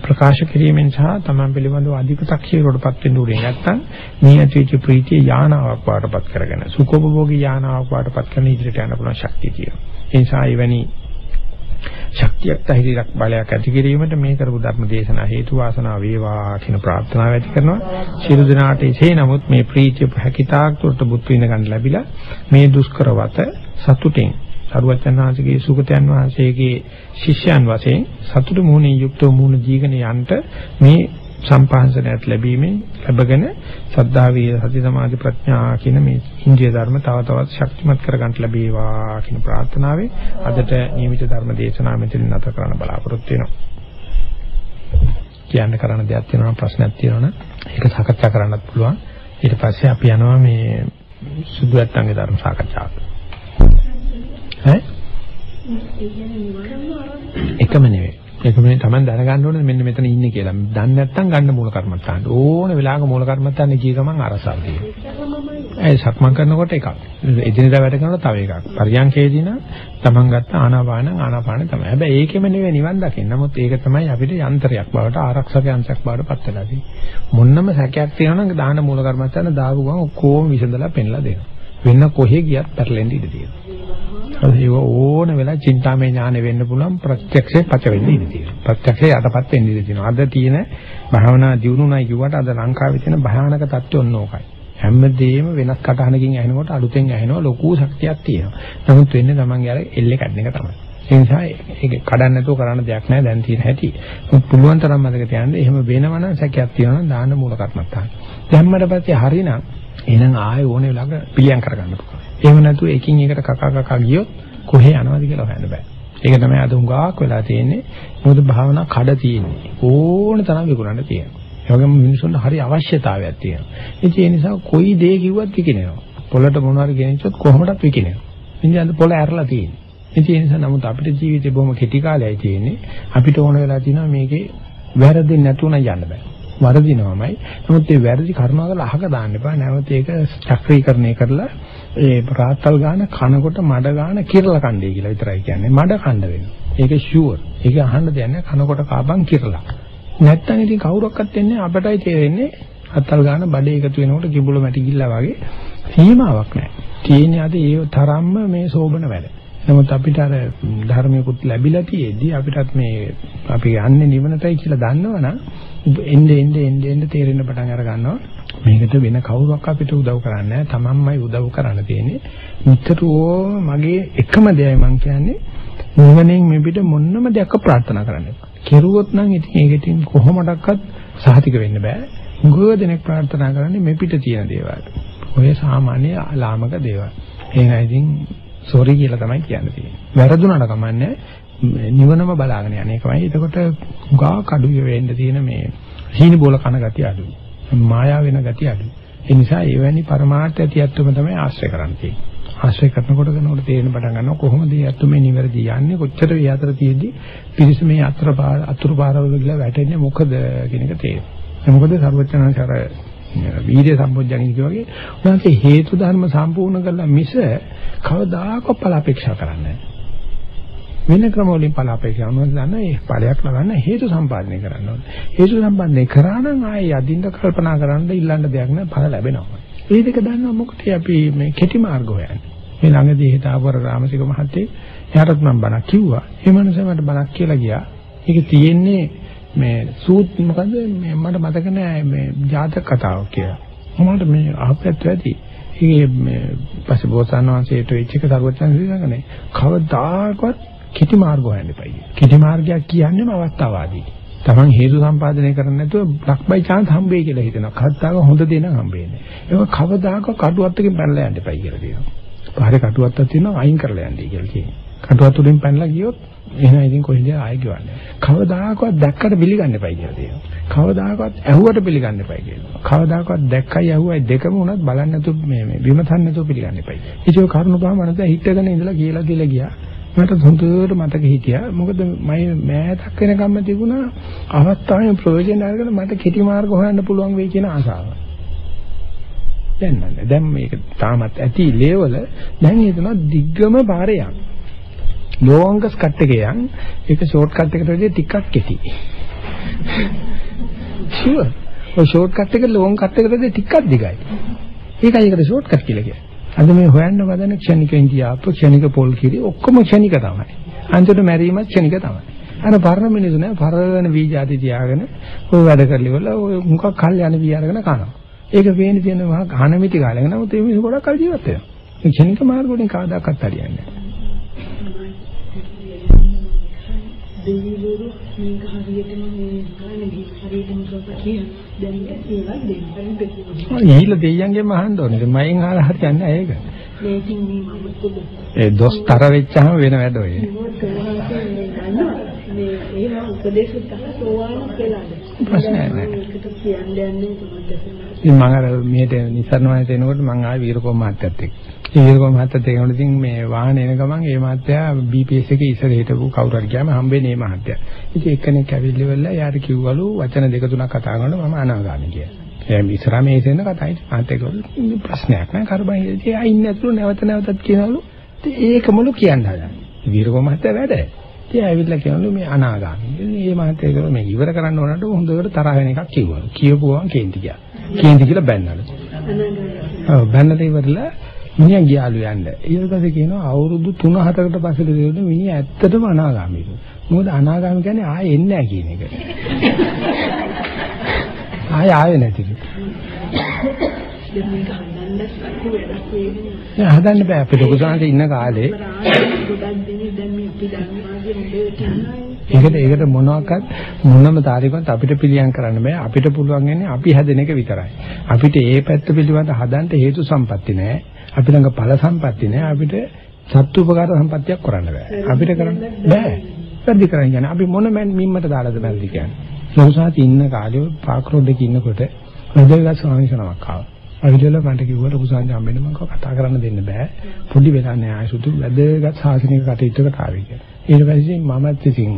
ප්‍රකාශ කිරීමෙන් සහ Taman පිළිබඳව අධික තක්ෂේරයටපත් වෙන්න උනේ නැත්නම් මේ ඇතිවෙච්ච ප්‍රීතිය යානාවක් වාටපත් කරගෙන සුඛෝපභෝගී යානාවක් වාටපත් කරන ඉදිරියට යන්න පුළුවන් ශක්තිය තියෙනවා. ඒ නිසා එවැනි ශක්තියක් ධෛර්යයක් බලයක් ඇති කිරීමට මේ කරපු ධර්ම දේශනා හේතු වාසනා වේවා කියන ප්‍රාර්ථනාව ඇති කරනවා. සියලු දෙනාට එසේ නමුත් මේ ප්‍රීතිය හැකිතාක් තුරට බුත් විඳ ගන්න ලැබිලා මේ දුෂ්කරවත සතුටින් සරුවචනාංශගේ සුගතයන් වහන්සේගේ ශිෂ්‍යයන් වශයෙන් සතුට මුහුණින් යුක්තව මුහුණ දීගෙන යන්න මේ සම්පාංශනයත් ලැබීමෙන් ලැබගෙන සද්ධා වීර්ය සති සමාධි ප්‍රඥා කියන මේ ඉන්ද්‍රිය ධර්ම තව තවත් ශක්තිමත් කරගන්න ලැබේවා කියන ප්‍රාර්ථනාවෙන් අදට නියමිත ධර්ම දේශනාව මෙතන නැත කරන්න බලාපොරොත්තු වෙනවා. කියන්න කරන්න දෙයක් තියෙනවා ප්‍රශ්නයක් තියෙනවනම් ඒක සාකච්ඡා කරන්නත් පුළුවන්. ඊට පස්සේ අපි යනවා මේ සුදු ඇත්තන්ගේ ධර්ම සාකච්ඡාවට. ඈ? එකම නෙවෙයි. ඒක මේ Taman දැනගන්න ඕනේ මෙන්න මෙතන ඉන්නේ කියලා. දන්නේ නැත්නම් ගන්න මූල කර්මත්තාන්න. ඕන වෙලාවක මූල කර්මත්තාන්නේ කිය ගමන් අරසාව තියෙනවා. ඒ සක්මන් කරනකොට එකක්. එදිනෙදා වැඩ කරනකොට තව එකක්. පරියන්කේදී නම් Taman ගත්ත ආනාපාන ආනාපාන තමයි. හැබැයි ඒකෙම නෙවෙයි නිවන් දකින්න. නමුත් ඒක තමයි අපිට යන්ත්‍රයක් බවට ආරක්ෂක යන්ත්‍රයක් බවට පත් වෙලා තියෙන්නේ. මොන්නම සැකයක් තියෙනවා නම් දාන මූල කර්මත්තාන්න දාපු ගමන් ඔක්කොම විසඳලා පෙන්ලා දෙනවා. වෙන කොහෙ ගියත් පැටලෙන්න ඉඩ තියෙනවා. ඒක ඕන වෙලා චින්තාමය ඥානෙ වෙන්න පුළුවන් ප්‍රත්‍යක්ෂේ පච වෙන්න ඉඩ තියෙනවා. ප්‍රත්‍යක්ෂේ යටපත් වෙන්න ඉඩ තියෙනවා. අද තියෙන භාවනා දියුණුවයි කිව්වට අද ලංකාවේ තියෙන භයානක තත්ත්වය ඔන්න ඕකයි. හැමදේම වෙනස් කටහනකින් ඇහෙනකොට අලුතෙන් ඇහෙනවා ලොකු ශක්තියක් තියෙනවා. නමුත් වෙන්නේ තමන්ගේ අර එල්ලේ කඩන එක තමයි. ඒ නිසා ඒක කඩන්න නැතුව කරන්න දෙයක් නැහැ දැන් තියෙන හැටි. පුළුවන් තරම් මතක තියාගන්න. එහෙම වෙනවනම් සැකයක් තියෙනවා නම් දාන්න මූල කර්මත්තාන. දැම්මට පස්සේ හරිනම් එහෙනම් ආයෙ ඕනේ ළඟ පිළියම් කරගන්න පුළුවන්. එහෙම නැතුව එකින් එකට කකා කකා ගියොත් කොහේ යනවද කියලා හොයන්න බෑ. ඒක තමයි අද උඟාක් වෙලා තියෙන්නේ. මොකද භාවනා කඩ තියෙන්නේ. ඕන තරම් විකුණන්න තියෙනවා. ඒ වගේම මිනිසුන්ට හරි අවශ්‍යතාවයක් තියෙනවා. ඉතින් ඒ නිසා කොයි දේ කිව්වත් විකිනෙනවා. පොළට මොනවා හරි ගෙනිච්චොත් කොහොමදත් විකිනෙනවා. ඉතින් අද පොළ ඇරලා තියෙන්නේ. ඉතින් ඒ නිසා නමුත් අපිට ජීවිතේ බොහොම කෙටි කාලයයි තියෙන්නේ. අපිට ඕන වෙලා තියෙනවා මේකේ වැරදෙන්නේ නැතුව නම් යන්න බෑ. වරදිනවමයි. නමුත් ඒ වැරදි කරුණාවල අහක දාන්න එපා. නැවත ඒක චක්‍රීකරණය කරලා ඒ රාත්තල් ගාන කනකොට මඩ ගාන කිරලා කණ්ඩේ කියලා විතරයි කියන්නේ. මඩ කණ්ඩ වෙනවා. ඒක ෂුවර්. ඒක අහන්න දෙයක් නැහැ. කනකොට කාපන් කිරලා. නැත්තම් ඉතින් කවුරක්වත් වෙන්නේ අපටයි තේරෙන්නේ අත්තල් ගාන බඩේ එකතු වෙනකොට කිඹුල මැටි ගිල්ලා වගේ සීමාවක් නැහැ. තියෙන්නේ අද ඒ තරම්ම මේ සෝබන වැඩ. නමුත් අපිට අර ධර්මයකුත් ලැබිලා තියෙද්දි අපිටත් මේ අපි යන්නේ නිවනටයි කියලා දන්නවනම් එnde එnde එnde එnde තේරෙන්න පටන් අර ගන්නවා. මේකට වෙන කවුරක් අපිට උදව් කරන්නේ නැහැ. තමන්මයි උදව් කරන්න තියෙන්නේ. නිතරම මගේ එකම දෙයයි මම කියන්නේ නිවනෙන් මේ පිට මොන්නම දෙයක් ප්‍රාර්ථනා කරන්න එපා. කෙරුවොත් නම් ඉතින් ඒකටින් කොහොමඩක්වත් සහතික වෙන්න බෑ. ගුව දෙනෙක් ප්‍රාර්ථනා කරන්නේ මේ පිට තියෙන දේවල්. ඔය සාමාන්‍ය ලාමක දේවල්. ඒකයි ඉතින් සෝරි කියලා තමයි කියන්නේ. වැරදුනට කමන්නේ නිවනම බලාගෙන යන එකමයි. එතකොට ගා කඩුවේ වෙන්න තියෙන මේ හීන බෝල කන ගතිය අඩුයි. මායා වෙන ගතිය අඩුයි. ඒ නිසා එවැනි පරමාර්ථ ඇතියත්වම තමයි ආශ්‍රය කරන්න තියෙන්නේ. ආශ්‍රය කරනකොට කරනකොට තේරෙන පටන් ගන්නවා කොහොමද මේ අත්තු මේ නිවැරදි යන්නේ කොච්චර මේ අතර තියෙද්දි පිරිස මේ අතර අතුරු පාරවල ගිහලා වැටෙන්නේ මොකද කියන එක තේරෙනවා. මොකද සර්වඥාන්සාර වීර්ය සම්පෝඥයන් කියවගේ උන්වහන්සේ හේතු ධර්ම සම්පූර්ණ කරලා මිස කවදාකවත් බල අපේක්ෂා කරන්නේ නැහැ. වෙන ක්‍රම වලින් ඵල අපේක්ෂා කරනවා දන්න ඒ ඵලයක් ලබන්න හේතු සම්පාදනය කරන්න ඕනේ. හේතු සම්පාදනය කරා නම් ආයේ යදින්ද කල්පනා කරන්න ඉල්ලන්න දෙයක් නැහැ ඵල ලැබෙනවා. මේ දෙක දන්නවා මොකටද අපි මේ කෙටි මාර්ග හොයන්නේ. මේ ළඟදී හිතාවර රාමසික මහත්තයෙක් එයාටත් මම බණක් කිව්වා. ඒ මනුස්සයා මට බණක් කියලා ගියා. ඒක තියෙන්නේ මේ සූත් මොකද මේ මට මතක නෑ මේ ජාතක කතාවක් කියලා. මොනවද මේ අහපැත්ත ඇති. ඒ මේ පස්සේ බෝසතාණන් වහන්සේට වෙච්ච එක සරුවචන් සිදගනේ. කවදාකවත් කෙටි මාර්ග හොයන්න එපා. කෙටි මාර්ගයක් කියන්නේම අවස්ථාවාදී. Taman හේතු සම්පාදනය කරන්නේ නැතුව ලක් බයි chance හම්බෙයි කියලා හිතනවා. කවදාක හොඳ දේ නම් හම්බෙන්නේ. ඒක කවදාක කටුවත්තකින් පැනලා යන්න එපා කියලා කියනවා. පාරේ කටුවත්තක් තියෙනවා අයින් කරලා යන්නයි කියලා කියනවා. කටුවත් උඩින් පැනලා ගියොත් එහෙනම් ඉතින් කොහෙන්ද ආයෙ ගවන්නේ. කවදාකවත් දැක්කට පිළිගන්න එපයි කියලා තියෙනවා. කවදාකවත් ඇහුවට පිළිගන්න එපයි කියනවා. කවදාකවත් දැක්කයි ඇහුවයි දෙකම උනත් බලන්න නැතුව මේ මේ විමසන්න නැතුව පිළිගන්න එපයි. ඉතින් කරුණු පහ මනස හිටගෙන ඉඳලා කියලා කියලා ගියා. මට හොඳට මතක හිටියා. මොකද මම මෑතක් වෙනකම්ම තිබුණා අවස්ථාවේ ප්‍රයෝජන අරගෙන මට කෙටි මාර්ග හොයන්න පුළුවන් වෙයි කියන ආසාව. දැන් නෑ. දැන් මේක තාමත් ඇති ලේවල දැන් හිතනවා දිග්ගම පාරේ යන්න. ලෝංගස් කට් එකේ යන් ඒක ෂෝට් කට් එකට වැඩිය ටිකක් කෙටි. ෂුවර්. ඔය ෂෝට් කට් එක ලෝං කට් එකට වැඩිය ටිකක් දිගයි. ඒකයි ඒකට ෂෝට් කට් කියලා කියන්නේ. අද මේ හොයන්න ගදන ක්ෂණික ඉන්දියාප ක්ෂණික පොල් කිරි ඔක්කොම ක්ෂණික තමයි. අන්තිමට මැරීමත් ක්ෂණික තමයි. අර පරණ මිනිස්සු නෑ පරණ වී જાති තියාගෙන ඔය වැඩ කරලිවල ඔය මුඛක් කල් යන වී අරගෙන කනවා. ඒක වේන්නේ තියෙන මහා ඝන මිටි කාලයක නමුත් ඒ මිනිස්සු ගොඩක් කල් ජීවත් වෙනවා. මේ ක්ෂණික මාර්ග වලින් කවදාකවත් හරියන්නේ නෑ. දෙවිවරු මේක හරියටම මේ කරන්නේ හරියටම කරලා කියන දැන් ඒවත් දෙන්න බැහැ. ඊළ දෙයියන්ගෙන් අහන්න ඕනේ. මයෙන් අහලා හරියන්නේ ඒක. මේකින් මේ මම පොඩ්ඩ ඒ දොස්තර වෙච්චාම වෙන වැඩ ඔය. මේ එහෙම උපදේශ තමයි සෝවාන් කියලාද. ප්‍රශ්නයක් නෑ. ඒකට කියන්නේ. ඉතින් මම අර මෙහෙට නිසරණ වයසට එනකොට මම ආවේ වීරකෝම මහත්තයත් එක්ක. ඒ වීරකෝම මහත්තයත් එක්ක ඉතින් මේ වාහන එන ගමන් ඒ මහත්තයා BPS එකේ ඉස්සර හිටපු කවුරු හරි ගියාම හම්බෙන්නේ මේ මහත්තයා. ඉතින් එක්කෙනෙක් ඇවිල්ලි වෙලා යාට කිව්වලු වචන දෙක තුනක් කතා කරනකොට මම අනාගාමී කියලා. එයා ඉස්සරහා මේ ඉතින් කතා හිට මහත්තයා කිව්වලු ප්‍රශ්නයක් නෑ කරබන් ඉතින් ආ ඉන්නේ නැතුළු නැවත නැවතත් කියනවලු. ඉතින් ඒකමලු කියන්න හදන්නේ. වීරකෝම මහත්තයා වැඩ. ඉතින් ඇවිල්ලා කියනලු මේ අනාගාමී. ඉතින් මේ මහත්තයා කිව්වා මේ ඉවර කරන්න ඕනට හොඳට තරහ වෙන එකක් කිව්වලු. කියපුවම කේන්ති ගියා. කේන්ති කියලා බැන්නලු. ඔව් බැන්නලා ඉවරලා මිනිහා ගියාලු යන්න. ඊට පස්සේ කියනවා අවුරුදු 3-4කට පස්සේ දෙවියෝ මිනිහා ඇත්තටම අනාගාමීලු. මොකද අනාගාමී කියන්නේ ආයෙ එන්නේ නැහැ කියන එක. ආයෙ ආයෙ නැතිලු. දැන් මේක හදන්න ලොකු වැඩක් වෙන්නේ. නෑ හදන්න බෑ අපි ලොකු සාන්තේ ඉන්න කාලේ ගොඩක් දෙනෙක් දැන් මේ අපි දන්නවාගේ හොඳට ඉන්නවා. ඒකට ඒකට මොනවාක්වත් මොනම තාරිකවත් අපිට පිළියම් කරන්න බෑ. අපිට පුළුවන් ඉන්නේ අපි හැදෙන එක විතරයි. අපිට ඒ පැත්ත පිළිබඳ හදන්න හේතු සම්පatti නෑ. අපි ළඟ ඵල සම්පatti නෑ. අපිට සත්තු උපකාර සම්පත්තියක් කරන්න බෑ. අපිට කරන්න බෑ. වැඩි කරන්න කියන්නේ අපි මොන මිම්මට දාලාද බැලදි කියන්නේ. ලෝසාති ඉන්න කාලේ පාක්‍රෝඩ් එකේ ඉන්නකොට හදේගත් ස්වාමීන් වහන්සේනමක් ආවා. අවිදල මන්ට කිව්වා ලොකු සංජ හම්බෙන්න මම කතා කරන්න දෙන්න බෑ. පොඩි වෙලා නෑ. ආයසුතු වැදගත් සාසනික කටයුත්තකට ආවේ කියලා. ඊට පස්සේ මමත් ඉතින්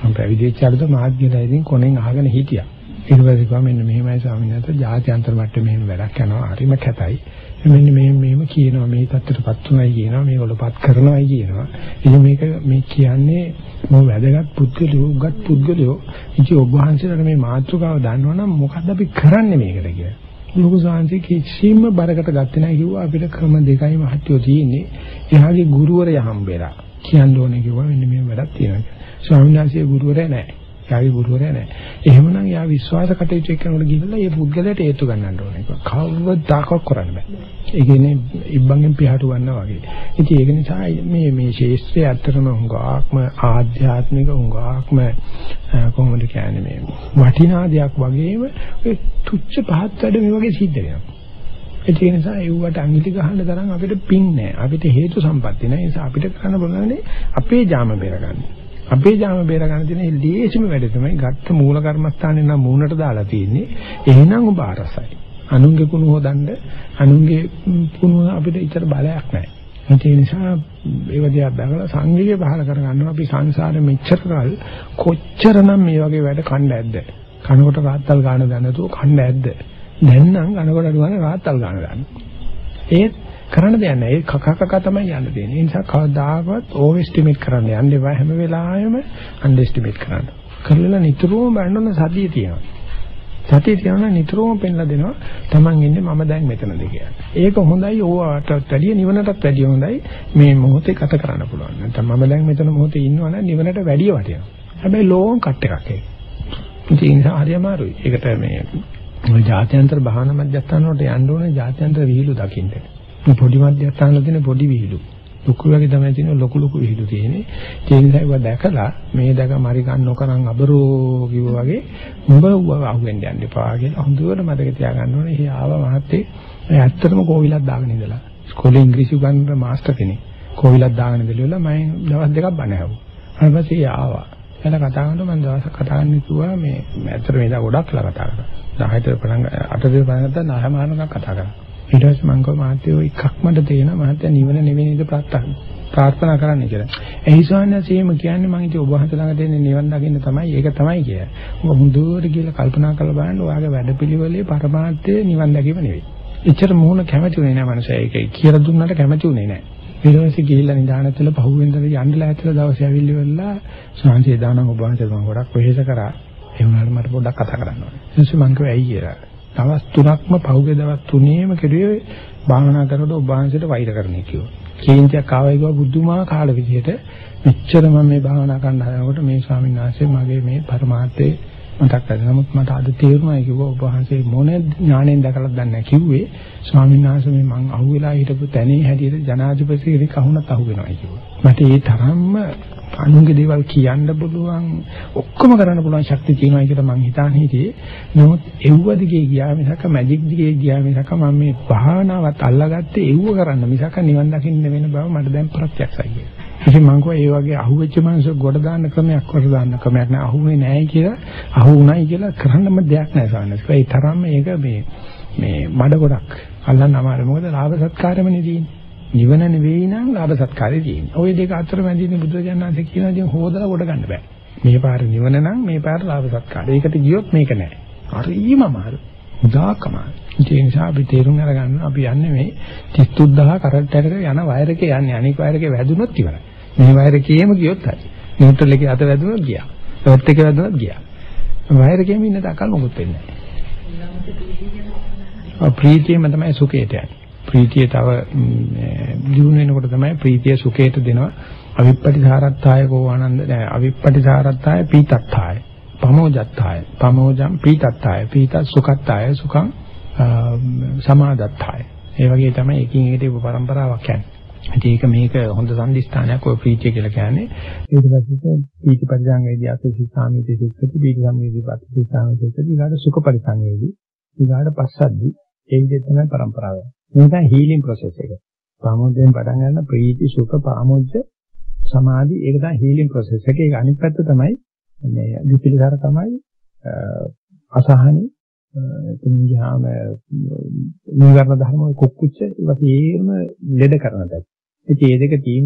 මම පැවිදිච්ච අරද මාධ්‍යලා ඉතින් කොනෙන් අහගෙන හිටියා. ඊට පස්සේ කිව්වා මෙන්න මෙහෙමයි ස්වාමීන් වහන්සේ. ජාත්‍යන්තර මට්ටමේ මෙහෙම වැඩක් යනවා. හරිම කැතයි. මෙන්න මෙහෙම මෙහෙම කියනවා. මේ தත්තරපත් උනායි කියනවා. මේගොල්ලෝපත් කරනවායි කියනවා. ඉතින් මේක මේ කියන්නේ මොන වැදගත් පුද්ගලයෝ උගත් පුද්ගලයෝ. ඉතින් ඔබ වහන්සේලාට මේ මාතෘකාව දන්නවනම් මොකද්ද අපි කරන්නේ මේකට කියලා. ලොකු සාංශි කිසිම බරකට ගත්තේ නැහැ. කිව්වා අපිට ක්‍රම දෙකයි මහත්යෝ තියෙන්නේ. එහාගේ ගුරුවරයා හම්බෙලා. කියන්න ඕනේ කිව්වා මෙන්න මේ වැඩක් තියෙනවා කියලා. ස්වාමීන් වහන්සේ ගුරුවරයා නැහැ. යාගේ ගුරුවරයා නැහැ. එහෙමනම් යා විශ්වාස කටයුතු එක්කනකොට ගිහිල්ලා ඒ පුද්ගලයාට හේතු ගන්නන්න ඕනේ. කවදාකවත් කරන්න බෑ. ඒ කියන්නේ ඉබ්බන්ගෙන් පියාට ගන්නවා වගේ. ඉතින් ඒක නිසා මේ මේ ශේෂ්ත්‍රය ඇත්තටම හුඟක්ම ආධ්‍යාත්මික හුඟක්ම කොහොමද කියන්නේ මේ වටිනා දෙයක් වගේම ඒ තුච්ච පහත් වැඩ මේ වගේ සිද්ධ වෙනවා. ඒ නිසා ඒවට අංගිලි ගහන්න තරම් අපිට පින් නැහැ. අපිට හේතු සම්පatti නැහැ. ඒ නිසා අපිට කරන්න බලන්නේ අපේ ජාම බේරගන්න. අපේ ජාම බේරගන්න තියෙන ලේසිම වැඩ තමයි ගත්ත මූල කර්මස්ථානේ නම් මූණට දාලා තියෙන්නේ. එහෙනම් ඔබ අරසයි. අනුන්ගේ කුණු හොදන්න අනුන්ගේ කුණු අපිට ඉතර බලයක් නැහැ. ඒ නිසා ඒව දිහා දැකලා සංවේගය පහල කරගන්නවා අපි සංසාරෙ මෙච්චර කල් කොච්චරනම් මේ වගේ වැඩ කණ්ඩ ඇද්ද කනකොට රාත්තල් ගන්න දැනතුව කණ්ඩ ඇද්ද දැන් නම් කනකොට අඩු ගන්න රාත්තල් ගන්න ගන්න ඒත් කරන්න දෙයක් නැහැ. ඒ කක කක තමයි යන්න දෙන්නේ. ඒ නිසා කවදාකවත් ඕවර් එස්ටිමේට් කරන්න යන්න එපා. හැම වෙලාවෙම අන්ඩර් එස්ටිමේට් කරන්න. කරලා නිතරම බලන්න සතිය තියෙනවා. සතිය තියෙනවා නිතරම පෙන්ලා දෙනවා Taman ඉන්නේ මම දැන් මෙතනද කියලා. ඒක හොඳයි ඕවාටත් වැඩිය නිවනටත් වැඩිය හොඳයි මේ මොහොතේ ගත කරන්න පුළුවන්. නැත්නම් මම දැන් මෙතන මොහොතේ ඉන්නවනම් නිවනට වැඩිය වටිනවා. හැබැයි ලෝන් කට් එකක් ඒක. ඉතින් ඒ නිසා හරි අමාරුයි. ඒකට මේ ඔය ජාත්‍යන්තර භාවනා මධ්‍යස්ථාන වලට යන්න ඕනේ ජාත්‍යන්තර විහිළු දකින්න. මේ පොඩි මධ්‍යස්ථාන වල තියෙන පොඩි විහිළු. ලොකු වගේ තමයි තියෙන ලොකු ලොකු විහිළු තියෙන්නේ. ඒ නිසා ඒවා දැකලා මේ දැක මරි ගන්න නොකරන් අබරෝ කිව්වා වගේ උඹ අහුවෙන්න යන්න එපා කියලා හොඳට මතක තියාගන්න ඕනේ. එහේ ආව මහත්තේ ඇත්තටම කෝවිලක් දාගෙන ඉඳලා. ඉස්කෝලේ ඉංග්‍රීසි උගන්වන මාස්ටර් කෙනෙක්. කෝවිලක් දාගෙන ඉඳලා මම දවස් දෙකක් බණ ඇහුවා. ඊට පස්සේ ආවා. එලා කතා කරනකොට මම දවසක් කතා කරන්න කිව්වා මේ ඇත්තට මේ දා ගොඩක් ලා කතා කරා. 10ට පටන් 8ට පටන් ගත්තා 9 මානකම් කතා කරා. ඊට පස්සේ මම කිව්වා මහත්තයෝ එකක් මට තේරෙනවා මහත්තයා නිවන නෙවෙයි නේද ප්‍රාර්ථනා කරන්න කියලා. එහි සෝන්නසීම කියන්නේ මම ඉතින් ඔබ වහන්සේ ළඟ තියෙන නිවන් දකින්න තමයි ඒක තමයි කියන්නේ. ඔබ හොඳට කියලා කල්පනා කරලා බලන්න ඔයාගේ වැඩපිළිවෙලේ පරමාර්ථය නිවන් දැකීම නෙවෙයි. එච්චර මොහොන කැමති උනේ නැහැ මනුස්සයා ඒක කියලා දුන්නට කැමති උනේ නැහැ. ඊට පස්සේ ගිහිල්ලා නිදානතල පහුවෙන්දට යන්න ලෑස්තිලා දවසේ ඇවිල්ලි වෙලා සාංශේ දානම් ඔබ වහන්සේ මම ගොඩක් වෙහෙස කරා. ඒ වුණාට මට පොඩ්ඩක් කතා කරන්න ඕනේ. ඊට පස්සේ මම කිව්වා ඇයි කියලා. දවස් තුනක්ම පහුගිය දවස් තුනේම කෙරුවේ භාවනා කරනකොට ඔබ වහන්සේට වෛර කරන්න කිව්වා. කේන්තියක් ආවයි කිව්වා බුදුමාකාර විදිහට මෙච්චර මම මේ භාවනා කරන්න හදනකොට මේ ස්වාමීන් වහන්සේ මගේ මේ පරමාර්ථේ මතක් කරගන්න. නමුත් මට අද තේරුණා කිව්වා ඔබ වහන්සේ මොන ඥාණයෙන් දැකලාද දන්නේ නැහැ කිව්වේ. ස්වාමීන් වහන්සේ මේ මං අහුවෙලා හිටපු තැනේ හැටියට ජනාධිපති කෙනෙක් අහුණත් අහුවෙනවා කිව්වා. මට ඒ තරම්ම අනුන්ගේ දේවල් කියන්න පුළුවන් ඔක්කොම කරන්න පුළුවන් ශක්තිය තියෙනවා කියලා මං හිතාන හිටියේ. නමුත් එව්ව දිගේ ගියා මිසක මැජික් දිගේ ගියා මිසක මම මේ භාවනාවත් අල්ලගත්තේ එව්ව කරන්න මිසක නිවන් දකින්න වෙන බව මට දැන් ප්‍රත්‍යක්ෂයි කියලා. ඉතින් මං කිව්වා ඒ වගේ අහුවෙච්ච මිනිස්සු ගොඩ දාන්න ක්‍රමයක් කොට දාන්න ක්‍රමයක් නෑ අහුවේ නෑ කියලා අහු උනායි කියලා කරන්නම දෙයක් නෑ සාන්නස්. ඒ තරම්ම මේක මේ මේ මඩ ගොඩක් අල්ලන්න අමාරුයි. මොකද ලාභ සත්කාරෙමනේ තියෙන්නේ. නිවන නෙවෙයි නම් ලාභ සත්කාරය තියෙන්නේ. ওই දෙක අතර මැදින් බුදුරජාණන්සේ කියන දේ හොදලා කොට ගන්න බෑ. මේ පාර නිවන නම් මේ පාර ලාභ සත්කාරය. ඒකට ගියොත් මේක නෑ. හරිම අමාරු. උදාකම. ඒ නිසා අපි තේරුම් අරගන්න අපි යන්නේ මේ 33000 කරන්ට් එකක යන වයර් එකේ යන්නේ. අනික වයර් එකේ වැදුනොත් ඉවරයි. මේ වයර් එකේම ගියොත් හරි. නියුට්‍රල් එකේ අත වැදුනොත් ගියා. එර්ත් එකේ වැදුනොත් ගියා. වයර් එකේම ඉන්න තාකල් මොකුත් වෙන්නේ නෑ. ප්‍රීතියම තමයි සුඛයට යන්නේ. ප්‍රීතිය තව දිනු වෙනකොට තමයි ප්‍රීතිය සුඛයට දෙනවා අවිප්පටිසාරත්තාය කෝ ආනන්ද නෑ අවිප්පටිසාරත්තාය පීතත්තාය පමෝජත්තාය පමෝජම් පීතත්තාය පීත සුඛත්තාය සුඛං සමාදත්තාය ඒ වගේ තමයි එකින් එකට උප પરම්පරාවක් යන්නේ ඒක මේක හොඳ සම්දිස්ථානයක් ඔය ප්‍රීතිය කියලා කියන්නේ ඊට පස්සේ පීති පරිසංවේදී අසසි සාමිතේ සික්කති පීති සම්වේදී පස්සේ සාමිතේ සික්කති ඊගාට සුඛ පරිසංවේදී ඊගාට පස්සද්දි ඒ විදිහට තමයි પરම්පරාව යන්නේ මේ තමයි හීලින් ප්‍රොසෙස් එක. ප්‍රාමෝදයෙන් පටන් ගන්න ප්‍රීති සුඛ ප්‍රාමෝද්ද සමාධි ඒක තමයි හීලින් ප්‍රොසෙස් එක. ඒක අනිත් පැත්ත තමයි මේ විපිලිසර තමයි අසහනි එතන ගියාම නීවරණ ධර්ම කුක්කුච්ච ඒවා තේරම ලෙඩ කරන දෙයක්. ඉතින් මේ දෙක තීන්දුව